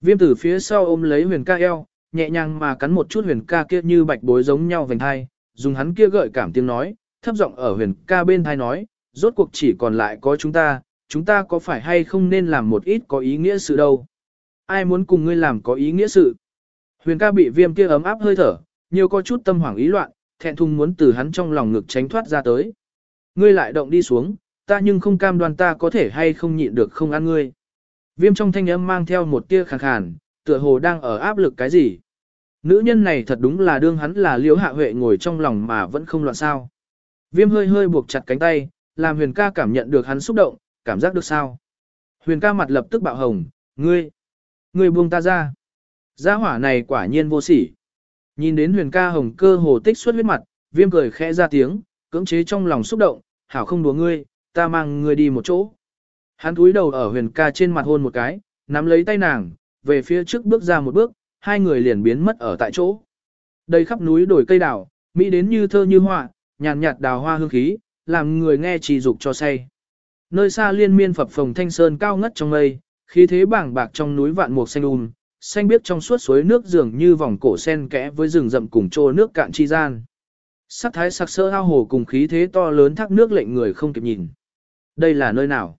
Viêm tử phía sau ôm lấy huyền ca eo, nhẹ nhàng mà cắn một chút huyền ca kia như bạch bối giống nhau vành thai, dùng hắn kia gợi cảm tiếng nói, thấp giọng ở huyền ca bên thai nói, rốt cuộc chỉ còn lại có chúng ta, chúng ta có phải hay không nên làm một ít có ý nghĩa sự đâu. Ai muốn cùng ngươi làm có ý nghĩa sự? Huyền ca bị viêm kia ấm áp hơi thở, nhiều có chút tâm hoảng ý loạn, thẹn thùng muốn từ hắn trong lòng ngực tránh thoát ra tới. Ngươi lại động đi xuống, ta nhưng không cam đoan ta có thể hay không nhịn được không ăn ngươi. Viêm trong thanh âm mang theo một tia khàn khàn, tựa hồ đang ở áp lực cái gì. Nữ nhân này thật đúng là đương hắn là liễu hạ huệ ngồi trong lòng mà vẫn không loạn sao. Viêm hơi hơi buộc chặt cánh tay, làm huyền ca cảm nhận được hắn xúc động, cảm giác được sao. Huyền ca mặt lập tức bạo hồng, ngươi, ngươi buông ta ra. Gia hỏa này quả nhiên vô sỉ. Nhìn đến huyền ca hồng cơ hồ tích xuất huyết mặt, viêm cười khẽ ra tiếng, cưỡng chế trong lòng xúc động, hảo không đùa ngươi, ta mang ngươi đi một chỗ. Hắn cúi đầu ở huyền ca trên mặt hôn một cái, nắm lấy tay nàng, về phía trước bước ra một bước, hai người liền biến mất ở tại chỗ. Đây khắp núi đồi cây đào, mỹ đến như thơ như họa, nhàn nhạt đào hoa hương khí, làm người nghe trì dục cho say. Nơi xa liên miên phập phồng thanh sơn cao ngất trong mây, khí thế bảng bạc trong núi vạn mục xanh um, xanh biếc trong suốt suối nước dường như vòng cổ sen kẽ với rừng rậm cùng trô nước cạn chi gian. Sắc thái sắc sỡ ao hồ cùng khí thế to lớn thác nước lệnh người không kịp nhìn. Đây là nơi nào?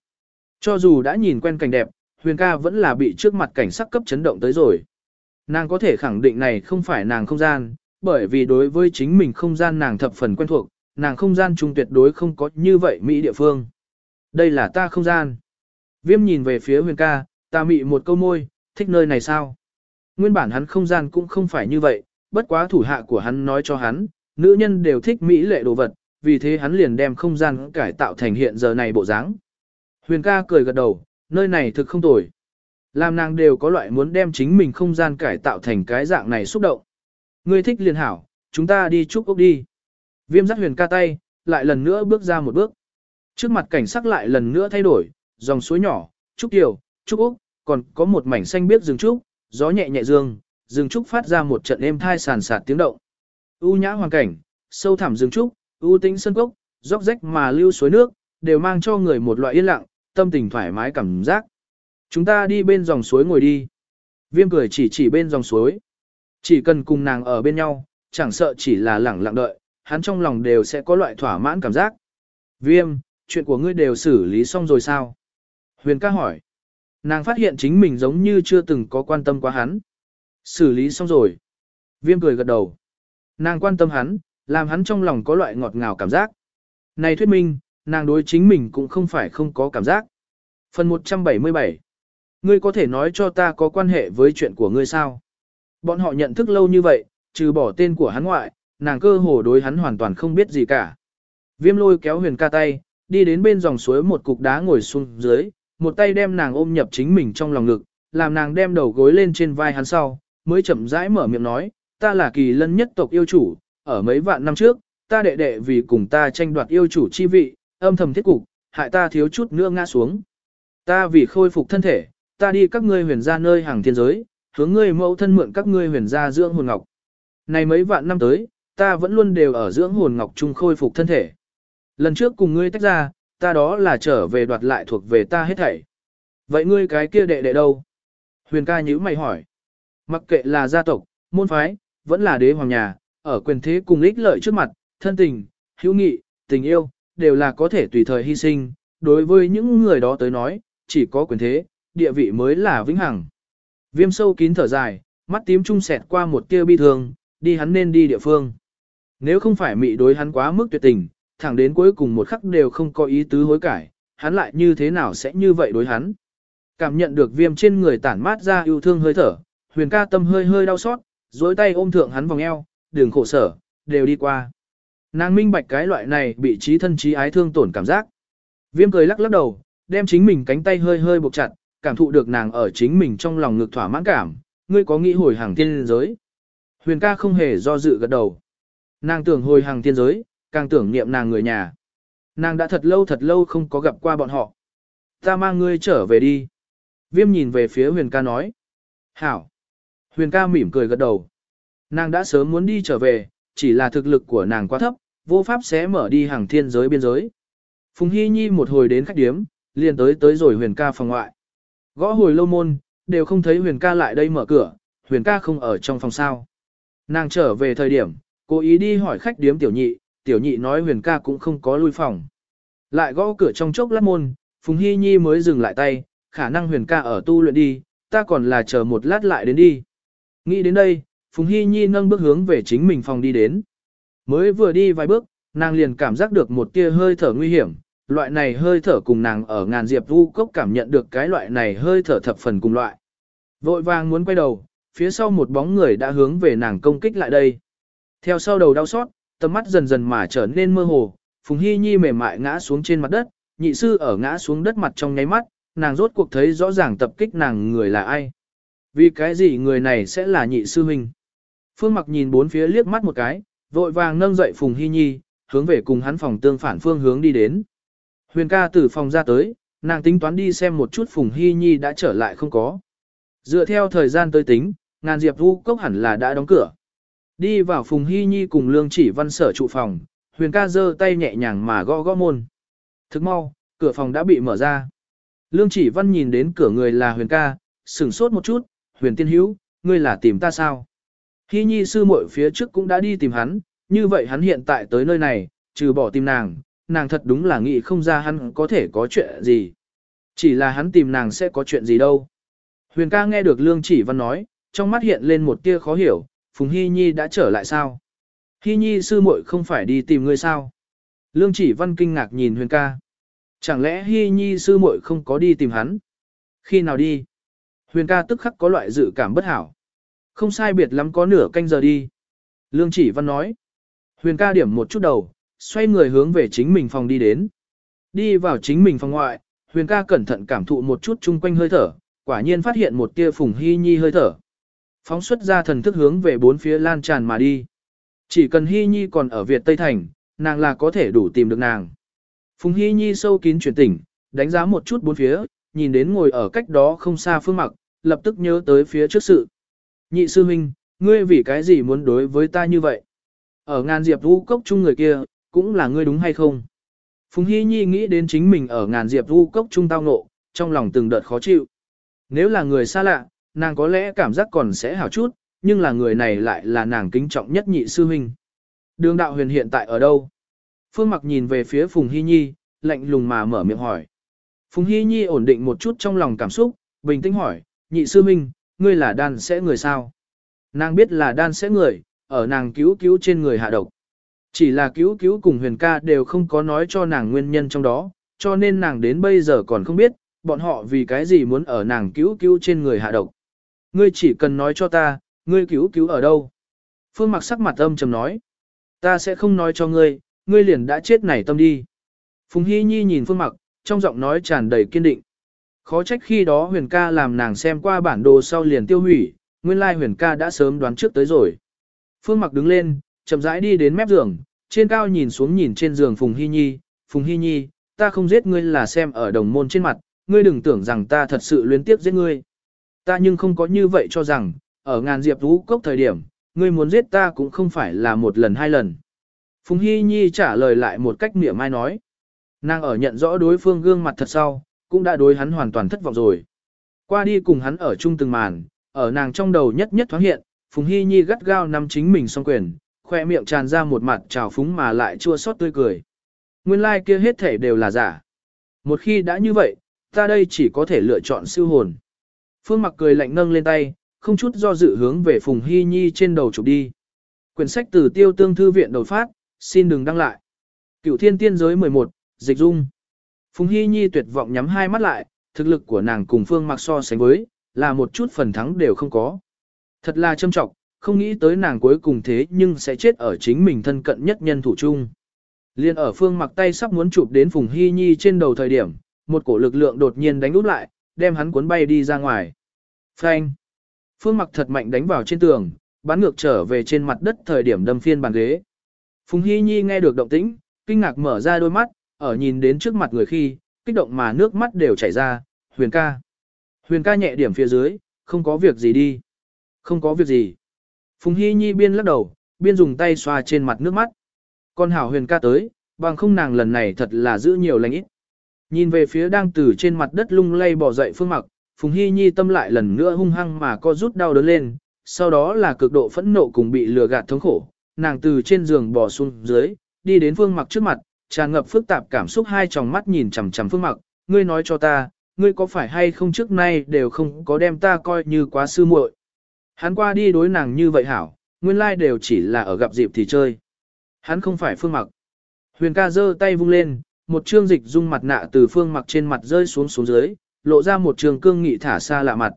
Cho dù đã nhìn quen cảnh đẹp, Huyền ca vẫn là bị trước mặt cảnh sắc cấp chấn động tới rồi. Nàng có thể khẳng định này không phải nàng không gian, bởi vì đối với chính mình không gian nàng thập phần quen thuộc, nàng không gian chung tuyệt đối không có như vậy Mỹ địa phương. Đây là ta không gian. Viêm nhìn về phía huyền ca, ta mị một câu môi, thích nơi này sao? Nguyên bản hắn không gian cũng không phải như vậy, bất quá thủ hạ của hắn nói cho hắn, nữ nhân đều thích mỹ lệ đồ vật, vì thế hắn liền đem không gian cải tạo thành hiện giờ này bộ dáng. Huyền ca cười gật đầu, nơi này thực không tồi. Làm nàng đều có loại muốn đem chính mình không gian cải tạo thành cái dạng này xúc động. Ngươi thích liền hảo, chúng ta đi chúc ốc đi. Viêm dắt huyền ca tay, lại lần nữa bước ra một bước. Trước mặt cảnh sắc lại lần nữa thay đổi, dòng suối nhỏ, trúc tiểu, trúc úc, còn có một mảnh xanh biếc rừng trúc, gió nhẹ nhẹ dương, rừng trúc phát ra một trận êm thai sàn sạt tiếng động. U nhã hoàn cảnh, sâu thẳm rừng trúc, u tĩnh sân cốc, róc rách mà lưu suối nước, đều mang cho người một loại yên lặng, tâm tình thoải mái cảm giác. Chúng ta đi bên dòng suối ngồi đi. Viêm cười chỉ chỉ bên dòng suối. Chỉ cần cùng nàng ở bên nhau, chẳng sợ chỉ là lẳng lặng đợi, hắn trong lòng đều sẽ có loại thỏa mãn cảm giác. Viêm, chuyện của ngươi đều xử lý xong rồi sao? Huyền ca hỏi. Nàng phát hiện chính mình giống như chưa từng có quan tâm quá hắn. Xử lý xong rồi. Viêm cười gật đầu. Nàng quan tâm hắn, làm hắn trong lòng có loại ngọt ngào cảm giác. Này thuyết minh, nàng đối chính mình cũng không phải không có cảm giác. Phần 177 Ngươi có thể nói cho ta có quan hệ với chuyện của ngươi sao? Bọn họ nhận thức lâu như vậy, trừ bỏ tên của hắn ngoại, nàng cơ hồ đối hắn hoàn toàn không biết gì cả. Viêm lôi kéo huyền ca tay, đi đến bên dòng suối một cục đá ngồi xuống dưới, một tay đem nàng ôm nhập chính mình trong lòng ngực, làm nàng đem đầu gối lên trên vai hắn sau, mới chậm rãi mở miệng nói, ta là kỳ lân nhất tộc yêu chủ, ở mấy vạn năm trước, ta đệ đệ vì cùng ta tranh đoạt yêu chủ chi vị, âm thầm thiết cục, hại ta thiếu chút nữa ngã xuống. Ta vì khôi phục thân thể, ta đi các ngươi huyền ra nơi hàng thiên giới, hướng ngươi mẫu thân mượn các ngươi huyền ra dưỡng hồn ngọc. Này mấy vạn năm tới, ta vẫn luôn đều ở dưỡng hồn ngọc trung khôi phục thân thể. Lần trước cùng ngươi tách ra, ta đó là trở về đoạt lại thuộc về ta hết thảy. Vậy ngươi cái kia đệ đệ đâu? Huyền ca nhíu mày hỏi. Mặc kệ là gia tộc, môn phái, vẫn là đế hoàng nhà, ở quyền thế cùng ích lợi trước mặt, thân tình, hữu nghị, tình yêu, đều là có thể tùy thời hy sinh. Đối với những người đó tới nói, chỉ có quyền thế, địa vị mới là vĩnh hằng. Viêm sâu kín thở dài, mắt tím trung sẹt qua một tia bi thương, đi hắn nên đi địa phương. Nếu không phải mị đối hắn quá mức tuyệt tình, thẳng đến cuối cùng một khắc đều không có ý tứ hối cải, hắn lại như thế nào sẽ như vậy đối hắn. Cảm nhận được viêm trên người tản mát ra yêu thương hơi thở, huyền ca tâm hơi hơi đau xót, dối tay ôm thượng hắn vòng eo, đường khổ sở, đều đi qua. Nàng minh bạch cái loại này bị trí thân trí ái thương tổn cảm giác. Viêm cười lắc lắc đầu, đem chính mình cánh tay hơi hơi buộc chặt, cảm thụ được nàng ở chính mình trong lòng ngực thỏa mãn cảm, ngươi có nghĩ hồi hàng tiên giới. Huyền ca không hề do dự gật đầu. Nàng tưởng hồi hàng tiên giới, càng tưởng niệm nàng người nhà. Nàng đã thật lâu thật lâu không có gặp qua bọn họ. Ta mang ngươi trở về đi. Viêm nhìn về phía huyền ca nói. Hảo. Huyền ca mỉm cười gật đầu. Nàng đã sớm muốn đi trở về, chỉ là thực lực của nàng quá thấp, vô pháp sẽ mở đi hàng thiên giới biên giới. Phùng Hy Nhi một hồi đến khách điếm, liền tới tới rồi huyền ca phòng ngoại. Gõ hồi lâu môn, đều không thấy huyền ca lại đây mở cửa, huyền ca không ở trong phòng sao. Nàng trở về thời điểm, cố ý đi hỏi khách điếm tiểu nhị, tiểu nhị nói huyền ca cũng không có lui phòng. Lại gõ cửa trong chốc lát môn, Phùng Hy Nhi mới dừng lại tay, khả năng huyền ca ở tu luyện đi, ta còn là chờ một lát lại đến đi. Nghĩ đến đây, Phùng Hy Nhi nâng bước hướng về chính mình phòng đi đến. Mới vừa đi vài bước, nàng liền cảm giác được một tia hơi thở nguy hiểm, loại này hơi thở cùng nàng ở ngàn diệp vu cốc cảm nhận được cái loại này hơi thở thập phần cùng loại. Vội vàng muốn quay đầu, phía sau một bóng người đã hướng về nàng công kích lại đây. Theo sau đầu đau xót, tầm mắt dần dần mà trở nên mơ hồ, Phùng Hy Nhi mềm mại ngã xuống trên mặt đất, nhị sư ở ngã xuống đất mặt trong nháy mắt, nàng rốt cuộc thấy rõ ràng tập kích nàng người là ai. Vì cái gì người này sẽ là nhị sư huynh? Phương Mặc nhìn bốn phía liếc mắt một cái, vội vàng nâng dậy Phùng Hy Nhi, hướng về cùng hắn phòng tương phản phương hướng đi đến. Huyền ca từ phòng ra tới, nàng tính toán đi xem một chút Phùng Hy Nhi đã trở lại không có. Dựa theo thời gian tới tính, ngàn diệp vu cốc hẳn là đã đóng cửa. Đi vào Phùng Hy Nhi cùng Lương Chỉ Văn sở trụ phòng, Huyền ca giơ tay nhẹ nhàng mà gõ gõ môn. Thức mau, cửa phòng đã bị mở ra. Lương Chỉ Văn nhìn đến cửa người là Huyền ca, sửng sốt một chút, Huyền Tiên Hữu, ngươi là tìm ta sao? Hy Nhi sư muội phía trước cũng đã đi tìm hắn, như vậy hắn hiện tại tới nơi này, trừ bỏ tìm nàng, nàng thật đúng là nghĩ không ra hắn có thể có chuyện gì. Chỉ là hắn tìm nàng sẽ có chuyện gì đâu. Huyền ca nghe được Lương Chỉ Văn nói, trong mắt hiện lên một tia khó hiểu, Phùng Hy Nhi đã trở lại sao? Hy Nhi sư muội không phải đi tìm ngươi sao? Lương Chỉ Văn kinh ngạc nhìn Huyền ca. Chẳng lẽ Hy Nhi sư muội không có đi tìm hắn? Khi nào đi? Huyền ca tức khắc có loại dự cảm bất hảo. Không sai biệt lắm có nửa canh giờ đi. Lương Chỉ Văn nói. Huyền ca điểm một chút đầu, xoay người hướng về chính mình phòng đi đến. Đi vào chính mình phòng ngoại, Huyền ca cẩn thận cảm thụ một chút chung quanh hơi thở, quả nhiên phát hiện một tia phùng hy nhi hơi thở. Phóng xuất ra thần thức hướng về bốn phía lan tràn mà đi. Chỉ cần hy nhi còn ở Việt Tây Thành, nàng là có thể đủ tìm được nàng. Phùng hy nhi sâu kín chuyển tỉnh, đánh giá một chút bốn phía, nhìn đến ngồi ở cách đó không xa phương mặc, lập tức nhớ tới phía trước sự. Nhị sư huynh, ngươi vì cái gì muốn đối với ta như vậy? Ở ngàn diệp vũ cốc chung người kia, cũng là ngươi đúng hay không? Phùng Hy Nhi nghĩ đến chính mình ở ngàn diệp vũ cốc chung tao ngộ, trong lòng từng đợt khó chịu. Nếu là người xa lạ, nàng có lẽ cảm giác còn sẽ hảo chút, nhưng là người này lại là nàng kính trọng nhất nhị sư huynh. Đường đạo huyền hiện tại ở đâu? Phương mặc nhìn về phía Phùng Hy Nhi, lạnh lùng mà mở miệng hỏi. Phùng Hy Nhi ổn định một chút trong lòng cảm xúc, bình tĩnh hỏi, nhị sư huynh, ngươi là đan sẽ người sao? Nàng biết là đan sẽ người, ở nàng cứu cứu trên người hạ độc. Chỉ là cứu cứu cùng huyền ca đều không có nói cho nàng nguyên nhân trong đó, cho nên nàng đến bây giờ còn không biết, bọn họ vì cái gì muốn ở nàng cứu cứu trên người hạ độc. Ngươi chỉ cần nói cho ta, ngươi cứu cứu ở đâu? Phương mặc sắc mặt âm trầm nói. Ta sẽ không nói cho ngươi, ngươi liền đã chết nảy tâm đi. Phùng Hy Nhi nhìn Phương mặc, trong giọng nói tràn đầy kiên định. Khó trách khi đó huyền ca làm nàng xem qua bản đồ sau liền tiêu hủy, nguyên lai huyền ca đã sớm đoán trước tới rồi. Phương mặc đứng lên, chậm rãi đi đến mép giường, trên cao nhìn xuống nhìn trên giường Phùng Hy Nhi, Phùng Hy Nhi, ta không giết ngươi là xem ở đồng môn trên mặt, ngươi đừng tưởng rằng ta thật sự luyến tiếp giết ngươi. Ta nhưng không có như vậy cho rằng, ở ngàn diệp vũ cốc thời điểm, ngươi muốn giết ta cũng không phải là một lần hai lần. Phùng Hy Nhi trả lời lại một cách mỉa mai nói. Nàng ở nhận rõ đối phương gương mặt thật sau, cũng đã đối hắn hoàn toàn thất vọng rồi. Qua đi cùng hắn ở chung từng màn, ở nàng trong đầu nhất nhất thoáng hiện, Phùng Hy Nhi gắt gao nắm chính mình song quyền, khoe miệng tràn ra một mặt trào phúng mà lại chua xót tươi cười. Nguyên lai like kia hết thể đều là giả. Một khi đã như vậy, ta đây chỉ có thể lựa chọn siêu hồn. Phương mặc cười lạnh nâng lên tay, không chút do dự hướng về Phùng Hy Nhi trên đầu chụp đi. Quyển sách từ tiêu tương thư viện đột phát, xin đừng đăng lại. Cựu thiên tiên giới 11, dịch dung. Phùng Hy Nhi tuyệt vọng nhắm hai mắt lại, thực lực của nàng cùng Phương mặc so sánh với, là một chút phần thắng đều không có. Thật là châm trọng, không nghĩ tới nàng cuối cùng thế nhưng sẽ chết ở chính mình thân cận nhất nhân thủ chung. Liên ở Phương mặc tay sắp muốn chụp đến Phùng Hy Nhi trên đầu thời điểm, một cổ lực lượng đột nhiên đánh úp lại, đem hắn cuốn bay đi ra ngoài. Phanh! Phương mặc thật mạnh đánh vào trên tường, bắn ngược trở về trên mặt đất thời điểm đâm phiên bàn ghế. Phùng Hy Nhi nghe được động tĩnh, kinh ngạc mở ra đôi mắt, ở nhìn đến trước mặt người khi, kích động mà nước mắt đều chảy ra, huyền ca. Huyền ca nhẹ điểm phía dưới, không có việc gì đi. Không có việc gì. Phùng Hy Nhi biên lắc đầu, biên dùng tay xoa trên mặt nước mắt. Con hảo huyền ca tới, bằng không nàng lần này thật là giữ nhiều lành ít. Nhìn về phía đang từ trên mặt đất lung lay bỏ dậy phương mặc, Phùng Hy Nhi tâm lại lần nữa hung hăng mà co rút đau đớn lên, sau đó là cực độ phẫn nộ cùng bị lừa gạt thống khổ, nàng từ trên giường bò xuống dưới, đi đến phương mặc trước mặt, tràn ngập phức tạp cảm xúc hai tròng mắt nhìn chằm chằm phương mặc, ngươi nói cho ta, ngươi có phải hay không trước nay đều không có đem ta coi như quá sư muội. Hắn qua đi đối nàng như vậy hảo, nguyên lai đều chỉ là ở gặp dịp thì chơi. Hắn không phải phương mặc. Huyền ca giơ tay vung lên, một trương dịch dung mặt nạ từ phương mặc trên mặt rơi xuống xuống dưới, lộ ra một trường cương nghị thả xa lạ mặt.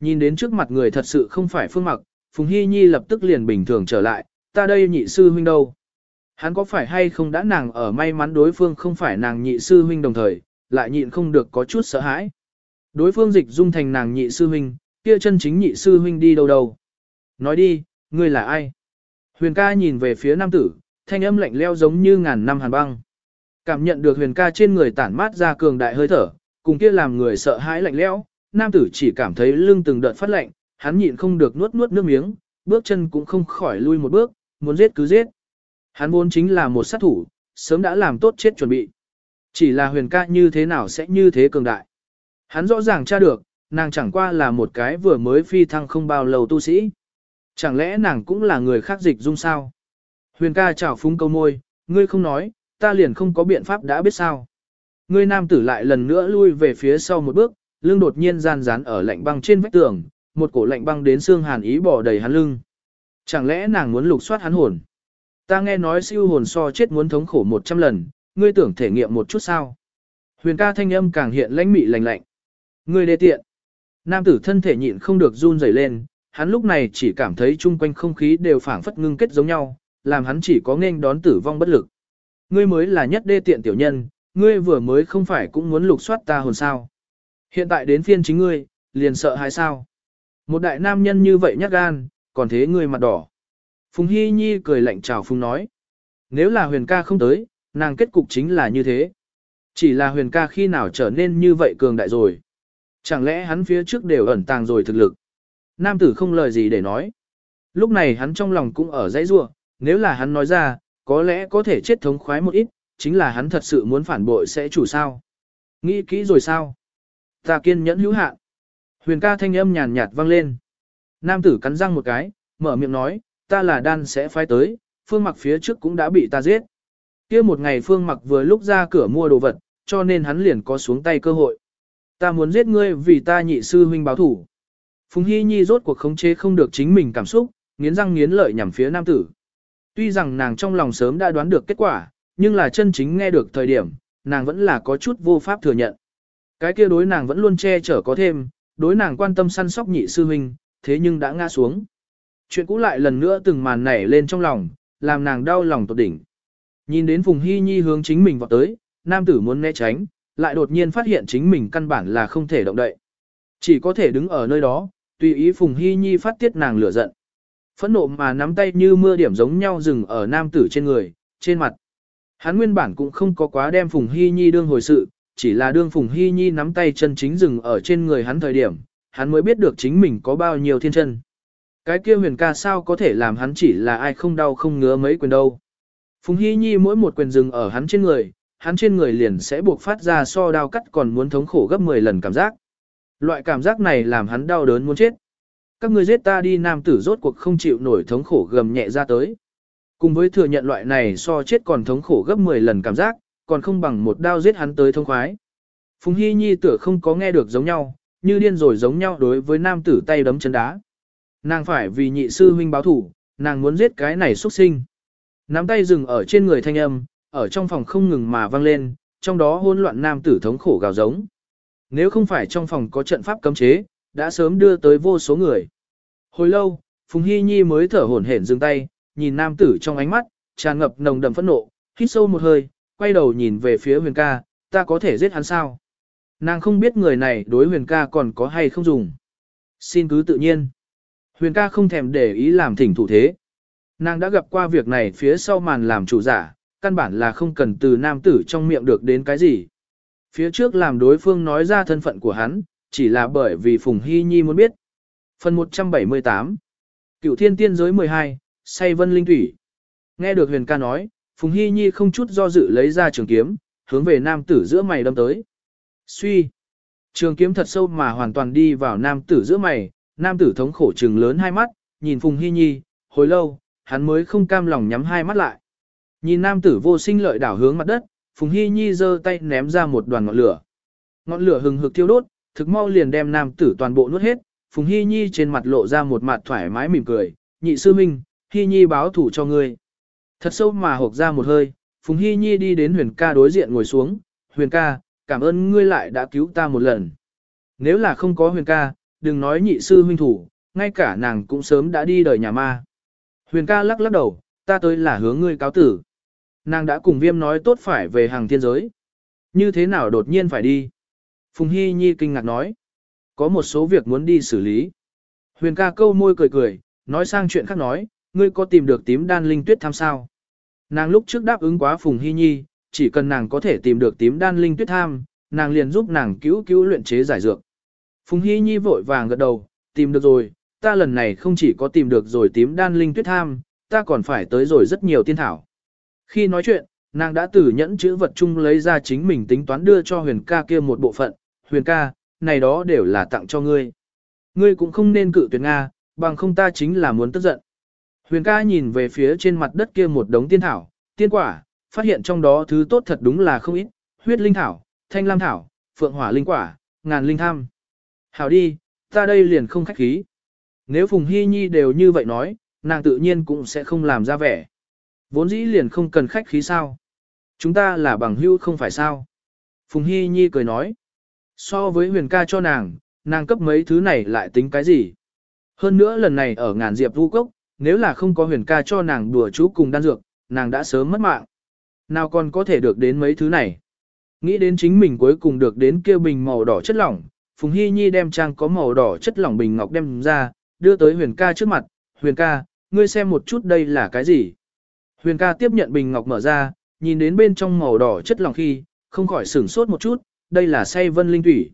Nhìn đến trước mặt người thật sự không phải phương mặc, Phùng Hy Nhi lập tức liền bình thường trở lại, ta đây nhị sư huynh đâu. Hắn có phải hay không đã nàng ở may mắn đối phương không phải nàng nhị sư huynh đồng thời, lại nhịn không được có chút sợ hãi. Đối phương dịch dung thành nàng nhị sư huynh, kia chân chính nhị sư huynh đi đâu đâu. Nói đi, ngươi là ai? Huyền ca nhìn về phía nam tử, thanh âm lạnh leo giống như ngàn năm hàn băng. Cảm nhận được huyền ca trên người tản mát ra cường đại hơi thở, cùng kia làm người sợ hãi lạnh lẽo, nam tử chỉ cảm thấy lưng từng đợt phát lạnh, hắn nhịn không được nuốt nuốt nước miếng, bước chân cũng không khỏi lui một bước, muốn giết cứ giết. Hắn vốn chính là một sát thủ, sớm đã làm tốt chết chuẩn bị. Chỉ là huyền ca như thế nào sẽ như thế cường đại. Hắn rõ ràng tra được, nàng chẳng qua là một cái vừa mới phi thăng không bao lâu tu sĩ. Chẳng lẽ nàng cũng là người khác dịch dung sao? Huyền ca chào phúng câu môi, ngươi không nói, ta liền không có biện pháp đã biết sao. Ngươi nam tử lại lần nữa lui về phía sau một bước, lưng đột nhiên gian rán ở lạnh băng trên vách tường, một cổ lạnh băng đến xương hàn ý bỏ đầy hắn lưng. Chẳng lẽ nàng muốn lục soát hắn hồn? Ta nghe nói siêu hồn so chết muốn thống khổ 100 lần, ngươi tưởng thể nghiệm một chút sao? Huyền ca thanh âm càng hiện lãnh mị lạnh lạnh. Ngươi đê tiện. Nam tử thân thể nhịn không được run rẩy lên, hắn lúc này chỉ cảm thấy chung quanh không khí đều phảng phất ngưng kết giống nhau, làm hắn chỉ có nên đón tử vong bất lực. Ngươi mới là nhất đê tiện tiểu nhân, ngươi vừa mới không phải cũng muốn lục soát ta hồn sao. Hiện tại đến phiên chính ngươi, liền sợ hay sao? Một đại nam nhân như vậy nhát gan, còn thế ngươi mặt đỏ. Phùng Hy Nhi cười lạnh chào Phùng nói. Nếu là huyền ca không tới, nàng kết cục chính là như thế. Chỉ là huyền ca khi nào trở nên như vậy cường đại rồi. Chẳng lẽ hắn phía trước đều ẩn tàng rồi thực lực. Nam tử không lời gì để nói. Lúc này hắn trong lòng cũng ở dãy rua, nếu là hắn nói ra, có lẽ có thể chết thống khoái một ít, chính là hắn thật sự muốn phản bội sẽ chủ sao. Nghĩ kỹ rồi sao? Ta kiên nhẫn hữu hạn. Huyền ca thanh âm nhàn nhạt vang lên. Nam tử cắn răng một cái, mở miệng nói, ta là đan sẽ phái tới, phương mặc phía trước cũng đã bị ta giết. kia một ngày phương mặc vừa lúc ra cửa mua đồ vật, cho nên hắn liền có xuống tay cơ hội. Ta muốn giết ngươi vì ta nhị sư huynh báo thủ. Phùng Hy Nhi rốt cuộc khống chế không được chính mình cảm xúc, nghiến răng nghiến lợi nhằm phía nam tử. Tuy rằng nàng trong lòng sớm đã đoán được kết quả, nhưng là chân chính nghe được thời điểm, nàng vẫn là có chút vô pháp thừa nhận. Cái kia đối nàng vẫn luôn che chở có thêm, đối nàng quan tâm săn sóc nhị sư huynh, thế nhưng đã ngã xuống. Chuyện cũ lại lần nữa từng màn nảy lên trong lòng, làm nàng đau lòng tột đỉnh. Nhìn đến Phùng Hy Nhi hướng chính mình vào tới, nam tử muốn né tránh, lại đột nhiên phát hiện chính mình căn bản là không thể động đậy. Chỉ có thể đứng ở nơi đó, tùy ý Phùng Hy Nhi phát tiết nàng lửa giận. Phẫn nộ mà nắm tay như mưa điểm giống nhau dừng ở nam tử trên người, trên mặt. Hắn nguyên bản cũng không có quá đem Phùng Hy Nhi đương hồi sự, chỉ là đương Phùng Hy Nhi nắm tay chân chính dừng ở trên người hắn thời điểm, hắn mới biết được chính mình có bao nhiêu thiên chân. Cái kia huyền ca sao có thể làm hắn chỉ là ai không đau không ngứa mấy quyền đâu. Phùng Hy Nhi mỗi một quyền dừng ở hắn trên người, hắn trên người liền sẽ buộc phát ra so đau cắt còn muốn thống khổ gấp 10 lần cảm giác. Loại cảm giác này làm hắn đau đớn muốn chết. Các người giết ta đi nam tử rốt cuộc không chịu nổi thống khổ gầm nhẹ ra tới. Cùng với thừa nhận loại này so chết còn thống khổ gấp 10 lần cảm giác, còn không bằng một đao giết hắn tới thông khoái. Phùng Hy Nhi tựa không có nghe được giống nhau, như điên rồi giống nhau đối với nam tử tay đấm chân đá. Nàng phải vì nhị sư huynh báo thủ, nàng muốn giết cái này xuất sinh. Nắm tay dừng ở trên người thanh âm, ở trong phòng không ngừng mà vang lên, trong đó hỗn loạn nam tử thống khổ gào giống. Nếu không phải trong phòng có trận pháp cấm chế, đã sớm đưa tới vô số người. Hồi lâu, Phùng Hy Nhi mới thở hổn hển dừng tay, nhìn nam tử trong ánh mắt, tràn ngập nồng đậm phẫn nộ, hít sâu một hơi, quay đầu nhìn về phía huyền ca, ta có thể giết hắn sao? Nàng không biết người này đối huyền ca còn có hay không dùng. Xin cứ tự nhiên. Huyền ca không thèm để ý làm thỉnh thủ thế. Nàng đã gặp qua việc này phía sau màn làm chủ giả, căn bản là không cần từ nam tử trong miệng được đến cái gì. Phía trước làm đối phương nói ra thân phận của hắn, chỉ là bởi vì Phùng Hy Nhi muốn biết. Phần 178 Cựu thiên tiên giới 12, say vân linh thủy. Nghe được huyền ca nói, Phùng Hy Nhi không chút do dự lấy ra trường kiếm, hướng về nam tử giữa mày đâm tới. Suy. Trường kiếm thật sâu mà hoàn toàn đi vào nam tử giữa mày, nam tử thống khổ trừng lớn hai mắt, nhìn Phùng Hy Nhi, hồi lâu, hắn mới không cam lòng nhắm hai mắt lại. Nhìn nam tử vô sinh lợi đảo hướng mặt đất, Phùng Hy Nhi giơ tay ném ra một đoàn ngọn lửa. Ngọn lửa hừng hực thiêu đốt, thực mau liền đem nam tử toàn bộ nuốt hết, Phùng Hy Nhi trên mặt lộ ra một mặt thoải mái mỉm cười, nhị sư minh, Hy Nhi báo thủ cho ngươi. Thật sâu mà hộp ra một hơi, Phùng Hy Nhi đi đến huyền ca đối diện ngồi xuống, huyền ca, cảm ơn ngươi lại đã cứu ta một lần. Nếu là không có huyền ca, đừng nói nhị sư huynh thủ, ngay cả nàng cũng sớm đã đi đời nhà ma. Huyền ca lắc lắc đầu, ta tới là hướng ngươi cáo tử. Nàng đã cùng viêm nói tốt phải về hàng thiên giới. Như thế nào đột nhiên phải đi? Phùng Hy Nhi kinh ngạc nói. Có một số việc muốn đi xử lý. Huyền ca câu môi cười cười, nói sang chuyện khác nói, ngươi có tìm được tím đan linh tuyết tham sao? Nàng lúc trước đáp ứng quá Phùng Hy Nhi, chỉ cần nàng có thể tìm được tím đan linh tuyết tham, nàng liền giúp nàng cứu cứu luyện chế giải dược. Phùng Hy Nhi vội vàng gật đầu, tìm được rồi, ta lần này không chỉ có tìm được rồi tím đan linh tuyết tham, ta còn phải tới rồi rất nhiều tiên thảo. Khi nói chuyện, nàng đã từ nhẫn chữ vật chung lấy ra chính mình tính toán đưa cho huyền ca kia một bộ phận, huyền ca, này đó đều là tặng cho ngươi. Ngươi cũng không nên cự tuyệt Nga, bằng không ta chính là muốn tức giận. Huyền ca nhìn về phía trên mặt đất kia một đống tiên thảo, tiên quả, phát hiện trong đó thứ tốt thật đúng là không ít, huyết linh thảo, thanh lam thảo, phượng hỏa linh quả, ngàn linh tham. Hảo đi, ta đây liền không khách khí. Nếu Phùng Hy Nhi đều như vậy nói, nàng tự nhiên cũng sẽ không làm ra vẻ. Vốn dĩ liền không cần khách khí sao. Chúng ta là bằng hữu không phải sao. Phùng Hy Nhi cười nói. So với huyền ca cho nàng, nàng cấp mấy thứ này lại tính cái gì. Hơn nữa lần này ở ngàn diệp vu cốc, nếu là không có huyền ca cho nàng đùa chú cùng đan dược, nàng đã sớm mất mạng. Nào còn có thể được đến mấy thứ này. Nghĩ đến chính mình cuối cùng được đến kia bình màu đỏ chất lỏng, Phùng Hy Nhi đem trang có màu đỏ chất lỏng bình ngọc đem ra, đưa tới huyền ca trước mặt, huyền ca, ngươi xem một chút đây là cái gì. Huyền ca tiếp nhận bình ngọc mở ra, nhìn đến bên trong màu đỏ chất lỏng khi, Không khỏi sửng sốt một chút, đây là say vân linh thủy.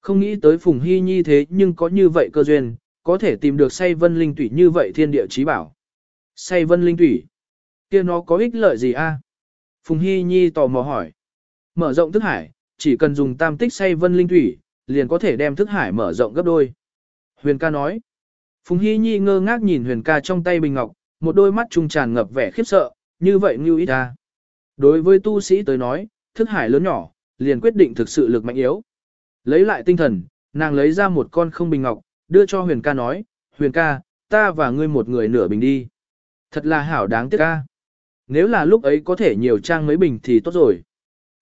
Không nghĩ tới Phùng Hy Nhi thế nhưng có như vậy cơ duyên, có thể tìm được say vân linh thủy như vậy thiên địa trí bảo. Say vân linh thủy, kia nó có ích lợi gì a? Phùng Hy Nhi tò mò hỏi. Mở rộng thức hải, chỉ cần dùng tam tích say vân linh thủy, liền có thể đem thức hải mở rộng gấp đôi. Huyền ca nói. Phùng Hy Nhi ngơ ngác nhìn huyền ca trong tay bình ngọc, một đôi mắt trung tràn ngập vẻ khiếp sợ, như vậy như ít ta. Đối với tu sĩ tới nói, thức hải lớn nhỏ, liền quyết định thực sự lực mạnh yếu. Lấy lại tinh thần, nàng lấy ra một con không bình ngọc, đưa cho huyền ca nói, huyền ca, ta và ngươi một người nửa bình đi. Thật là hảo đáng tiếc ca. Nếu là lúc ấy có thể nhiều trang mấy bình thì tốt rồi.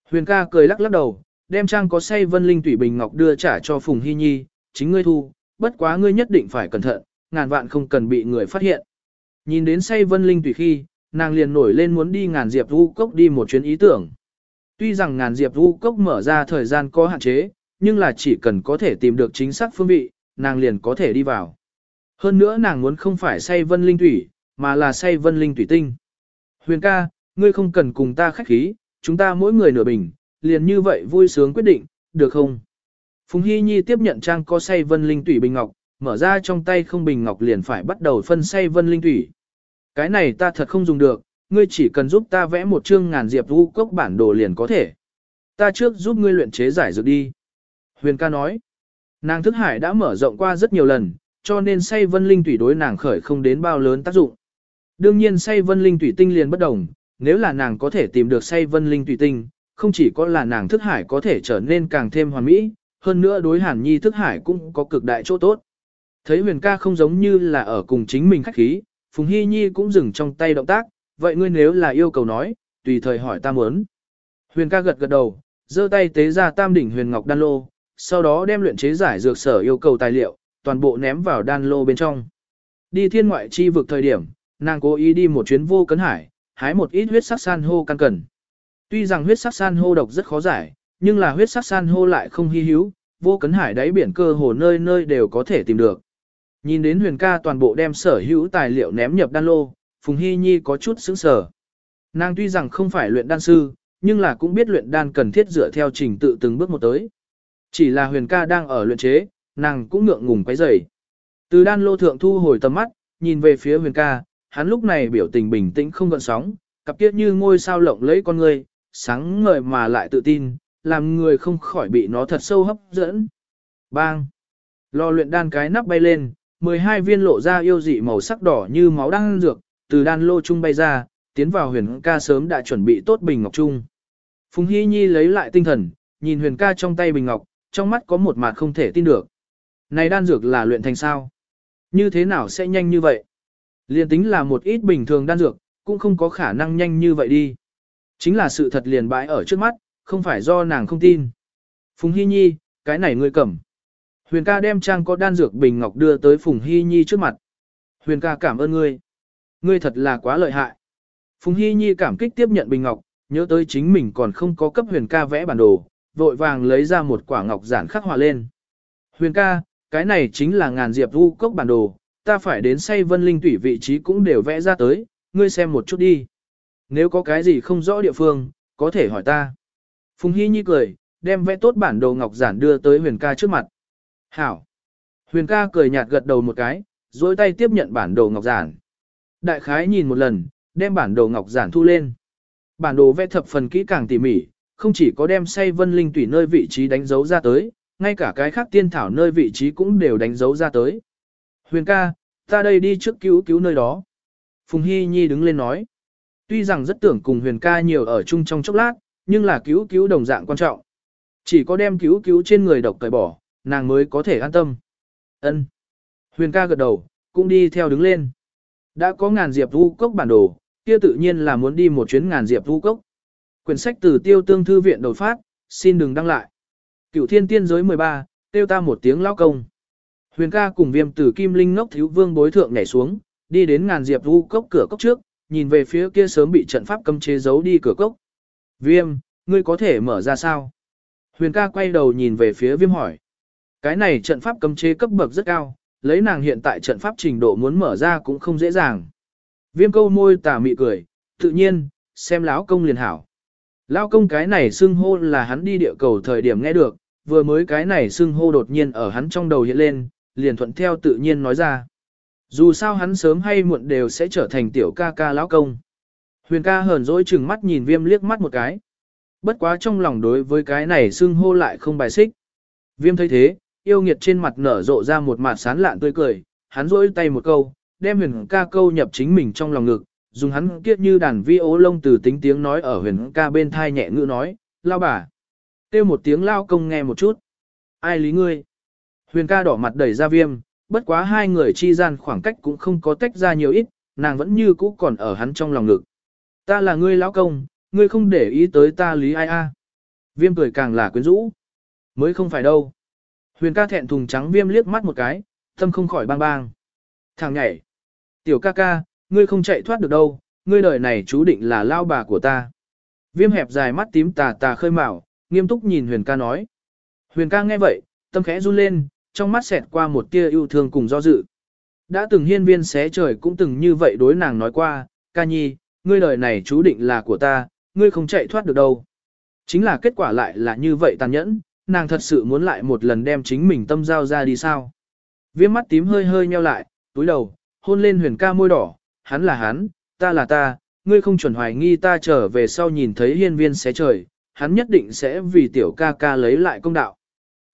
Huyền ca cười lắc lắc đầu, đem trang có say vân linh tủy bình ngọc đưa trả cho Phùng Hy Nhi, chính ngươi thu, bất quá ngươi nhất định phải cẩn thận, ngàn vạn không cần bị người phát hiện. Nhìn đến say vân linh tùy khi, nàng liền nổi lên muốn đi ngàn diệp vu cốc đi một chuyến ý tưởng. Tuy rằng ngàn diệp vu cốc mở ra thời gian có hạn chế, nhưng là chỉ cần có thể tìm được chính xác phương vị, nàng liền có thể đi vào. Hơn nữa nàng muốn không phải say vân linh thủy, mà là say vân linh thủy tinh. Huyền ca, ngươi không cần cùng ta khách khí, chúng ta mỗi người nửa bình, liền như vậy vui sướng quyết định, được không? Phùng Hy Nhi tiếp nhận trang có say vân linh thủy bình ngọc, mở ra trong tay không bình ngọc liền phải bắt đầu phân say vân linh thủy. Cái này ta thật không dùng được, ngươi chỉ cần giúp ta vẽ một chương ngàn diệp vu cốc bản đồ liền có thể. Ta trước giúp ngươi luyện chế giải dược đi. Huyền ca nói, nàng thức hải đã mở rộng qua rất nhiều lần, cho nên say vân linh thủy đối nàng khởi không đến bao lớn tác dụng. Đương nhiên say vân linh thủy tinh liền bất đồng, nếu là nàng có thể tìm được say vân linh thủy tinh, không chỉ có là nàng thức hải có thể trở nên càng thêm hoàn mỹ, hơn nữa đối hàn nhi thức hải cũng có cực đại chỗ tốt. Thấy huyền ca không giống như là ở cùng chính mình khách khí, Phùng Hy Nhi cũng dừng trong tay động tác, vậy ngươi nếu là yêu cầu nói, tùy thời hỏi ta muốn. Huyền ca gật gật đầu, giơ tay tế ra tam đỉnh huyền ngọc đan lô, sau đó đem luyện chế giải dược sở yêu cầu tài liệu, toàn bộ ném vào đan lô bên trong. Đi thiên ngoại chi vực thời điểm, nàng cố ý đi một chuyến vô cấn hải, hái một ít huyết sắc san hô căn cần. Tuy rằng huyết sắc san hô độc rất khó giải, nhưng là huyết sắc san hô lại không hy hữu, vô cấn hải đáy biển cơ hồ nơi nơi đều có thể tìm được. Nhìn đến huyền ca toàn bộ đem sở hữu tài liệu ném nhập đan lô, Phùng Hy Nhi có chút sững sờ. Nàng tuy rằng không phải luyện đan sư, nhưng là cũng biết luyện đan cần thiết dựa theo trình tự từng bước một tới. Chỉ là huyền ca đang ở luyện chế, nàng cũng ngượng ngùng quấy rầy. Từ đan lô thượng thu hồi tầm mắt, nhìn về phía huyền ca, hắn lúc này biểu tình bình tĩnh không gợn sóng, cặp kiết như ngôi sao lộng lấy con người, sáng ngời mà lại tự tin, làm người không khỏi bị nó thật sâu hấp dẫn. Bang! Lò luyện đan cái nắp bay lên, 12 viên lộ ra yêu dị màu sắc đỏ như máu đang dược, từ đan lô trung bay ra, tiến vào huyền ca sớm đã chuẩn bị tốt bình ngọc trung. Phùng Hy Nhi lấy lại tinh thần, nhìn huyền ca trong tay bình ngọc, trong mắt có một mặt không thể tin được. Này đan dược là luyện thành sao? Như thế nào sẽ nhanh như vậy? Liên tính là một ít bình thường đan dược, cũng không có khả năng nhanh như vậy đi. Chính là sự thật liền bãi ở trước mắt, không phải do nàng không tin. Phùng Hy Nhi, cái này ngươi cầm. Huyền ca đem trang có đan dược bình ngọc đưa tới Phùng Hy Nhi trước mặt. Huyền ca cảm ơn ngươi. Ngươi thật là quá lợi hại. Phùng Hy Nhi cảm kích tiếp nhận bình ngọc, nhớ tới chính mình còn không có cấp huyền ca vẽ bản đồ, vội vàng lấy ra một quả ngọc giản khắc hòa lên. Huyền ca, cái này chính là ngàn diệp vu cốc bản đồ, ta phải đến say vân linh tủy vị trí cũng đều vẽ ra tới, ngươi xem một chút đi. Nếu có cái gì không rõ địa phương, có thể hỏi ta. Phùng Hy Nhi cười, đem vẽ tốt bản đồ ngọc giản đưa tới huyền ca trước mặt. Hảo. Huyền ca cười nhạt gật đầu một cái, dối tay tiếp nhận bản đồ ngọc giản. Đại khái nhìn một lần, đem bản đồ ngọc giản thu lên. Bản đồ vẽ thập phần kỹ càng tỉ mỉ, không chỉ có đem say vân linh tủy nơi vị trí đánh dấu ra tới, ngay cả cái khác tiên thảo nơi vị trí cũng đều đánh dấu ra tới. Huyền ca, ta đây đi trước cứu cứu nơi đó. Phùng Hy Nhi đứng lên nói. Tuy rằng rất tưởng cùng huyền ca nhiều ở chung trong chốc lát, nhưng là cứu cứu đồng dạng quan trọng. Chỉ có đem cứu cứu trên người độc cởi bỏ, nàng mới có thể an tâm. Ân. Huyền ca gật đầu, cũng đi theo đứng lên. Đã có ngàn diệp vu cốc bản đồ, kia tự nhiên là muốn đi một chuyến ngàn diệp vu cốc. Quyển sách từ tiêu tương thư viện đột phát, xin đừng đăng lại. Cửu thiên tiên giới 13, tiêu ta một tiếng lao công. Huyền ca cùng viêm tử kim linh ngốc thiếu vương bối thượng nhảy xuống, đi đến ngàn diệp vu cốc cửa cốc trước, nhìn về phía kia sớm bị trận pháp cấm chế giấu đi cửa cốc. Viêm, ngươi có thể mở ra sao? Huyền ca quay đầu nhìn về phía viêm hỏi. Cái này trận pháp cấm chế cấp bậc rất cao, lấy nàng hiện tại trận pháp trình độ muốn mở ra cũng không dễ dàng. Viêm câu môi tà mị cười, tự nhiên, xem lão công liền hảo. lão công cái này xưng hô là hắn đi địa cầu thời điểm nghe được, vừa mới cái này xưng hô đột nhiên ở hắn trong đầu hiện lên, liền thuận theo tự nhiên nói ra. Dù sao hắn sớm hay muộn đều sẽ trở thành tiểu ca ca lão công. Huyền ca hờn dỗi chừng mắt nhìn viêm liếc mắt một cái. Bất quá trong lòng đối với cái này xưng hô lại không bài xích. Viêm thấy thế, yêu nghiệt trên mặt nở rộ ra một mặt sán lạn tươi cười, hắn rỗi tay một câu, đem huyền ca câu nhập chính mình trong lòng ngực, dùng hắn kiết như đàn vi ố lông từ tính tiếng nói ở huyền ca bên thai nhẹ ngữ nói, lao bà. Têu một tiếng lao công nghe một chút. Ai lý ngươi? Huyền ca đỏ mặt đẩy ra viêm, bất quá hai người chi gian khoảng cách cũng không có tách ra nhiều ít, nàng vẫn như cũ còn ở hắn trong lòng ngực. Ta là ngươi lão công, ngươi không để ý tới ta lý ai a? Viêm cười càng là quyến rũ. Mới không phải đâu. Huyền ca thẹn thùng trắng viêm liếc mắt một cái, tâm không khỏi bang bang. Thằng nhảy. Tiểu ca ca, ngươi không chạy thoát được đâu, ngươi đời này chú định là lao bà của ta. Viêm hẹp dài mắt tím tà tà khơi mào, nghiêm túc nhìn Huyền ca nói. Huyền ca nghe vậy, tâm khẽ run lên, trong mắt xẹt qua một tia yêu thương cùng do dự. Đã từng hiên viên xé trời cũng từng như vậy đối nàng nói qua, ca nhi, ngươi đời này chú định là của ta, ngươi không chạy thoát được đâu. Chính là kết quả lại là như vậy tàn nhẫn, nàng thật sự muốn lại một lần đem chính mình tâm giao ra đi sao. Viêm mắt tím hơi hơi nheo lại, túi đầu, hôn lên huyền ca môi đỏ, hắn là hắn, ta là ta, ngươi không chuẩn hoài nghi ta trở về sau nhìn thấy hiên viên xé trời, hắn nhất định sẽ vì tiểu ca ca lấy lại công đạo.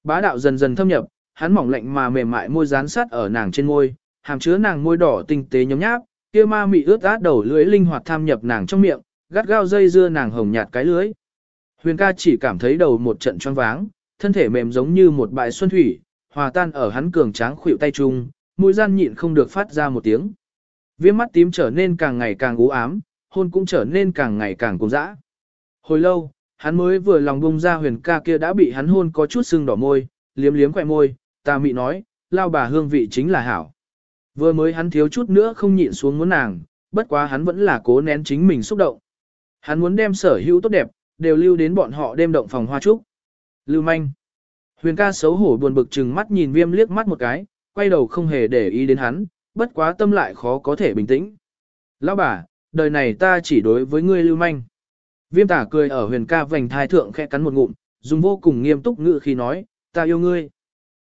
Bá đạo dần dần thâm nhập, hắn mỏng lạnh mà mềm mại môi dán sát ở nàng trên môi, hàm chứa nàng môi đỏ tinh tế nhấm nháp, kia ma mị ướt át đầu lưỡi linh hoạt tham nhập nàng trong miệng, gắt gao dây dưa nàng hồng nhạt cái lưỡi. Huyền ca chỉ cảm thấy đầu một trận choáng váng, thân thể mềm giống như một bãi xuân thủy, hòa tan ở hắn cường tráng khuỷu tay chung, mũi gian nhịn không được phát ra một tiếng. Viêm mắt tím trở nên càng ngày càng u ám, hôn cũng trở nên càng ngày càng cuồng dã. Hồi lâu, hắn mới vừa lòng bông ra huyền ca kia đã bị hắn hôn có chút sưng đỏ môi, liếm liếm khỏe môi, ta mị nói, lao bà hương vị chính là hảo. Vừa mới hắn thiếu chút nữa không nhịn xuống muốn nàng, bất quá hắn vẫn là cố nén chính mình xúc động. Hắn muốn đem sở hữu tốt đẹp, đều lưu đến bọn họ đêm động phòng hoa trúc. Lưu manh. Huyền ca xấu hổ buồn bực chừng mắt nhìn viêm liếc mắt một cái, quay đầu không hề để ý đến hắn, bất quá tâm lại khó có thể bình tĩnh. Lão bà, đời này ta chỉ đối với ngươi lưu manh. Viêm tả cười ở huyền ca vành thai thượng khẽ cắn một ngụm, dùng vô cùng nghiêm túc ngữ khi nói, ta yêu ngươi.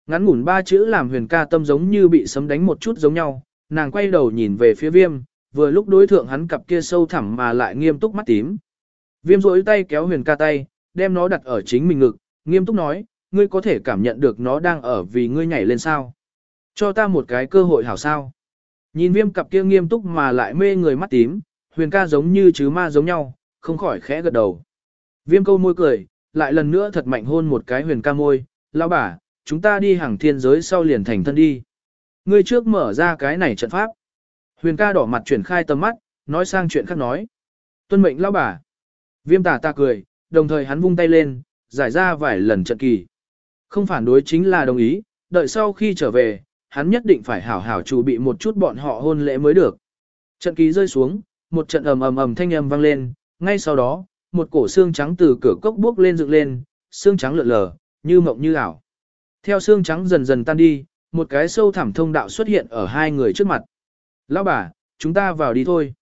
Ngắn ngủn ba chữ làm huyền ca tâm giống như bị sấm đánh một chút giống nhau, nàng quay đầu nhìn về phía viêm, vừa lúc đối thượng hắn cặp kia sâu thẳm mà lại nghiêm túc mắt tím. Viêm rỗi tay kéo huyền ca tay, đem nó đặt ở chính mình ngực, nghiêm túc nói, ngươi có thể cảm nhận được nó đang ở vì ngươi nhảy lên sao. Cho ta một cái cơ hội hảo sao. Nhìn viêm cặp kia nghiêm túc mà lại mê người mắt tím, huyền ca giống như chứ ma giống nhau, không khỏi khẽ gật đầu. Viêm câu môi cười, lại lần nữa thật mạnh hôn một cái huyền ca môi, lão bà, chúng ta đi hàng thiên giới sau liền thành thân đi. Ngươi trước mở ra cái này trận pháp. Huyền ca đỏ mặt chuyển khai tầm mắt, nói sang chuyện khác nói. Tuân mệnh lão bà. Viêm tà ta cười, đồng thời hắn vung tay lên, giải ra vài lần trận kỳ. Không phản đối chính là đồng ý, đợi sau khi trở về, hắn nhất định phải hảo hảo chuẩn bị một chút bọn họ hôn lễ mới được. Trận kỳ rơi xuống, một trận ầm ầm ầm thanh âm vang lên, ngay sau đó, một cổ xương trắng từ cửa cốc bước lên dựng lên, xương trắng lượn lờ, như mộng như ảo. Theo xương trắng dần dần tan đi, một cái sâu thẳm thông đạo xuất hiện ở hai người trước mặt. Lão bà, chúng ta vào đi thôi.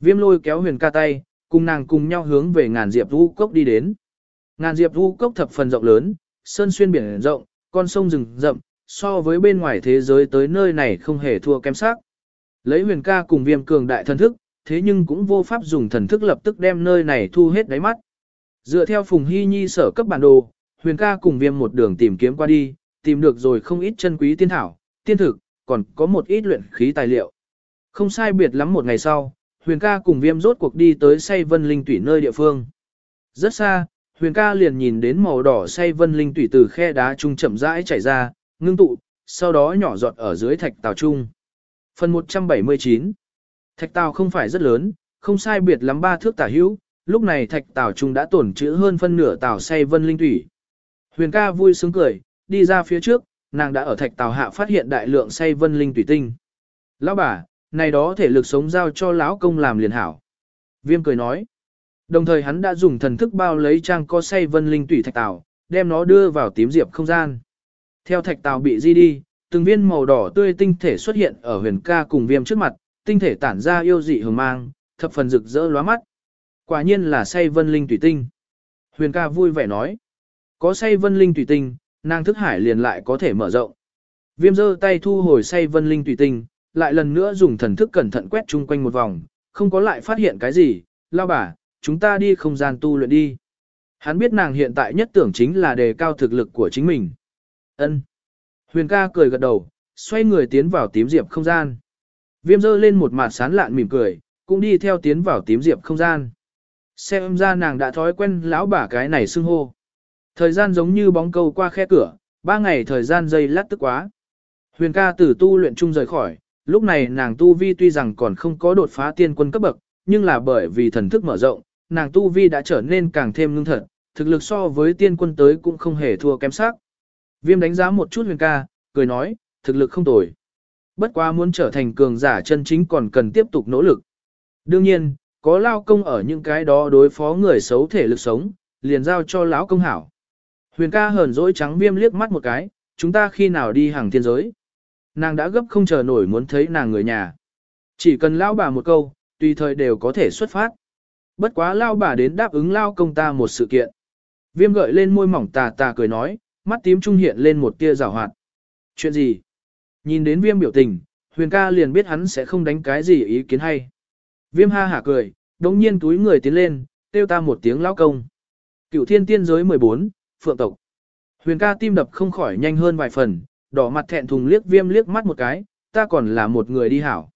Viêm lôi kéo huyền ca tay, cùng nàng cùng nhau hướng về ngàn diệp vũ cốc đi đến. Ngàn diệp vũ cốc thập phần rộng lớn, sơn xuyên biển rộng, con sông rừng rậm, so với bên ngoài thế giới tới nơi này không hề thua kém sắc. Lấy huyền ca cùng viêm cường đại thần thức, thế nhưng cũng vô pháp dùng thần thức lập tức đem nơi này thu hết đáy mắt. Dựa theo Phùng Hy Nhi sở cấp bản đồ, huyền ca cùng viêm một đường tìm kiếm qua đi, tìm được rồi không ít chân quý tiên thảo, tiên thực, còn có một ít luyện khí tài liệu. Không sai biệt lắm một ngày sau, huyền ca cùng viêm rốt cuộc đi tới say vân linh tủy nơi địa phương. Rất xa, huyền ca liền nhìn đến màu đỏ say vân linh tủy từ khe đá trung chậm rãi chảy ra, ngưng tụ, sau đó nhỏ giọt ở dưới thạch tàu trung. Phần 179 Thạch tàu không phải rất lớn, không sai biệt lắm ba thước tả hữu, lúc này thạch tàu trung đã tổn trữ hơn phân nửa tàu say vân linh tủy. Huyền ca vui sướng cười, đi ra phía trước, nàng đã ở thạch tàu hạ phát hiện đại lượng say vân linh tủy tinh. Lão bà, này đó thể lực sống giao cho lão công làm liền hảo. Viêm cười nói. Đồng thời hắn đã dùng thần thức bao lấy trang có say vân linh tủy thạch tàu, đem nó đưa vào tím diệp không gian. Theo thạch tàu bị di đi, từng viên màu đỏ tươi tinh thể xuất hiện ở huyền ca cùng viêm trước mặt, tinh thể tản ra yêu dị hường mang, thập phần rực rỡ lóa mắt. Quả nhiên là say vân linh tủy tinh. Huyền ca vui vẻ nói. Có say vân linh tùy tinh, nàng thức hải liền lại có thể mở rộng. Viêm giơ tay thu hồi say vân linh tùy tinh, lại lần nữa dùng thần thức cẩn thận quét chung quanh một vòng, không có lại phát hiện cái gì, lao bà, chúng ta đi không gian tu luyện đi. Hắn biết nàng hiện tại nhất tưởng chính là đề cao thực lực của chính mình. Ân. Huyền ca cười gật đầu, xoay người tiến vào tím diệp không gian. Viêm dơ lên một mặt sán lạn mỉm cười, cũng đi theo tiến vào tím diệp không gian. Xem ra nàng đã thói quen lão bà cái này xưng hô. Thời gian giống như bóng câu qua khe cửa, ba ngày thời gian dây lát tức quá. Huyền ca tử tu luyện chung rời khỏi, lúc này nàng tu vi tuy rằng còn không có đột phá tiên quân cấp bậc, nhưng là bởi vì thần thức mở rộng, nàng tu vi đã trở nên càng thêm ngưng thật, thực lực so với tiên quân tới cũng không hề thua kém sắc. Viêm đánh giá một chút huyền ca, cười nói, thực lực không tồi. Bất quá muốn trở thành cường giả chân chính còn cần tiếp tục nỗ lực. Đương nhiên, có lao công ở những cái đó đối phó người xấu thể lực sống, liền giao cho lão công hảo. Huyền ca hờn dỗi trắng viêm liếc mắt một cái, chúng ta khi nào đi hàng thiên giới. Nàng đã gấp không chờ nổi muốn thấy nàng người nhà. Chỉ cần lao bà một câu, tùy thời đều có thể xuất phát. Bất quá lao bà đến đáp ứng lao công ta một sự kiện. Viêm gợi lên môi mỏng tà tà cười nói, mắt tím trung hiện lên một tia rào hoạt. Chuyện gì? Nhìn đến viêm biểu tình, huyền ca liền biết hắn sẽ không đánh cái gì ý kiến hay. Viêm ha hả cười, đống nhiên túi người tiến lên, kêu ta một tiếng lao công. Cựu thiên tiên giới 14, Phượng tộc. Huyền ca tim đập không khỏi nhanh hơn vài phần, đỏ mặt thẹn thùng liếc viêm liếc mắt một cái, ta còn là một người đi hảo.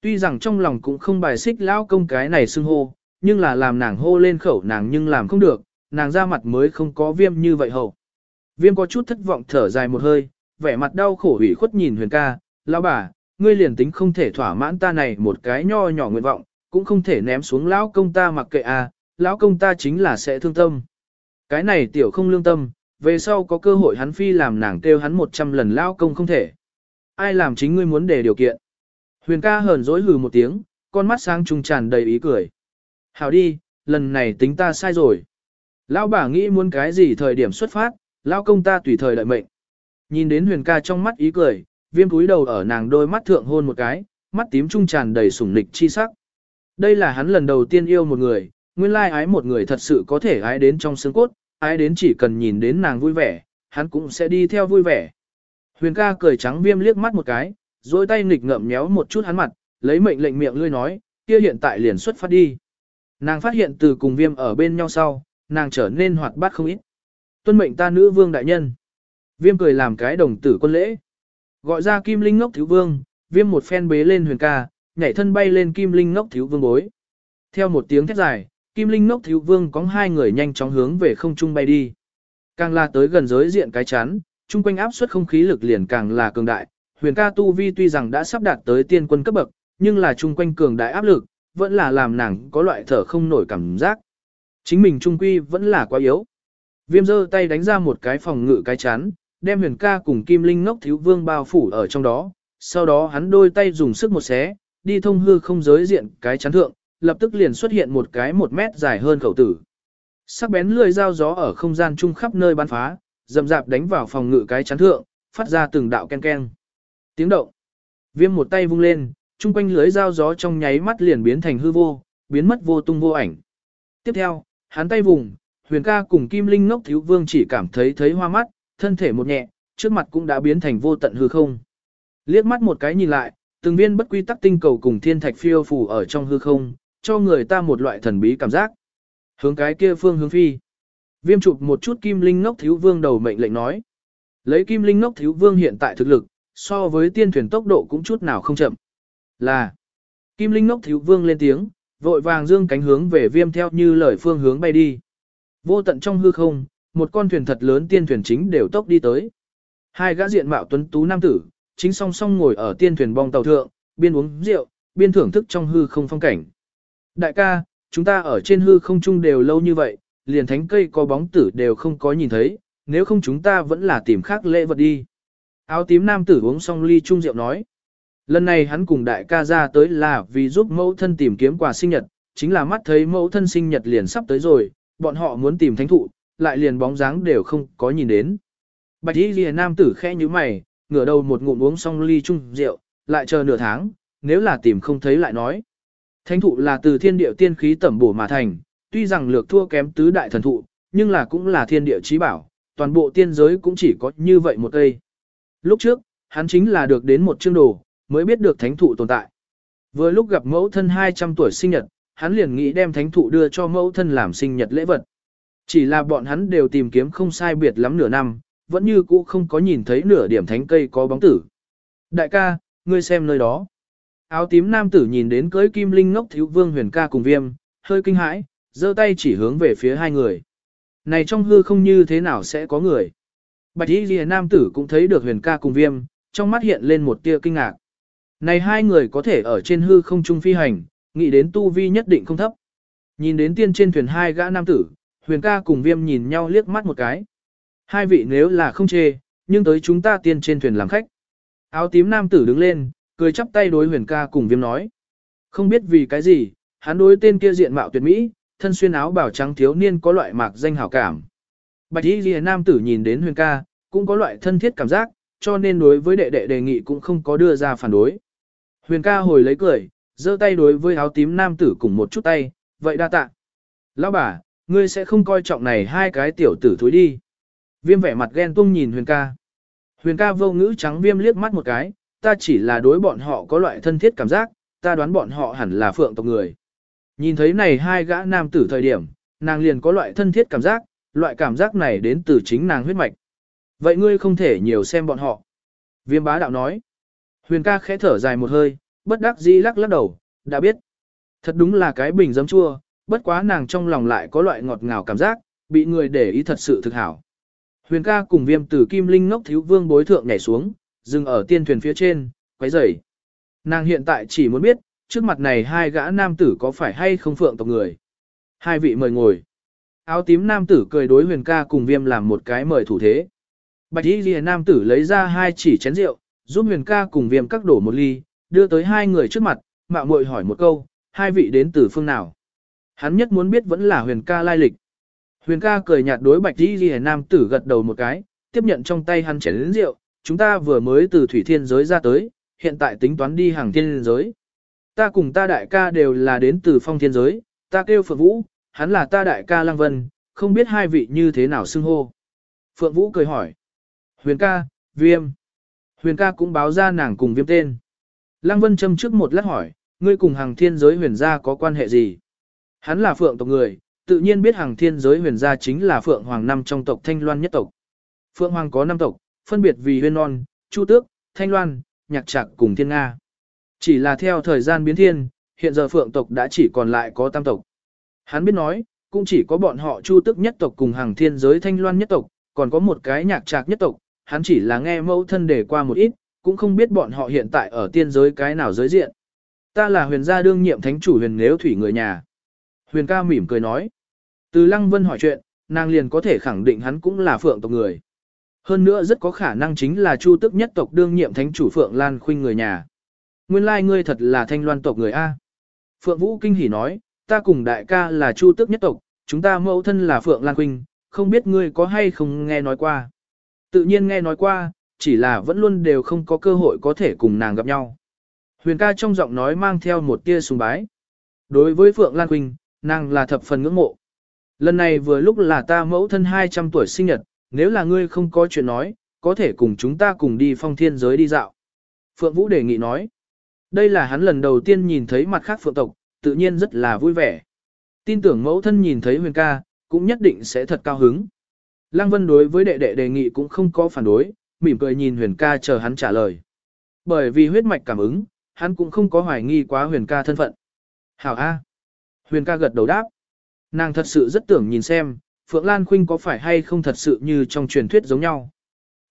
Tuy rằng trong lòng cũng không bài xích lão công cái này xưng hô, nhưng là làm nàng hô lên khẩu nàng nhưng làm không được, nàng ra mặt mới không có viêm như vậy hậu. Viêm có chút thất vọng thở dài một hơi, vẻ mặt đau khổ ủy khuất nhìn huyền ca, lão bà, ngươi liền tính không thể thỏa mãn ta này một cái nho nhỏ nguyện vọng, cũng không thể ném xuống lão công ta mặc kệ à, lão công ta chính là sẽ thương tâm. Cái này tiểu không lương tâm, về sau có cơ hội hắn phi làm nàng kêu hắn một trăm lần lao công không thể. Ai làm chính ngươi muốn để điều kiện. Huyền ca hờn dỗi hừ một tiếng, con mắt sáng trung tràn đầy ý cười. Hảo đi, lần này tính ta sai rồi. Lão bà nghĩ muốn cái gì thời điểm xuất phát, lão công ta tùy thời đợi mệnh. Nhìn đến huyền ca trong mắt ý cười, viêm túi đầu ở nàng đôi mắt thượng hôn một cái, mắt tím trung tràn đầy sủng nịch chi sắc. Đây là hắn lần đầu tiên yêu một người, nguyên lai ái một người thật sự có thể ái đến trong xương cốt, ái đến chỉ cần nhìn đến nàng vui vẻ, hắn cũng sẽ đi theo vui vẻ. Huyền ca cười trắng viêm liếc mắt một cái, rồi tay nghịch ngậm nhéo một chút hắn mặt, lấy mệnh lệnh miệng lươi nói, kia hiện tại liền xuất phát đi. Nàng phát hiện từ cùng viêm ở bên nhau sau, nàng trở nên hoạt bát không ít. Tuân mệnh ta nữ vương đại nhân. Viêm cười làm cái đồng tử quân lễ. Gọi ra kim linh ngốc thiếu vương, viêm một phen bế lên huyền ca, nhảy thân bay lên kim linh ngốc thiếu vương bối. Theo một tiếng thét dài, kim linh ngốc thiếu vương có hai người nhanh chóng hướng về không trung bay đi. Càng là tới gần giới diện cái chán, chung quanh áp suất không khí lực liền càng là cường đại. Huyền ca tu vi tuy rằng đã sắp đạt tới tiên quân cấp bậc, nhưng là chung quanh cường đại áp lực, vẫn là làm nàng có loại thở không nổi cảm giác. Chính mình trung quy vẫn là quá yếu. Viêm giơ tay đánh ra một cái phòng ngự cái chán, đem huyền ca cùng kim linh ngốc thiếu vương bao phủ ở trong đó. Sau đó hắn đôi tay dùng sức một xé, đi thông hư không giới diện cái chán thượng, lập tức liền xuất hiện một cái một mét dài hơn khẩu tử. Sắc bén lưỡi dao gió ở không gian chung khắp nơi bắn phá, dầm dạp đánh vào phòng ngự cái chắn thượng, phát ra từng đạo ken ken. Tiếng động. Viêm một tay vung lên, chung quanh lưới dao gió trong nháy mắt liền biến thành hư vô, biến mất vô tung vô ảnh. Tiếp theo, hắn tay vùng, huyền ca cùng kim linh ngốc thiếu vương chỉ cảm thấy thấy hoa mắt, thân thể một nhẹ, trước mặt cũng đã biến thành vô tận hư không. Liếc mắt một cái nhìn lại, từng viên bất quy tắc tinh cầu cùng thiên thạch phiêu phù ở trong hư không, cho người ta một loại thần bí cảm giác. Hướng cái kia phương hướng phi. Viêm chụp một chút kim linh ngốc thiếu vương đầu mệnh lệnh nói. Lấy kim linh ngốc thiếu vương hiện tại thực lực, so với tiên thuyền tốc độ cũng chút nào không chậm. Là. Kim linh ngốc thiếu vương lên tiếng, vội vàng dương cánh hướng về viêm theo như lời phương hướng bay đi. Vô tận trong hư không, một con thuyền thật lớn tiên thuyền chính đều tốc đi tới. Hai gã diện mạo tuấn tú nam tử, chính song song ngồi ở tiên thuyền bong tàu thượng, biên uống rượu, biên thưởng thức trong hư không phong cảnh. Đại ca, chúng ta ở trên hư không chung đều lâu như vậy, liền thánh cây có bóng tử đều không có nhìn thấy, nếu không chúng ta vẫn là tìm khác lễ vật đi. Áo tím nam tử uống xong ly chung rượu nói. Lần này hắn cùng đại ca ra tới là vì giúp mẫu thân tìm kiếm quà sinh nhật, chính là mắt thấy mẫu thân sinh nhật liền sắp tới rồi, bọn họ muốn tìm thánh thụ, lại liền bóng dáng đều không có nhìn đến. Bạch y lìa nam tử khẽ như mày, ngửa đầu một ngụm uống xong ly chung rượu, lại chờ nửa tháng, nếu là tìm không thấy lại nói. Thánh thụ là từ thiên địa tiên khí tẩm bổ mà thành, tuy rằng lược thua kém tứ đại thần thụ, nhưng là cũng là thiên địa trí bảo, toàn bộ tiên giới cũng chỉ có như vậy một cây. Lúc trước, hắn chính là được đến một chương đồ, mới biết được thánh thụ tồn tại. Vừa lúc gặp mẫu thân 200 tuổi sinh nhật, hắn liền nghĩ đem thánh thụ đưa cho mẫu thân làm sinh nhật lễ vật. Chỉ là bọn hắn đều tìm kiếm không sai biệt lắm nửa năm, vẫn như cũ không có nhìn thấy nửa điểm thánh cây có bóng tử. Đại ca, ngươi xem nơi đó. Áo tím nam tử nhìn đến cưới kim linh ngốc thiếu vương huyền ca cùng viêm, hơi kinh hãi, giơ tay chỉ hướng về phía hai người. Này trong hư không như thế nào sẽ có người? Bạch y lìa nam tử cũng thấy được huyền ca cùng viêm, trong mắt hiện lên một tia kinh ngạc. Này hai người có thể ở trên hư không trung phi hành, nghĩ đến tu vi nhất định không thấp. Nhìn đến tiên trên thuyền hai gã nam tử, huyền ca cùng viêm nhìn nhau liếc mắt một cái. Hai vị nếu là không chê, nhưng tới chúng ta tiên trên thuyền làm khách. Áo tím nam tử đứng lên, cười chắp tay đối huyền ca cùng viêm nói. Không biết vì cái gì, hắn đối tên kia diện mạo tuyệt mỹ, thân xuyên áo bảo trắng thiếu niên có loại mạc danh hảo cảm. Bạch y ghi nam tử nhìn đến huyền ca, cũng có loại thân thiết cảm giác, cho nên đối với đệ đệ đề nghị cũng không có đưa ra phản đối. Huyền ca hồi lấy cười, giơ tay đối với áo tím nam tử cùng một chút tay, vậy đa tạ. Lão bà, ngươi sẽ không coi trọng này hai cái tiểu tử thối đi. Viêm vẻ mặt ghen tung nhìn huyền ca. Huyền ca vô ngữ trắng viêm liếc mắt một cái, ta chỉ là đối bọn họ có loại thân thiết cảm giác, ta đoán bọn họ hẳn là phượng tộc người. Nhìn thấy này hai gã nam tử thời điểm, nàng liền có loại thân thiết cảm giác, loại cảm giác này đến từ chính nàng huyết mạch. Vậy ngươi không thể nhiều xem bọn họ. Viêm bá đạo nói. Huyền ca khẽ thở dài một hơi, bất đắc dĩ lắc lắc đầu, đã biết. Thật đúng là cái bình giấm chua, bất quá nàng trong lòng lại có loại ngọt ngào cảm giác, bị người để ý thật sự thực hảo. Huyền ca cùng viêm tử kim linh ngốc thiếu vương bối thượng nhảy xuống, dừng ở tiên thuyền phía trên, quấy rầy. Nàng hiện tại chỉ muốn biết, trước mặt này hai gã nam tử có phải hay không phượng tộc người. Hai vị mời ngồi. Áo tím nam tử cười đối huyền ca cùng viêm làm một cái mời thủ thế. Bạch y ghi nam tử lấy ra hai chỉ chén rượu, giúp huyền ca cùng viêm các đổ một ly, đưa tới hai người trước mặt, mạo muội hỏi một câu, hai vị đến từ phương nào. Hắn nhất muốn biết vẫn là huyền ca lai lịch. Huyền ca cười nhạt đối bạch y ghi nam tử gật đầu một cái, tiếp nhận trong tay hắn chén rượu, chúng ta vừa mới từ thủy thiên giới ra tới, hiện tại tính toán đi hàng thiên giới. Ta cùng ta đại ca đều là đến từ phong thiên giới, ta kêu Phượng Vũ, hắn là ta đại ca Lăng Vân, không biết hai vị như thế nào xưng hô. Phượng Vũ cười hỏi. Huyền ca, viêm. Huyền ca cũng báo ra nàng cùng viêm tên. Lăng Vân châm trước một lát hỏi, ngươi cùng hàng thiên giới huyền gia có quan hệ gì? Hắn là Phượng tộc người, tự nhiên biết hàng thiên giới huyền gia chính là Phượng Hoàng năm trong tộc Thanh Loan nhất tộc. Phượng Hoàng có năm tộc, phân biệt vì huyên non, chu tước, Thanh Loan, nhạc trạc cùng thiên Nga. Chỉ là theo thời gian biến thiên, hiện giờ phượng tộc đã chỉ còn lại có tam tộc. Hắn biết nói, cũng chỉ có bọn họ chu tước nhất tộc cùng hàng thiên giới thanh loan nhất tộc, còn có một cái nhạc trạc nhất tộc, hắn chỉ là nghe mẫu thân để qua một ít, cũng không biết bọn họ hiện tại ở tiên giới cái nào giới diện. Ta là huyền gia đương nhiệm thánh chủ huyền nếu thủy người nhà. Huyền ca mỉm cười nói. Từ lăng vân hỏi chuyện, nàng liền có thể khẳng định hắn cũng là phượng tộc người. Hơn nữa rất có khả năng chính là chu tức nhất tộc đương nhiệm thánh chủ phượng lan khuynh người nhà nguyên lai ngươi thật là thanh loan tộc người A. Phượng Vũ kinh hỉ nói, ta cùng đại ca là chu tước nhất tộc, chúng ta mẫu thân là Phượng Lan Khuynh, không biết ngươi có hay không nghe nói qua. Tự nhiên nghe nói qua, chỉ là vẫn luôn đều không có cơ hội có thể cùng nàng gặp nhau. Huyền ca trong giọng nói mang theo một tia sùng bái. Đối với Phượng Lan Quynh, nàng là thập phần ngưỡng mộ. Lần này vừa lúc là ta mẫu thân 200 tuổi sinh nhật, nếu là ngươi không có chuyện nói, có thể cùng chúng ta cùng đi phong thiên giới đi dạo. Phượng Vũ đề nghị nói. Đây là hắn lần đầu tiên nhìn thấy mặt khác phượng tộc, tự nhiên rất là vui vẻ. Tin tưởng mẫu thân nhìn thấy huyền ca, cũng nhất định sẽ thật cao hứng. Lăng Vân đối với đệ đệ đề nghị cũng không có phản đối, mỉm cười nhìn huyền ca chờ hắn trả lời. Bởi vì huyết mạch cảm ứng, hắn cũng không có hoài nghi quá huyền ca thân phận. Hảo A. Huyền ca gật đầu đáp. Nàng thật sự rất tưởng nhìn xem, Phượng Lan Khuynh có phải hay không thật sự như trong truyền thuyết giống nhau.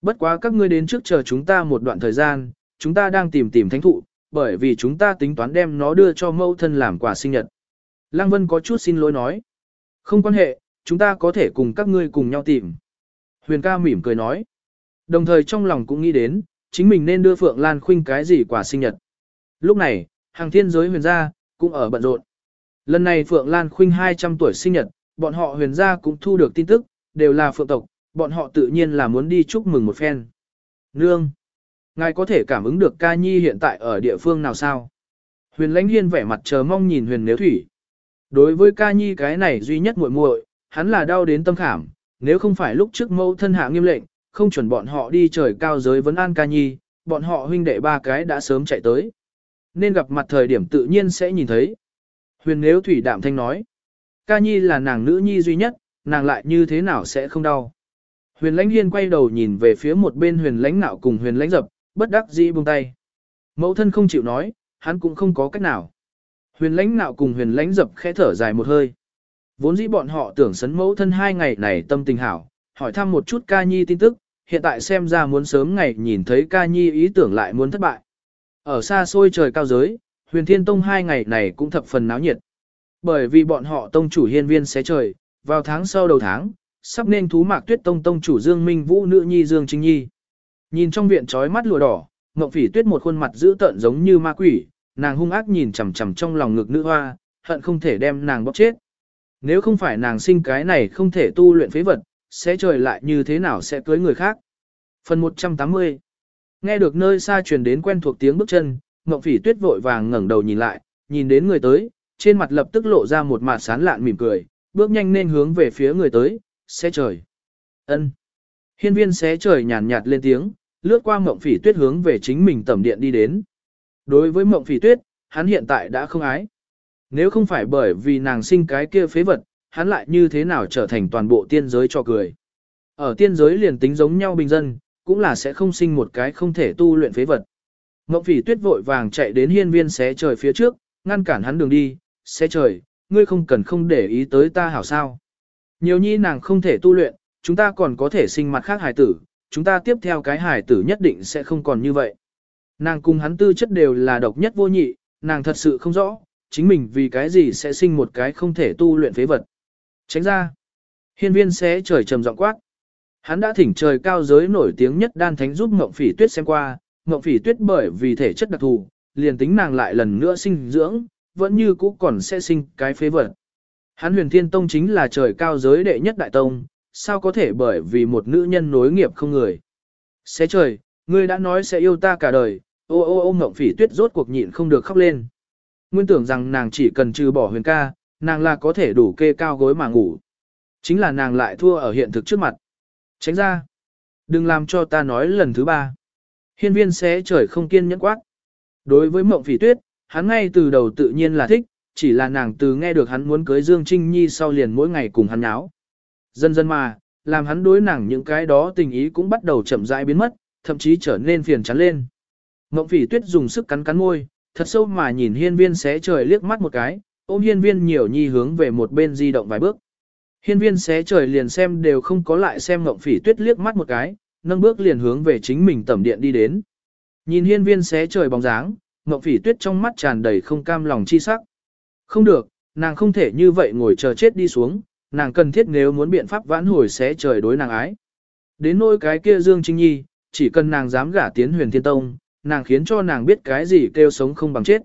Bất quá các ngươi đến trước chờ chúng ta một đoạn thời gian, chúng ta đang tìm tìm thánh thụ, bởi vì chúng ta tính toán đem nó đưa cho mẫu thân làm quà sinh nhật. Lăng Vân có chút xin lỗi nói. Không quan hệ, chúng ta có thể cùng các ngươi cùng nhau tìm. Huyền ca mỉm cười nói. Đồng thời trong lòng cũng nghĩ đến, chính mình nên đưa Phượng Lan Khuynh cái gì quà sinh nhật. Lúc này, hàng thiên giới huyền gia, cũng ở bận rộn. Lần này Phượng Lan Khuynh 200 tuổi sinh nhật, bọn họ huyền gia cũng thu được tin tức, đều là Phượng tộc, bọn họ tự nhiên là muốn đi chúc mừng một phen. Nương! Ngài có thể cảm ứng được ca nhi hiện tại ở địa phương nào sao? Huyền lãnh hiên vẻ mặt chờ mong nhìn huyền nếu thủy. Đối với ca nhi cái này duy nhất muội muội, hắn là đau đến tâm khảm, nếu không phải lúc trước mẫu thân hạ nghiêm lệnh, không chuẩn bọn họ đi trời cao giới vấn an ca nhi, bọn họ huynh đệ ba cái đã sớm chạy tới. Nên gặp mặt thời điểm tự nhiên sẽ nhìn thấy. Huyền nếu thủy đạm thanh nói, ca nhi là nàng nữ nhi duy nhất, nàng lại như thế nào sẽ không đau. Huyền lãnh hiên quay đầu nhìn về phía một bên huyền lãnh nạo cùng huyền lãnh dập, bất đắc dĩ buông tay. Mẫu thân không chịu nói, hắn cũng không có cách nào. Huyền lãnh nạo cùng huyền lãnh dập khẽ thở dài một hơi. Vốn dĩ bọn họ tưởng sấn mẫu thân hai ngày này tâm tình hảo, hỏi thăm một chút ca nhi tin tức, hiện tại xem ra muốn sớm ngày nhìn thấy ca nhi ý tưởng lại muốn thất bại. Ở xa xôi trời cao giới, huyền thiên tông hai ngày này cũng thập phần náo nhiệt. Bởi vì bọn họ tông chủ hiên viên xé trời, vào tháng sau đầu tháng, sắp nên thú mạc tuyết tông tông chủ Dương Minh Vũ nữ nhi Dương Trinh Nhi. Nhìn trong viện trói mắt lùa đỏ, Ngộng Phỉ Tuyết một khuôn mặt dữ tợn giống như ma quỷ, nàng hung ác nhìn chằm chằm trong lòng ngực nữ hoa, hận không thể đem nàng bóp chết. Nếu không phải nàng sinh cái này không thể tu luyện phế vật, sẽ trời lại như thế nào sẽ cưới người khác. Phần 180 Nghe được nơi xa truyền đến quen thuộc tiếng bước chân, Ngộng Phỉ Tuyết vội vàng ngẩng đầu nhìn lại, nhìn đến người tới, trên mặt lập tức lộ ra một mặt sán lạn mỉm cười, bước nhanh nên hướng về phía người tới, xé trời. ân Hiên viên xé trời nhàn nhạt lên tiếng, lướt qua mộng phỉ tuyết hướng về chính mình tẩm điện đi đến. Đối với mộng phỉ tuyết, hắn hiện tại đã không ái. Nếu không phải bởi vì nàng sinh cái kia phế vật, hắn lại như thế nào trở thành toàn bộ tiên giới cho cười. Ở tiên giới liền tính giống nhau bình dân, cũng là sẽ không sinh một cái không thể tu luyện phế vật. Mộng phỉ tuyết vội vàng chạy đến hiên viên xé trời phía trước, ngăn cản hắn đường đi, sẽ trời, ngươi không cần không để ý tới ta hảo sao. Nhiều nhi nàng không thể tu luyện, chúng ta còn có thể sinh mặt khác hài tử, chúng ta tiếp theo cái hài tử nhất định sẽ không còn như vậy. Nàng cùng hắn tư chất đều là độc nhất vô nhị, nàng thật sự không rõ, chính mình vì cái gì sẽ sinh một cái không thể tu luyện phế vật. Tránh ra. Hiên viên sẽ trời trầm giọng quát. Hắn đã thỉnh trời cao giới nổi tiếng nhất đan thánh giúp Ngộng Phỉ Tuyết xem qua, Ngộng Phỉ Tuyết bởi vì thể chất đặc thù, liền tính nàng lại lần nữa sinh dưỡng, vẫn như cũ còn sẽ sinh cái phế vật. Hắn huyền thiên tông chính là trời cao giới đệ nhất đại tông, sao có thể bởi vì một nữ nhân nối nghiệp không người. Xé trời, ngươi đã nói sẽ yêu ta cả đời, ô ô ô ngộng phỉ tuyết rốt cuộc nhịn không được khóc lên. Nguyên tưởng rằng nàng chỉ cần trừ bỏ huyền ca, nàng là có thể đủ kê cao gối mà ngủ. Chính là nàng lại thua ở hiện thực trước mặt. Tránh ra. Đừng làm cho ta nói lần thứ ba. Hiên viên xé trời không kiên nhẫn quát. Đối với mộng phỉ tuyết, hắn ngay từ đầu tự nhiên là thích, chỉ là nàng từ nghe được hắn muốn cưới Dương Trinh Nhi sau liền mỗi ngày cùng hắn nháo. Dần dần mà, làm hắn đối nàng những cái đó tình ý cũng bắt đầu chậm rãi biến mất, thậm chí trở nên phiền chán lên. Ngộng phỉ tuyết dùng sức cắn cắn môi, thật sâu mà nhìn hiên viên xé trời liếc mắt một cái, ôm hiên viên nhiều nhi hướng về một bên di động vài bước. Hiên viên xé trời liền xem đều không có lại xem ngộng phỉ tuyết liếc mắt một cái, nâng bước liền hướng về chính mình tẩm điện đi đến. Nhìn hiên viên xé trời bóng dáng, ngộng phỉ tuyết trong mắt tràn đầy không cam lòng chi sắc. Không được, nàng không thể như vậy ngồi chờ chết đi xuống, nàng cần thiết nếu muốn biện pháp vãn hồi sẽ trời đối nàng ái. Đến nỗi cái kia Dương Trinh Nhi, chỉ cần nàng dám gả tiến huyền thiên tông, nàng khiến cho nàng biết cái gì kêu sống không bằng chết.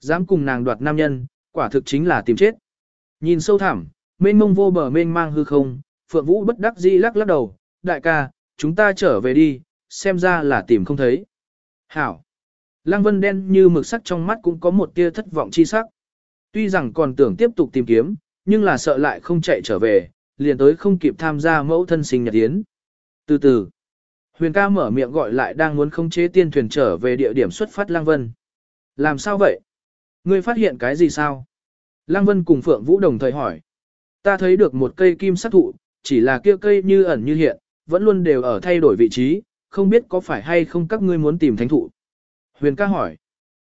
Dám cùng nàng đoạt nam nhân, quả thực chính là tìm chết. Nhìn sâu thẳm, mênh mông vô bờ mênh mang hư không, Phượng Vũ bất đắc dĩ lắc lắc đầu, đại ca, chúng ta trở về đi, xem ra là tìm không thấy. Hảo! Lăng Vân đen như mực sắc trong mắt cũng có một tia thất vọng chi sắc. Tuy rằng còn tưởng tiếp tục tìm kiếm, nhưng là sợ lại không chạy trở về, liền tới không kịp tham gia mẫu thân sinh nhật yến. Từ từ, huyền ca mở miệng gọi lại đang muốn không chế tiên thuyền trở về địa điểm xuất phát Lăng Vân. Làm sao vậy? Ngươi phát hiện cái gì sao? Lăng Vân cùng Phượng Vũ đồng thời hỏi. Ta thấy được một cây kim sắc thụ, chỉ là kia cây như ẩn như hiện, vẫn luôn đều ở thay đổi vị trí, không biết có phải hay không các ngươi muốn tìm thánh thụ. Huyền ca hỏi.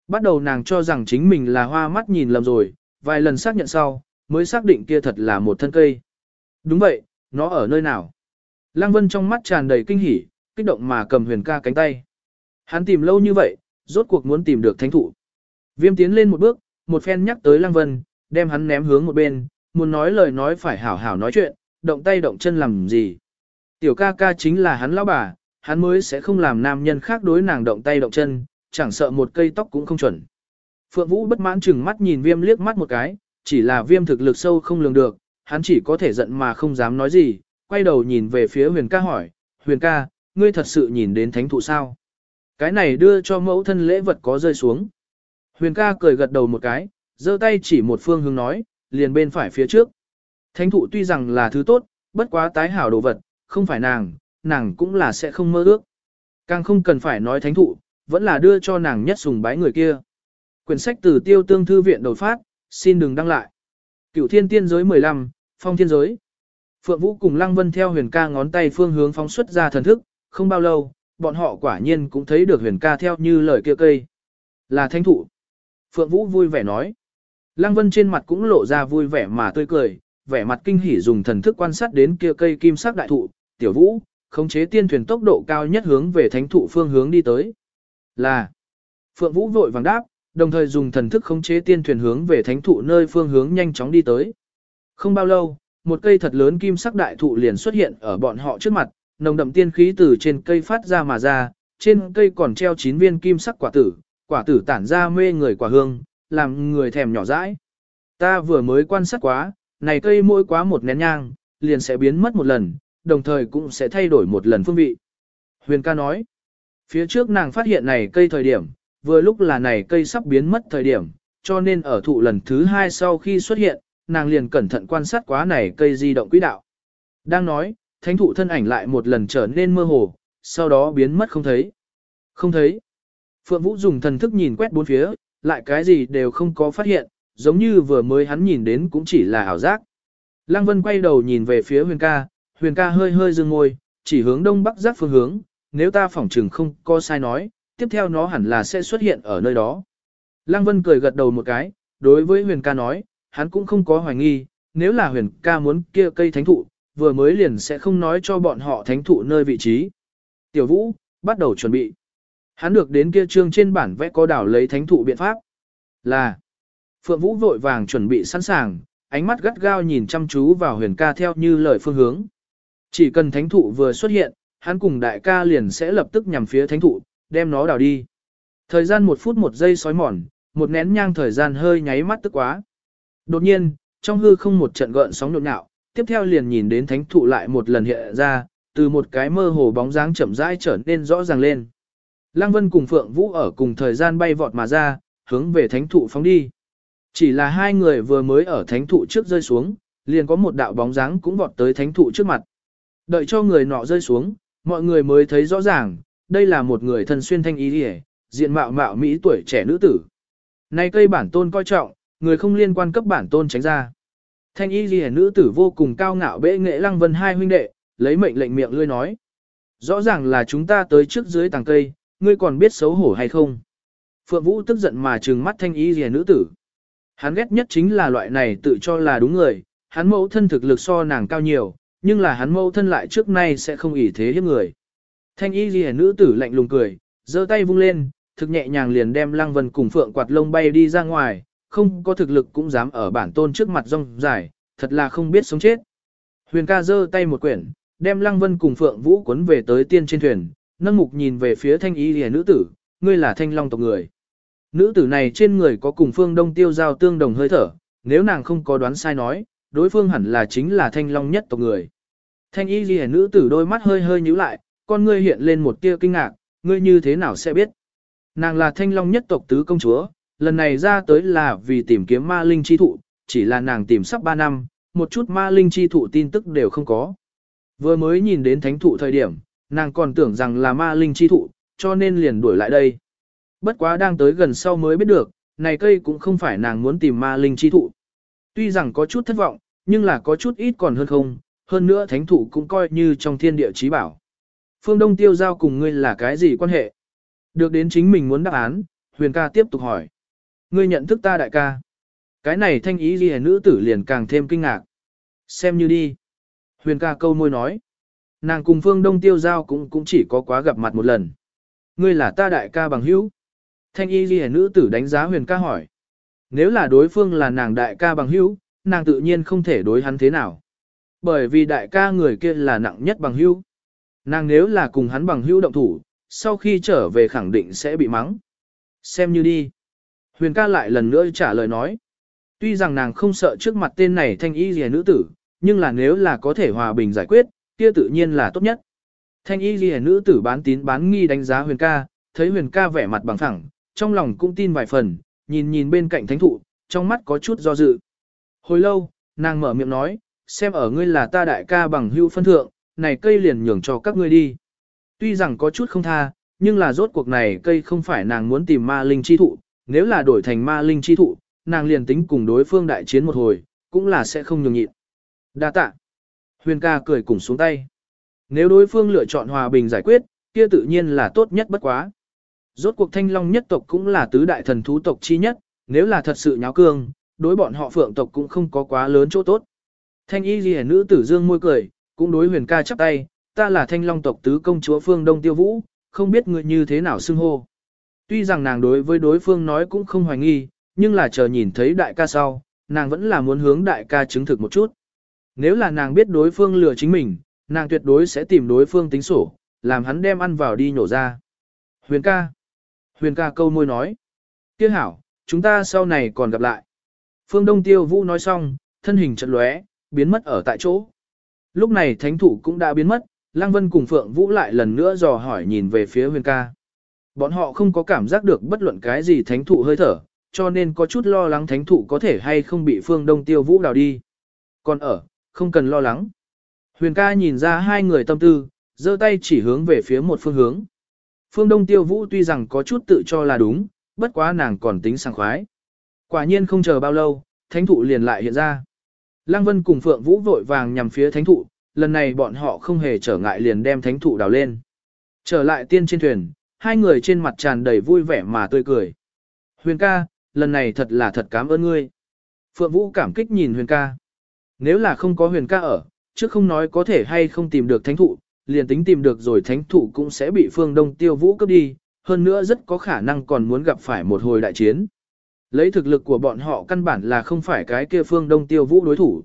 Bắt đầu nàng cho rằng chính mình là hoa mắt nhìn lầm rồi, vài lần xác nhận sau, mới xác định kia thật là một thân cây. Đúng vậy, nó ở nơi nào? Lăng Vân trong mắt tràn đầy kinh hỉ, kích động mà cầm huyền ca cánh tay. Hắn tìm lâu như vậy, rốt cuộc muốn tìm được thánh thụ. Viêm tiến lên một bước, một phen nhắc tới Lăng Vân, đem hắn ném hướng một bên, muốn nói lời nói phải hảo hảo nói chuyện, động tay động chân làm gì. Tiểu ca ca chính là hắn lão bà, hắn mới sẽ không làm nam nhân khác đối nàng động tay động chân, chẳng sợ một cây tóc cũng không chuẩn. Phượng Vũ bất mãn chừng mắt nhìn viêm liếc mắt một cái, chỉ là viêm thực lực sâu không lường được, hắn chỉ có thể giận mà không dám nói gì, quay đầu nhìn về phía huyền ca hỏi, huyền ca, ngươi thật sự nhìn đến thánh thụ sao? Cái này đưa cho mẫu thân lễ vật có rơi xuống. Huyền ca cười gật đầu một cái, giơ tay chỉ một phương hướng nói, liền bên phải phía trước. Thánh thụ tuy rằng là thứ tốt, bất quá tái hảo đồ vật, không phải nàng, nàng cũng là sẽ không mơ ước. Càng không cần phải nói thánh thụ, vẫn là đưa cho nàng nhất sùng bái người kia. Quyển sách từ tiêu tương thư viện đột phát, xin đừng đăng lại. Cửu thiên tiên giới 15, phong thiên giới. Phượng Vũ cùng Lăng Vân theo huyền ca ngón tay phương hướng phóng xuất ra thần thức, không bao lâu, bọn họ quả nhiên cũng thấy được huyền ca theo như lời kia cây. Là thánh thụ. Phượng Vũ vui vẻ nói. Lăng Vân trên mặt cũng lộ ra vui vẻ mà tươi cười, vẻ mặt kinh hỉ dùng thần thức quan sát đến kia cây kim sắc đại thụ, tiểu vũ, khống chế tiên thuyền tốc độ cao nhất hướng về thánh thụ phương hướng đi tới. Là. Phượng Vũ vội vàng đáp, đồng thời dùng thần thức khống chế tiên thuyền hướng về thánh thụ nơi phương hướng nhanh chóng đi tới. Không bao lâu, một cây thật lớn kim sắc đại thụ liền xuất hiện ở bọn họ trước mặt, nồng đậm tiên khí từ trên cây phát ra mà ra, trên cây còn treo chín viên kim sắc quả tử, quả tử tản ra mê người quả hương, làm người thèm nhỏ dãi. Ta vừa mới quan sát quá, này cây mỗi quá một nén nhang, liền sẽ biến mất một lần, đồng thời cũng sẽ thay đổi một lần phương vị. Huyền ca nói, phía trước nàng phát hiện này cây thời điểm, vừa lúc là này cây sắp biến mất thời điểm, cho nên ở thụ lần thứ hai sau khi xuất hiện, nàng liền cẩn thận quan sát quá này cây di động quỹ đạo. Đang nói, thánh thụ thân ảnh lại một lần trở nên mơ hồ, sau đó biến mất không thấy. Không thấy. Phượng Vũ dùng thần thức nhìn quét bốn phía, lại cái gì đều không có phát hiện, giống như vừa mới hắn nhìn đến cũng chỉ là ảo giác. Lăng Vân quay đầu nhìn về phía huyền ca, huyền ca hơi hơi dương ngôi, chỉ hướng đông bắc giác phương hướng, nếu ta phỏng chừng không có sai nói, tiếp theo nó hẳn là sẽ xuất hiện ở nơi đó. Lăng Vân cười gật đầu một cái, đối với huyền ca nói, hắn cũng không có hoài nghi, nếu là huyền ca muốn kia cây thánh thụ, vừa mới liền sẽ không nói cho bọn họ thánh thụ nơi vị trí. Tiểu Vũ, bắt đầu chuẩn bị. Hắn được đến kia trương trên bản vẽ có đảo lấy thánh thụ biện pháp. Là, Phượng Vũ vội vàng chuẩn bị sẵn sàng, ánh mắt gắt gao nhìn chăm chú vào huyền ca theo như lời phương hướng. Chỉ cần thánh thụ vừa xuất hiện, hắn cùng đại ca liền sẽ lập tức nhằm phía thánh thụ, đem nó đào đi. Thời gian một phút một giây sói mòn, một nén nhang thời gian hơi nháy mắt tức quá. Đột nhiên, trong hư không một trận gợn sóng nhộn nhạo, tiếp theo liền nhìn đến thánh thụ lại một lần hiện ra, từ một cái mơ hồ bóng dáng chậm rãi trở nên rõ ràng lên. Lăng Vân cùng Phượng Vũ ở cùng thời gian bay vọt mà ra, hướng về thánh thụ phóng đi. Chỉ là hai người vừa mới ở thánh thụ trước rơi xuống, liền có một đạo bóng dáng cũng vọt tới thánh thụ trước mặt. Đợi cho người nọ rơi xuống, mọi người mới thấy rõ ràng, đây là một người thân xuyên thanh ý hề, diện mạo mạo Mỹ tuổi trẻ nữ tử. Này cây bản tôn coi trọng, người không liên quan cấp bản tôn tránh ra. Thanh y ghi nữ tử vô cùng cao ngạo bệ nghệ lăng vân hai huynh đệ, lấy mệnh lệnh miệng lươi nói. Rõ ràng là chúng ta tới trước dưới tàng cây, ngươi còn biết xấu hổ hay không? Phượng Vũ tức giận mà trừng mắt thanh y ghi nữ tử. Hắn ghét nhất chính là loại này tự cho là đúng người, hắn mẫu thân thực lực so nàng cao nhiều, nhưng là hắn mẫu thân lại trước nay sẽ không ỷ thế hiếp người. Thanh y ghi nữ tử lạnh lùng cười, giơ tay vung lên, thực nhẹ nhàng liền đem lăng vân cùng phượng quạt lông bay đi ra ngoài, không có thực lực cũng dám ở bản tôn trước mặt rong dài, thật là không biết sống chết. Huyền ca giơ tay một quyển, đem lăng vân cùng phượng vũ cuốn về tới tiên trên thuyền, nâng mục nhìn về phía thanh y ghi nữ tử, ngươi là thanh long tộc người. Nữ tử này trên người có cùng phương đông tiêu giao tương đồng hơi thở, nếu nàng không có đoán sai nói, đối phương hẳn là chính là thanh long nhất tộc người. Thanh y ghi nữ tử đôi mắt hơi hơi nhíu lại, con ngươi hiện lên một tia kinh ngạc, ngươi như thế nào sẽ biết. Nàng là thanh long nhất tộc tứ công chúa, lần này ra tới là vì tìm kiếm ma linh chi thụ, chỉ là nàng tìm sắp 3 năm, một chút ma linh chi thụ tin tức đều không có. Vừa mới nhìn đến thánh thụ thời điểm, nàng còn tưởng rằng là ma linh chi thụ, cho nên liền đuổi lại đây. Bất quá đang tới gần sau mới biết được, này cây cũng không phải nàng muốn tìm ma linh chi thụ. Tuy rằng có chút thất vọng, nhưng là có chút ít còn hơn không, hơn nữa thánh thụ cũng coi như trong thiên địa trí bảo. Phương Đông tiêu giao cùng ngươi là cái gì quan hệ? Được đến chính mình muốn đáp án, huyền ca tiếp tục hỏi. Ngươi nhận thức ta đại ca. Cái này thanh ý ghi nữ tử liền càng thêm kinh ngạc. Xem như đi. Huyền ca câu môi nói. Nàng cùng phương đông tiêu giao cũng cũng chỉ có quá gặp mặt một lần. Ngươi là ta đại ca bằng hữu. Thanh y ghi nữ tử đánh giá huyền ca hỏi. Nếu là đối phương là nàng đại ca bằng hữu, nàng tự nhiên không thể đối hắn thế nào. Bởi vì đại ca người kia là nặng nhất bằng hữu. Nàng nếu là cùng hắn bằng hữu động thủ, sau khi trở về khẳng định sẽ bị mắng. Xem như đi. Huyền ca lại lần nữa trả lời nói. Tuy rằng nàng không sợ trước mặt tên này thanh y rìa nữ tử, nhưng là nếu là có thể hòa bình giải quyết, kia tự nhiên là tốt nhất. Thanh y rìa nữ tử bán tín bán nghi đánh giá huyền ca, thấy huyền ca vẻ mặt bằng thẳng, trong lòng cũng tin vài phần, nhìn nhìn bên cạnh thánh thụ, trong mắt có chút do dự. Hồi lâu, nàng mở miệng nói, xem ở ngươi là ta đại ca bằng hưu phân thượng, này cây liền nhường cho các ngươi đi. Tuy rằng có chút không tha, nhưng là rốt cuộc này cây không phải nàng muốn tìm ma linh chi thụ, nếu là đổi thành ma linh chi thụ, nàng liền tính cùng đối phương đại chiến một hồi, cũng là sẽ không nhường nhịn. Đa tạ. Huyền ca cười cùng xuống tay. Nếu đối phương lựa chọn hòa bình giải quyết, kia tự nhiên là tốt nhất bất quá. Rốt cuộc thanh long nhất tộc cũng là tứ đại thần thú tộc chi nhất, nếu là thật sự nháo cương, đối bọn họ phượng tộc cũng không có quá lớn chỗ tốt. Thanh y ghi nữ tử dương môi cười, cũng đối huyền ca chắp tay, ta là thanh long tộc tứ công chúa phương đông tiêu vũ, không biết người như thế nào xưng hô. Tuy rằng nàng đối với đối phương nói cũng không hoài nghi, nhưng là chờ nhìn thấy đại ca sau, nàng vẫn là muốn hướng đại ca chứng thực một chút. Nếu là nàng biết đối phương lừa chính mình, nàng tuyệt đối sẽ tìm đối phương tính sổ, làm hắn đem ăn vào đi nhổ ra. Huyền ca. Huyền ca câu môi nói. Tiếc hảo, chúng ta sau này còn gặp lại. Phương Đông Tiêu Vũ nói xong, thân hình chật lóe, biến mất ở tại chỗ. Lúc này thánh thủ cũng đã biến mất, Lăng Vân cùng Phượng Vũ lại lần nữa dò hỏi nhìn về phía huyền ca. Bọn họ không có cảm giác được bất luận cái gì thánh thụ hơi thở, cho nên có chút lo lắng thánh thụ có thể hay không bị Phương Đông Tiêu Vũ đào đi. Còn ở, không cần lo lắng. Huyền ca nhìn ra hai người tâm tư, giơ tay chỉ hướng về phía một phương hướng. Phương Đông Tiêu Vũ tuy rằng có chút tự cho là đúng, bất quá nàng còn tính sảng khoái. Quả nhiên không chờ bao lâu, thánh thụ liền lại hiện ra. Lăng Vân cùng Phượng Vũ vội vàng nhằm phía thánh thụ, lần này bọn họ không hề trở ngại liền đem thánh thụ đào lên. Trở lại tiên trên thuyền, hai người trên mặt tràn đầy vui vẻ mà tươi cười. Huyền ca, lần này thật là thật cảm ơn ngươi. Phượng Vũ cảm kích nhìn Huyền ca. Nếu là không có Huyền ca ở, chứ không nói có thể hay không tìm được thánh thụ, liền tính tìm được rồi thánh thủ cũng sẽ bị phương đông tiêu vũ cướp đi, hơn nữa rất có khả năng còn muốn gặp phải một hồi đại chiến. Lấy thực lực của bọn họ căn bản là không phải cái kia phương đông tiêu vũ đối thủ.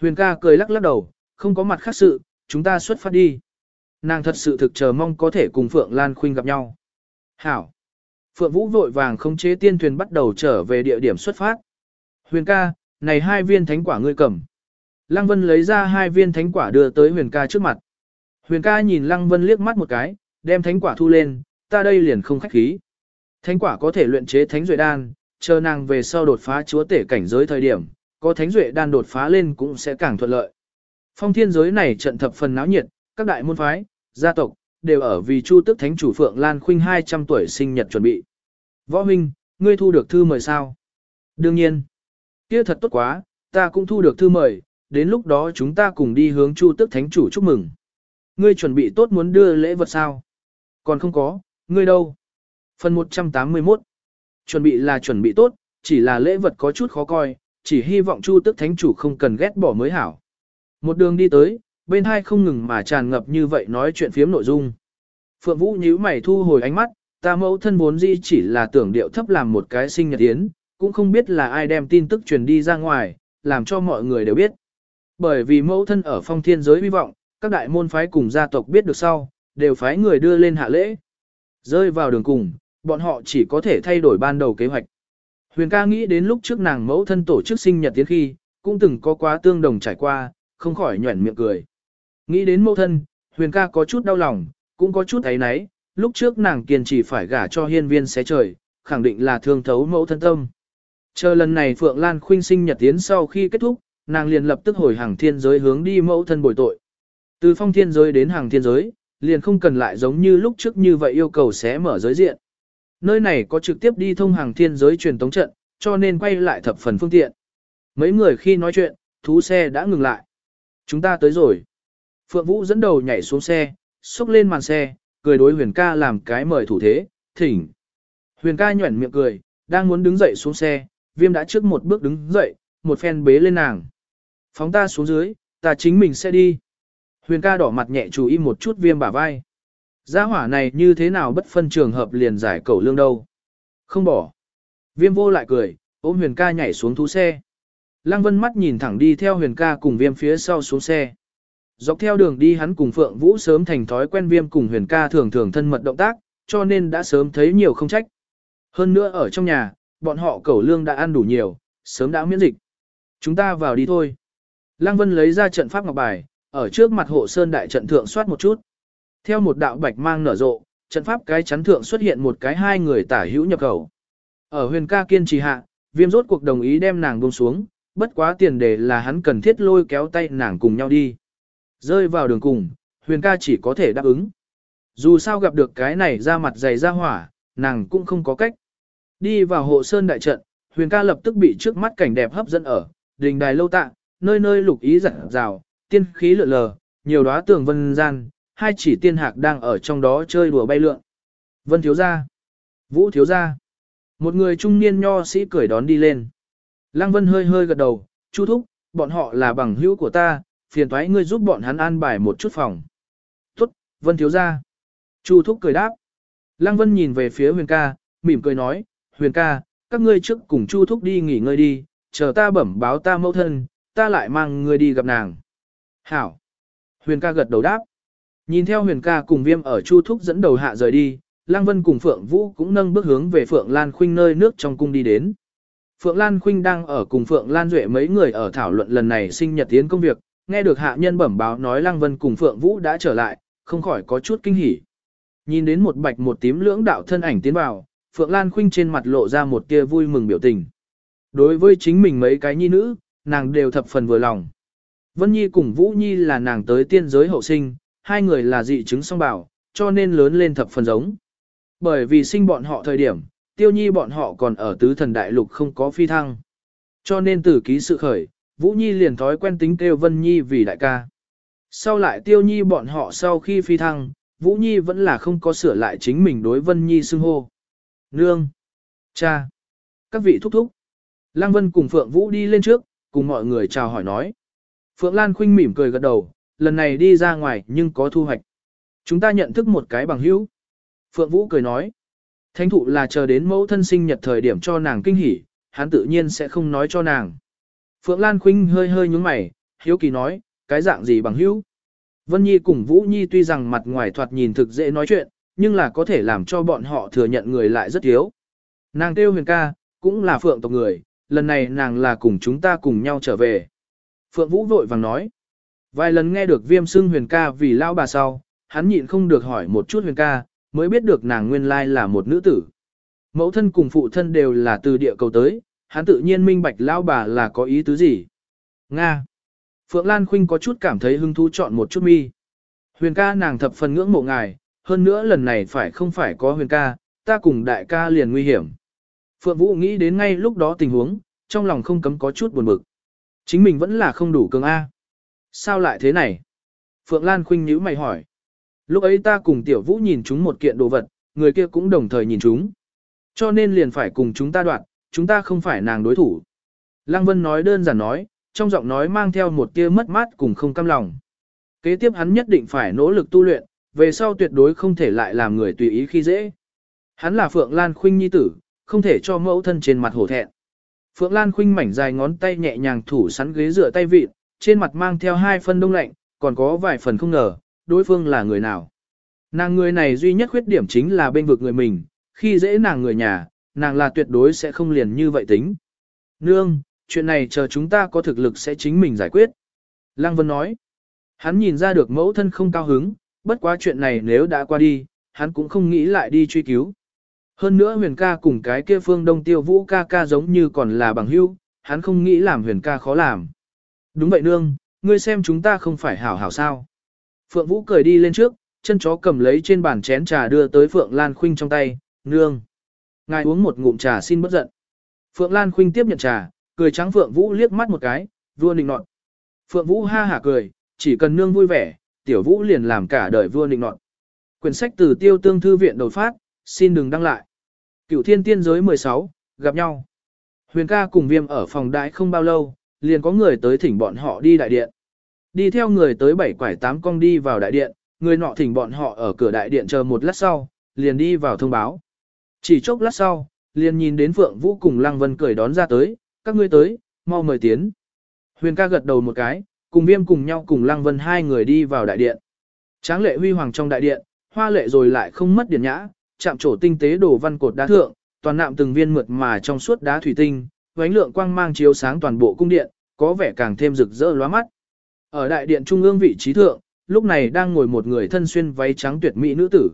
Huyền ca cười lắc lắc đầu, không có mặt khác sự, chúng ta xuất phát đi. Nàng thật sự thực chờ mong có thể cùng Phượng Lan Khuynh gặp nhau. Hảo. Phượng Vũ vội vàng không chế tiên thuyền bắt đầu trở về địa điểm xuất phát. Huyền ca, này hai viên thánh quả ngươi cầm. Lăng Vân lấy ra hai viên thánh quả đưa tới Huyền ca trước mặt. Huyền ca nhìn Lăng Vân liếc mắt một cái, đem thánh quả thu lên, ta đây liền không khách khí. Thánh quả có thể luyện chế thánh duệ đan, chờ nàng về sau đột phá chúa tể cảnh giới thời điểm, có thánh duệ đan đột phá lên cũng sẽ càng thuận lợi. Phong thiên giới này trận thập phần náo nhiệt, các đại môn phái, gia tộc, đều ở vì Chu Tức Thánh chủ Phượng Lan Khuynh 200 tuổi sinh nhật chuẩn bị. Võ Minh, ngươi thu được thư mời sao? Đương nhiên. Kia thật tốt quá, ta cũng thu được thư mời, đến lúc đó chúng ta cùng đi hướng Chu Tức Thánh chủ chúc mừng. Ngươi chuẩn bị tốt muốn đưa lễ vật sao? Còn không có, ngươi đâu? Phần 181 Chuẩn bị là chuẩn bị tốt, chỉ là lễ vật có chút khó coi, chỉ hy vọng Chu Tức Thánh chủ không cần ghét bỏ mới hảo. Một đường đi tới, bên hai không ngừng mà tràn ngập như vậy nói chuyện phiếm nội dung. Phượng Vũ nhíu mày thu hồi ánh mắt, ta mẫu thân vốn dĩ chỉ là tưởng điệu thấp làm một cái sinh nhật yến, cũng không biết là ai đem tin tức truyền đi ra ngoài, làm cho mọi người đều biết. Bởi vì mẫu thân ở phong thiên giới hy vọng, các đại môn phái cùng gia tộc biết được sau, đều phái người đưa lên hạ lễ. Rơi vào đường cùng, bọn họ chỉ có thể thay đổi ban đầu kế hoạch. Huyền ca nghĩ đến lúc trước nàng mẫu thân tổ chức sinh nhật tiến khi, cũng từng có quá tương đồng trải qua, không khỏi nhuẩn miệng cười. Nghĩ đến mẫu thân, huyền ca có chút đau lòng, cũng có chút ấy náy, lúc trước nàng kiên trì phải gả cho hiên viên xé trời, khẳng định là thương thấu mẫu thân tâm. Chờ lần này Phượng Lan khuynh sinh nhật tiến sau khi kết thúc, nàng liền lập tức hồi hàng thiên giới hướng đi mẫu thân bồi tội. Từ phong thiên giới đến hàng thiên giới, liền không cần lại giống như lúc trước như vậy yêu cầu xé mở giới diện. Nơi này có trực tiếp đi thông hàng thiên giới truyền tống trận, cho nên quay lại thập phần phương tiện. Mấy người khi nói chuyện, thú xe đã ngừng lại. Chúng ta tới rồi. Phượng Vũ dẫn đầu nhảy xuống xe, xúc lên màn xe, cười đối huyền ca làm cái mời thủ thế, thỉnh. Huyền ca nhuẩn miệng cười, đang muốn đứng dậy xuống xe, viêm đã trước một bước đứng dậy, một phen bế lên nàng. Phóng ta xuống dưới, ta chính mình sẽ đi. Huyền ca đỏ mặt nhẹ chú ý một chút viêm bả vai. Gia hỏa này như thế nào bất phân trường hợp liền giải cầu lương đâu. Không bỏ. Viêm vô lại cười, ôm huyền ca nhảy xuống thú xe. Lăng Vân mắt nhìn thẳng đi theo huyền ca cùng viêm phía sau xuống xe. Dọc theo đường đi hắn cùng Phượng Vũ sớm thành thói quen viêm cùng huyền ca thường thường thân mật động tác, cho nên đã sớm thấy nhiều không trách. Hơn nữa ở trong nhà, bọn họ cẩu lương đã ăn đủ nhiều, sớm đã miễn dịch. Chúng ta vào đi thôi. Lăng Vân lấy ra trận pháp ngọc bài, ở trước mặt hộ sơn đại trận thượng soát một chút. Theo một đạo bạch mang nở rộ, trận pháp cái chắn thượng xuất hiện một cái hai người tả hữu nhập khẩu. Ở huyền ca kiên trì hạ, viêm rốt cuộc đồng ý đem nàng buông xuống, bất quá tiền đề là hắn cần thiết lôi kéo tay nàng cùng nhau đi. Rơi vào đường cùng, huyền ca chỉ có thể đáp ứng. Dù sao gặp được cái này ra mặt dày ra hỏa, nàng cũng không có cách. Đi vào hộ sơn đại trận, huyền ca lập tức bị trước mắt cảnh đẹp hấp dẫn ở, đình đài lâu tạ, nơi nơi lục ý rạng rào, tiên khí lượn lờ, nhiều đóa tường vân gian, hai chỉ tiên hạc đang ở trong đó chơi đùa bay lượn. Vân thiếu gia, Vũ thiếu gia. Một người trung niên nho sĩ cười đón đi lên. Lăng Vân hơi hơi gật đầu, Chu thúc, bọn họ là bằng hữu của ta, phiền toái ngươi giúp bọn hắn an bài một chút phòng. Tốt, Vân thiếu gia. Chu thúc cười đáp. Lăng Vân nhìn về phía Huyền ca, mỉm cười nói, Huyền ca, các ngươi trước cùng Chu thúc đi nghỉ ngơi đi, chờ ta bẩm báo ta mẫu thân, ta lại mang ngươi đi gặp nàng. Hảo. Huyền ca gật đầu đáp. Nhìn theo huyền ca cùng viêm ở chu thúc dẫn đầu hạ rời đi, Lăng Vân cùng Phượng Vũ cũng nâng bước hướng về Phượng Lan Khuynh nơi nước trong cung đi đến. Phượng Lan Khuynh đang ở cùng Phượng Lan Duệ mấy người ở thảo luận lần này sinh nhật tiến công việc, nghe được hạ nhân bẩm báo nói Lăng Vân cùng Phượng Vũ đã trở lại, không khỏi có chút kinh hỉ. Nhìn đến một bạch một tím lưỡng đạo thân ảnh tiến vào, Phượng Lan Khuynh trên mặt lộ ra một tia vui mừng biểu tình. Đối với chính mình mấy cái nhi nữ, nàng đều thập phần vừa lòng. Vân Nhi cùng Vũ Nhi là nàng tới tiên giới hậu sinh, hai người là dị chứng song bảo, cho nên lớn lên thập phần giống. Bởi vì sinh bọn họ thời điểm, tiêu nhi bọn họ còn ở tứ thần đại lục không có phi thăng. Cho nên từ ký sự khởi, Vũ Nhi liền thói quen tính kêu Vân Nhi vì đại ca. Sau lại tiêu nhi bọn họ sau khi phi thăng, Vũ Nhi vẫn là không có sửa lại chính mình đối Vân Nhi xưng hô. Nương! Cha! Các vị thúc thúc! Lăng Vân cùng Phượng Vũ đi lên trước, cùng mọi người chào hỏi nói. Phượng Lan Khuynh mỉm cười gật đầu, lần này đi ra ngoài nhưng có thu hoạch. Chúng ta nhận thức một cái bằng hữu. Phượng Vũ cười nói. Thánh thụ là chờ đến mẫu thân sinh nhật thời điểm cho nàng kinh hỉ, hắn tự nhiên sẽ không nói cho nàng. Phượng Lan Khuynh hơi hơi nhúng mày, hiếu kỳ nói, cái dạng gì bằng hữu? Vân Nhi cùng Vũ Nhi tuy rằng mặt ngoài thoạt nhìn thực dễ nói chuyện, nhưng là có thể làm cho bọn họ thừa nhận người lại rất thiếu. Nàng tiêu huyền ca, cũng là phượng tộc người, lần này nàng là cùng chúng ta cùng nhau trở về. Phượng Vũ vội vàng nói. Vài lần nghe được viêm xưng huyền ca vì lao bà sau, hắn nhịn không được hỏi một chút huyền ca, mới biết được nàng nguyên lai là một nữ tử. Mẫu thân cùng phụ thân đều là từ địa cầu tới, hắn tự nhiên minh bạch lao bà là có ý tứ gì. Nga. Phượng Lan Khuynh có chút cảm thấy hứng thú chọn một chút mi. Huyền ca nàng thập phần ngưỡng mộ ngài, hơn nữa lần này phải không phải có huyền ca, ta cùng đại ca liền nguy hiểm. Phượng Vũ nghĩ đến ngay lúc đó tình huống, trong lòng không cấm có chút buồn bực. Chính mình vẫn là không đủ cường A. Sao lại thế này? Phượng Lan khinh nhíu mày hỏi. Lúc ấy ta cùng Tiểu Vũ nhìn chúng một kiện đồ vật, người kia cũng đồng thời nhìn chúng. Cho nên liền phải cùng chúng ta đoạn, chúng ta không phải nàng đối thủ. Lăng Vân nói đơn giản nói, trong giọng nói mang theo một tia mất mát cùng không cam lòng. Kế tiếp hắn nhất định phải nỗ lực tu luyện, về sau tuyệt đối không thể lại làm người tùy ý khi dễ. Hắn là Phượng Lan Khuynh nhi tử, không thể cho mẫu thân trên mặt hổ thẹn. Phượng Lan Khuynh mảnh dài ngón tay nhẹ nhàng thủ sắn ghế dựa tay vịt, trên mặt mang theo hai phân đông lạnh, còn có vài phần không ngờ, đối phương là người nào. Nàng người này duy nhất khuyết điểm chính là bên vực người mình, khi dễ nàng người nhà, nàng là tuyệt đối sẽ không liền như vậy tính. Nương, chuyện này chờ chúng ta có thực lực sẽ chính mình giải quyết. Lăng Vân nói, hắn nhìn ra được mẫu thân không cao hứng, bất quá chuyện này nếu đã qua đi, hắn cũng không nghĩ lại đi truy cứu. Hơn nữa huyền ca cùng cái kia phương đông tiêu vũ ca ca giống như còn là bằng hữu, hắn không nghĩ làm huyền ca khó làm. Đúng vậy nương, ngươi xem chúng ta không phải hảo hảo sao. Phượng Vũ cười đi lên trước, chân chó cầm lấy trên bàn chén trà đưa tới Phượng Lan Khuynh trong tay, nương. Ngài uống một ngụm trà xin bất giận. Phượng Lan Khuynh tiếp nhận trà, cười trắng Phượng Vũ liếc mắt một cái, vua nịnh nọt. Phượng Vũ ha hả cười, chỉ cần nương vui vẻ, tiểu Vũ liền làm cả đời vua nịnh nọt. Quyển sách từ tiêu tương thư viện đột phát, xin đừng đăng lại. Cửu thiên tiên giới 16, gặp nhau. Huyền ca cùng viêm ở phòng đại không bao lâu, liền có người tới thỉnh bọn họ đi đại điện. Đi theo người tới bảy quải tám cong đi vào đại điện, người nọ thỉnh bọn họ ở cửa đại điện chờ một lát sau, liền đi vào thông báo. Chỉ chốc lát sau, liền nhìn đến Phượng Vũ cùng Lăng Vân cười đón ra tới, các ngươi tới, mau mời tiến. Huyền ca gật đầu một cái, cùng viêm cùng nhau cùng Lăng Vân hai người đi vào đại điện. Tráng lệ huy hoàng trong đại điện, hoa lệ rồi lại không mất điển nhã, chạm trổ tinh tế đồ văn cột đá thượng, toàn nạm từng viên mượt mà trong suốt đá thủy tinh, ánh lượng quang mang chiếu sáng toàn bộ cung điện, có vẻ càng thêm rực rỡ lóa mắt. Ở đại điện trung ương vị trí thượng, lúc này đang ngồi một người thân xuyên váy trắng tuyệt mỹ nữ tử.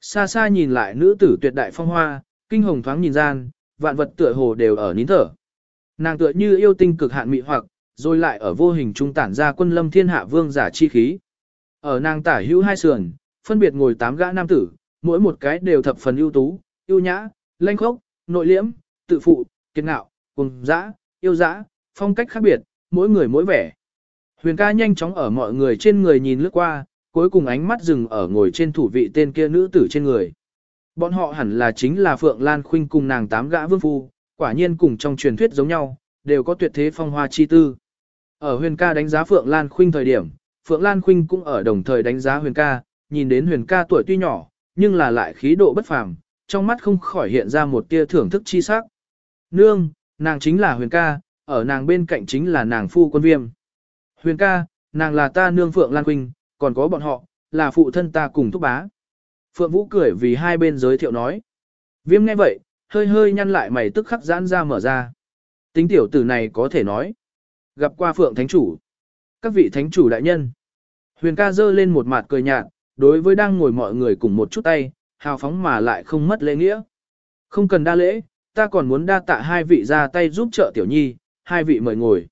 Xa xa nhìn lại nữ tử tuyệt đại phong hoa, kinh hồng thoáng nhìn gian, vạn vật tựa hồ đều ở nín thở. Nàng tựa như yêu tinh cực hạn mị hoặc, rồi lại ở vô hình trung tản ra quân lâm thiên hạ vương giả chi khí. Ở nàng tả hữu hai sườn, phân biệt ngồi tám gã nam tử, mỗi một cái đều thập phần ưu tú, ưu nhã, lanh khốc, nội liễm, tự phụ, kiệt ngạo, cùng dã, yêu dã, phong cách khác biệt, mỗi người mỗi vẻ. Huyền ca nhanh chóng ở mọi người trên người nhìn lướt qua, cuối cùng ánh mắt dừng ở ngồi trên thủ vị tên kia nữ tử trên người. Bọn họ hẳn là chính là Phượng Lan Khuynh cùng nàng tám gã vương phu, quả nhiên cùng trong truyền thuyết giống nhau, đều có tuyệt thế phong hoa chi tư. Ở huyền ca đánh giá Phượng Lan Khuynh thời điểm, Phượng Lan Khuynh cũng ở đồng thời đánh giá huyền ca, nhìn đến huyền ca tuổi tuy nhỏ, nhưng là lại khí độ bất phàm, trong mắt không khỏi hiện ra một tia thưởng thức chi sắc. Nương, nàng chính là huyền ca, ở nàng bên cạnh chính là nàng phu quân viêm. Huyền ca, nàng là ta nương Phượng Lan Quỳnh, còn có bọn họ, là phụ thân ta cùng thúc bá. Phượng Vũ cười vì hai bên giới thiệu nói. Viêm nghe vậy, hơi hơi nhăn lại mày tức khắc giãn ra mở ra. Tính tiểu tử này có thể nói. Gặp qua Phượng Thánh Chủ. Các vị Thánh Chủ đại nhân. Huyền ca dơ lên một mặt cười nhạt, đối với đang ngồi mọi người cùng một chút tay, hào phóng mà lại không mất lễ nghĩa. Không cần đa lễ, ta còn muốn đa tạ hai vị ra tay giúp trợ tiểu nhi, hai vị mời ngồi.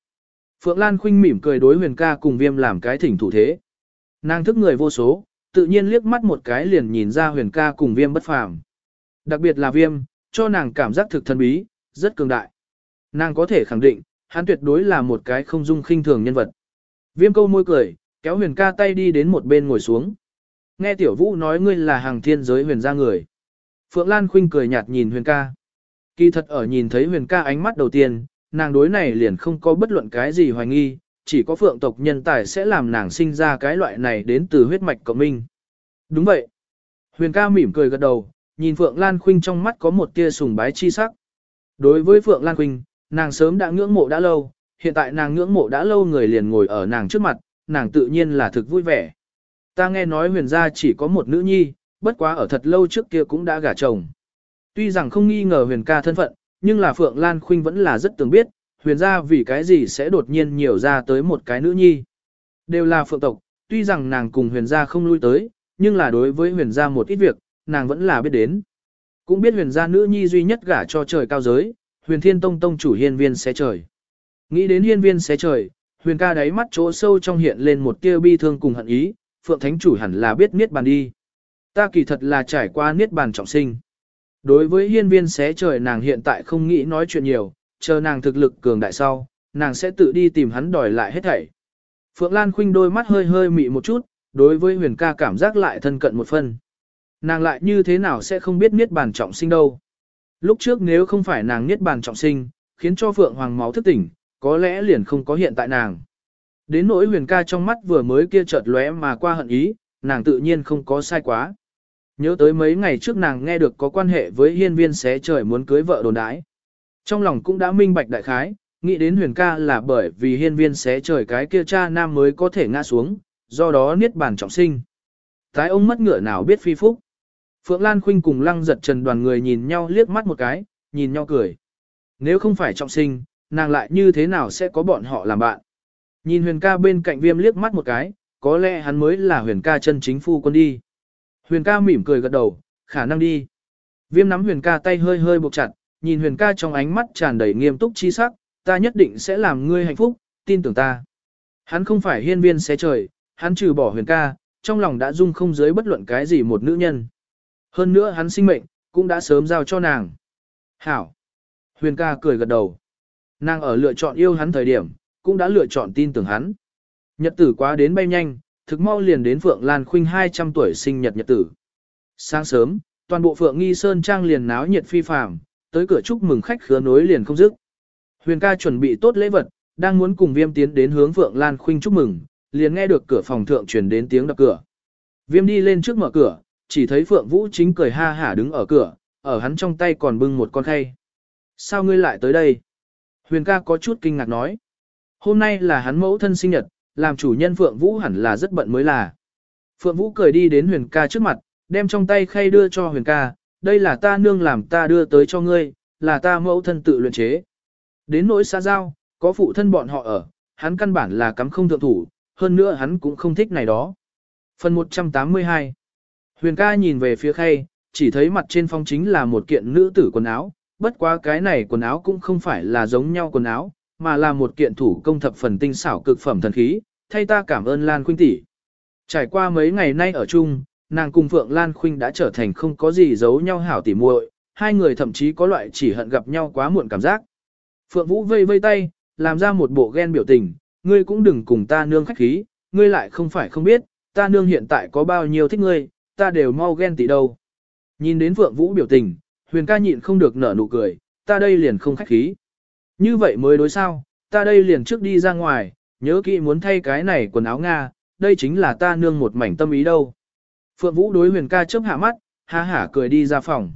Phượng Lan khinh mỉm cười đối huyền ca cùng viêm làm cái thỉnh thủ thế. Nàng thức người vô số, tự nhiên liếc mắt một cái liền nhìn ra huyền ca cùng viêm bất phàm. Đặc biệt là viêm, cho nàng cảm giác thực thân bí, rất cường đại. Nàng có thể khẳng định, hắn tuyệt đối là một cái không dung khinh thường nhân vật. Viêm câu môi cười, kéo huyền ca tay đi đến một bên ngồi xuống. Nghe tiểu vũ nói ngươi là hàng thiên giới huyền gia người. Phượng Lan khinh cười nhạt nhìn huyền ca. Kỳ thật ở nhìn thấy huyền ca ánh mắt đầu tiên, nàng đối này liền không có bất luận cái gì hoài nghi, chỉ có phượng tộc nhân tài sẽ làm nàng sinh ra cái loại này đến từ huyết mạch của mình. Đúng vậy. Huyền ca mỉm cười gật đầu, nhìn Phượng Lan Khuynh trong mắt có một tia sùng bái chi sắc. Đối với Phượng Lan Khuynh, nàng sớm đã ngưỡng mộ đã lâu, hiện tại nàng ngưỡng mộ đã lâu người liền ngồi ở nàng trước mặt, nàng tự nhiên là thực vui vẻ. Ta nghe nói huyền gia chỉ có một nữ nhi, bất quá ở thật lâu trước kia cũng đã gả chồng. Tuy rằng không nghi ngờ huyền ca thân phận, nhưng là Phượng Lan Khuynh vẫn là rất tưởng biết, huyền gia vì cái gì sẽ đột nhiên nhiều ra tới một cái nữ nhi. Đều là phượng tộc, tuy rằng nàng cùng huyền gia không lui tới, nhưng là đối với huyền gia một ít việc, nàng vẫn là biết đến. Cũng biết huyền gia nữ nhi duy nhất gả cho trời cao giới, huyền thiên tông tông chủ hiên viên xé trời. Nghĩ đến hiên viên xé trời, huyền ca đáy mắt chỗ sâu trong hiện lên một tia bi thương cùng hận ý, phượng thánh chủ hẳn là biết niết bàn đi. Ta kỳ thật là trải qua niết bàn trọng sinh. Đối với hiên viên xé trời nàng hiện tại không nghĩ nói chuyện nhiều, chờ nàng thực lực cường đại sau, nàng sẽ tự đi tìm hắn đòi lại hết thảy. Phượng Lan Khuynh đôi mắt hơi hơi mị một chút, đối với huyền ca cảm giác lại thân cận một phần. Nàng lại như thế nào sẽ không biết niết bàn trọng sinh đâu. Lúc trước nếu không phải nàng niết bàn trọng sinh, khiến cho Phượng Hoàng máu thức tỉnh, có lẽ liền không có hiện tại nàng. Đến nỗi huyền ca trong mắt vừa mới kia chợt lóe mà qua hận ý, nàng tự nhiên không có sai quá. Nhớ tới mấy ngày trước nàng nghe được có quan hệ với hiên viên xé trời muốn cưới vợ đồn đái. Trong lòng cũng đã minh bạch đại khái, nghĩ đến huyền ca là bởi vì hiên viên xé trời cái kia cha nam mới có thể ngã xuống, do đó niết bàn trọng sinh. Tái ông mất ngựa nào biết phi phúc. Phượng Lan Khuynh cùng lăng giật trần đoàn người nhìn nhau liếc mắt một cái, nhìn nhau cười. Nếu không phải trọng sinh, nàng lại như thế nào sẽ có bọn họ làm bạn. Nhìn huyền ca bên cạnh viêm liếc mắt một cái, có lẽ hắn mới là huyền ca chân chính phu quân đi. Huyền ca mỉm cười gật đầu, khả năng đi. Viêm nắm huyền ca tay hơi hơi buộc chặt, nhìn huyền ca trong ánh mắt tràn đầy nghiêm túc chi sắc, ta nhất định sẽ làm ngươi hạnh phúc, tin tưởng ta. Hắn không phải hiên viên xé trời, hắn trừ bỏ huyền ca, trong lòng đã dung không giới bất luận cái gì một nữ nhân. Hơn nữa hắn sinh mệnh, cũng đã sớm giao cho nàng. Hảo. Huyền ca cười gật đầu. Nàng ở lựa chọn yêu hắn thời điểm, cũng đã lựa chọn tin tưởng hắn. Nhật tử quá đến bay nhanh, thực mau liền đến Phượng Lan Khuynh 200 tuổi sinh nhật nhật tử. Sáng sớm, toàn bộ Phượng Nghi Sơn Trang liền náo nhiệt phi phàm, tới cửa chúc mừng khách khứa nối liền không dứt. Huyền ca chuẩn bị tốt lễ vật, đang muốn cùng Viêm tiến đến hướng Phượng Lan Khuynh chúc mừng, liền nghe được cửa phòng thượng truyền đến tiếng đập cửa. Viêm đi lên trước mở cửa, chỉ thấy Phượng Vũ chính cười ha hả đứng ở cửa, ở hắn trong tay còn bưng một con khay. Sao ngươi lại tới đây? Huyền ca có chút kinh ngạc nói. Hôm nay là hắn mẫu thân sinh nhật, làm chủ nhân Phượng Vũ hẳn là rất bận mới là. Phượng Vũ cười đi đến huyền ca trước mặt, đem trong tay khay đưa cho huyền ca, đây là ta nương làm ta đưa tới cho ngươi, là ta mẫu thân tự luyện chế. Đến nỗi xa giao, có phụ thân bọn họ ở, hắn căn bản là cắm không thượng thủ, hơn nữa hắn cũng không thích này đó. Phần 182 Huyền ca nhìn về phía khay, chỉ thấy mặt trên phong chính là một kiện nữ tử quần áo, bất quá cái này quần áo cũng không phải là giống nhau quần áo, mà là một kiện thủ công thập phần tinh xảo cực phẩm thần khí, thay ta cảm ơn Lan Khuynh tỷ. Trải qua mấy ngày nay ở chung, nàng cùng Phượng Lan Khuynh đã trở thành không có gì giấu nhau hảo tỉ muội, hai người thậm chí có loại chỉ hận gặp nhau quá muộn cảm giác. Phượng Vũ vây vây tay, làm ra một bộ ghen biểu tình, ngươi cũng đừng cùng ta nương khách khí, ngươi lại không phải không biết, ta nương hiện tại có bao nhiêu thích ngươi, ta đều mau ghen tị đâu. Nhìn đến Phượng Vũ biểu tình, huyền ca nhịn không được nở nụ cười, ta đây liền không khách khí. Như vậy mới đối sao, ta đây liền trước đi ra ngoài, nhớ kỹ muốn thay cái này quần áo Nga, đây chính là ta nương một mảnh tâm ý đâu. Phượng Vũ đối huyền ca chớp hạ mắt, ha hả cười đi ra phòng.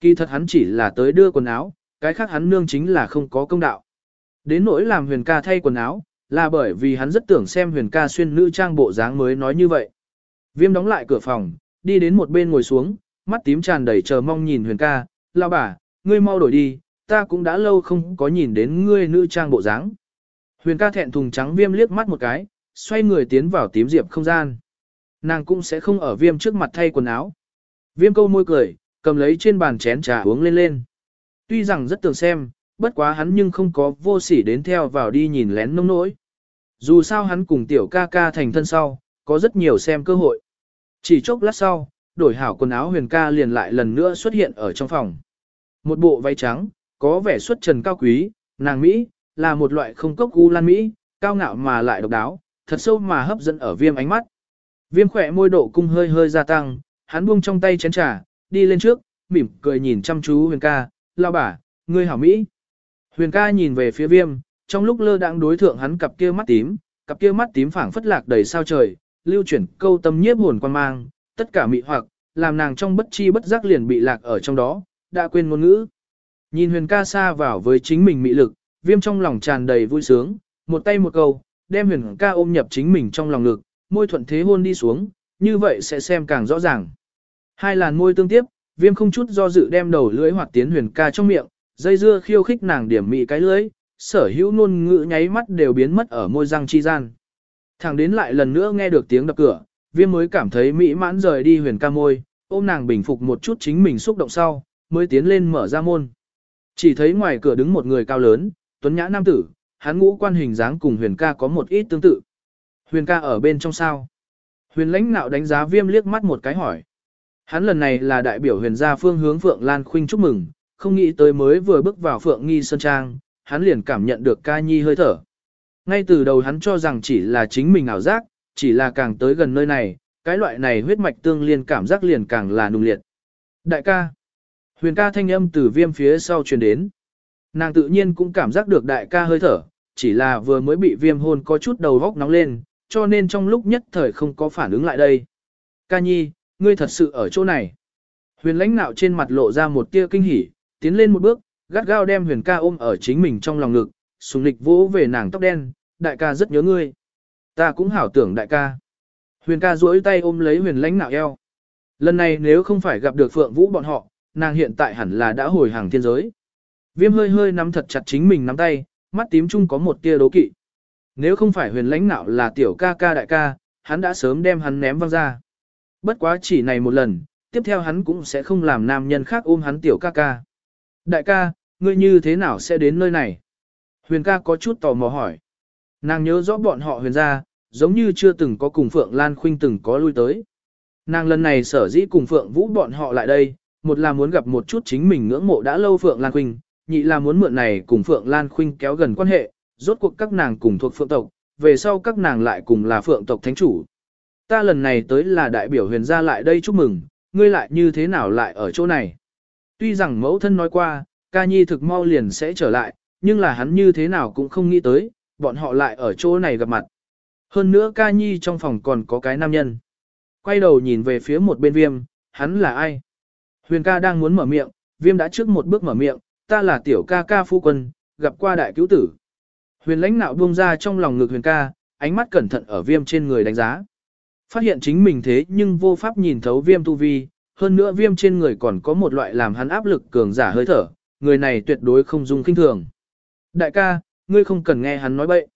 Kỳ thật hắn chỉ là tới đưa quần áo, cái khác hắn nương chính là không có công đạo. Đến nỗi làm huyền ca thay quần áo, là bởi vì hắn rất tưởng xem huyền ca xuyên nữ trang bộ dáng mới nói như vậy. Viêm đóng lại cửa phòng, đi đến một bên ngồi xuống, mắt tím tràn đầy chờ mong nhìn huyền ca, lao bà, ngươi mau đổi đi, ta cũng đã lâu không có nhìn đến ngươi nữ trang bộ dáng. Huyền ca thẹn thùng trắng viêm liếc mắt một cái, xoay người tiến vào tím diệp không gian. Nàng cũng sẽ không ở viêm trước mặt thay quần áo. Viêm câu môi cười, cầm lấy trên bàn chén trà uống lên lên. Tuy rằng rất tưởng xem, bất quá hắn nhưng không có vô sỉ đến theo vào đi nhìn lén nông nỗi. Dù sao hắn cùng tiểu ca ca thành thân sau, có rất nhiều xem cơ hội. Chỉ chốc lát sau, đổi hảo quần áo huyền ca liền lại lần nữa xuất hiện ở trong phòng. Một bộ váy trắng, có vẻ xuất trần cao quý, nàng Mỹ, là một loại không cốc gu lan Mỹ, cao ngạo mà lại độc đáo, thật sâu mà hấp dẫn ở viêm ánh mắt. Viêm khỏe môi độ cung hơi hơi gia tăng, hắn buông trong tay chén trà, đi lên trước, mỉm cười nhìn chăm chú huyền ca, lao bà, ngươi hảo Mỹ. Huyền ca nhìn về phía viêm, trong lúc lơ đang đối thượng hắn cặp kia mắt tím, cặp kia mắt tím phảng phất lạc đầy sao trời, lưu chuyển câu tâm nhiếp hồn quan mang, tất cả mị hoặc, làm nàng trong bất chi bất giác liền bị lạc ở trong đó, đã quên ngôn ngữ. Nhìn huyền ca xa vào với chính mình mị lực, viêm trong lòng tràn đầy vui sướng, một tay một câu, đem huyền ca ôm nhập chính mình trong lòng ngực, môi thuận thế hôn đi xuống, như vậy sẽ xem càng rõ ràng. Hai làn môi tương tiếp, viêm không chút do dự đem đầu lưỡi hoạt tiến huyền ca trong miệng, dây dưa khiêu khích nàng điểm mị cái lưỡi, sở hữu ngôn ngữ nháy mắt đều biến mất ở môi răng chi gian. Thẳng đến lại lần nữa nghe được tiếng đập cửa, viêm mới cảm thấy mỹ mãn rời đi huyền ca môi, ôm nàng bình phục một chút chính mình xúc động sau, mới tiến lên mở ra môn. Chỉ thấy ngoài cửa đứng một người cao lớn, tuấn nhã nam tử, hắn ngũ quan hình dáng cùng huyền ca có một ít tương tự. Huyền ca ở bên trong sao? Huyền lãnh nạo đánh giá viêm liếc mắt một cái hỏi. Hắn lần này là đại biểu huyền gia phương hướng Phượng Lan Khuynh chúc mừng, không nghĩ tới mới vừa bước vào Phượng Nghi Sơn Trang, hắn liền cảm nhận được ca nhi hơi thở. Ngay từ đầu hắn cho rằng chỉ là chính mình ảo giác, chỉ là càng tới gần nơi này, cái loại này huyết mạch tương liên cảm giác liền càng là nung liệt. Đại ca, huyền ca thanh âm từ viêm phía sau truyền đến. Nàng tự nhiên cũng cảm giác được đại ca hơi thở, chỉ là vừa mới bị viêm hôn có chút đầu góc nóng lên, cho nên trong lúc nhất thời không có phản ứng lại đây. Ca nhi, ngươi thật sự ở chỗ này. Huyền lãnh nạo trên mặt lộ ra một tia kinh hỉ, tiến lên một bước, gắt gao đem huyền ca ôm ở chính mình trong lòng ngực, sùng lịch vỗ về nàng tóc đen, đại ca rất nhớ ngươi. Ta cũng hảo tưởng đại ca. Huyền ca duỗi tay ôm lấy huyền lãnh nạo eo. Lần này nếu không phải gặp được phượng vũ bọn họ, nàng hiện tại hẳn là đã hồi hàng thiên giới. Viêm hơi hơi nắm thật chặt chính mình nắm tay, mắt tím chung có một tia đố kỵ. Nếu không phải huyền lãnh nạo là tiểu ca ca đại ca, hắn đã sớm đem hắn ném văng ra. Bất quá chỉ này một lần, tiếp theo hắn cũng sẽ không làm nam nhân khác ôm hắn tiểu ca ca. Đại ca, ngươi như thế nào sẽ đến nơi này? Huyền ca có chút tò mò hỏi. Nàng nhớ rõ bọn họ huyền ra, giống như chưa từng có cùng Phượng Lan Khuynh từng có lui tới. Nàng lần này sở dĩ cùng Phượng Vũ bọn họ lại đây, một là muốn gặp một chút chính mình ngưỡng mộ đã lâu Phượng Lan Khuynh, nhị là muốn mượn này cùng Phượng Lan Khuynh kéo gần quan hệ, rốt cuộc các nàng cùng thuộc Phượng tộc, về sau các nàng lại cùng là Phượng tộc thánh chủ. Ta lần này tới là đại biểu huyền gia lại đây chúc mừng, ngươi lại như thế nào lại ở chỗ này? Tuy rằng mẫu thân nói qua, ca nhi thực mau liền sẽ trở lại, nhưng là hắn như thế nào cũng không nghĩ tới, bọn họ lại ở chỗ này gặp mặt. Hơn nữa ca nhi trong phòng còn có cái nam nhân. Quay đầu nhìn về phía một bên viêm, hắn là ai? Huyền ca đang muốn mở miệng, viêm đã trước một bước mở miệng, ta là tiểu ca ca phu quân, gặp qua đại cứu tử. Huyền lãnh nạo buông ra trong lòng ngực huyền ca, ánh mắt cẩn thận ở viêm trên người đánh giá. Phát hiện chính mình thế nhưng vô pháp nhìn thấu viêm tu vi, hơn nữa viêm trên người còn có một loại làm hắn áp lực cường giả hơi thở, người này tuyệt đối không dung kinh thường. Đại ca, ngươi không cần nghe hắn nói bậy.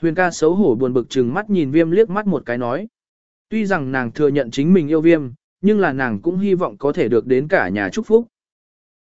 Huyền ca xấu hổ buồn bực chừng mắt nhìn viêm liếc mắt một cái nói. Tuy rằng nàng thừa nhận chính mình yêu viêm, nhưng là nàng cũng hy vọng có thể được đến cả nhà chúc phúc.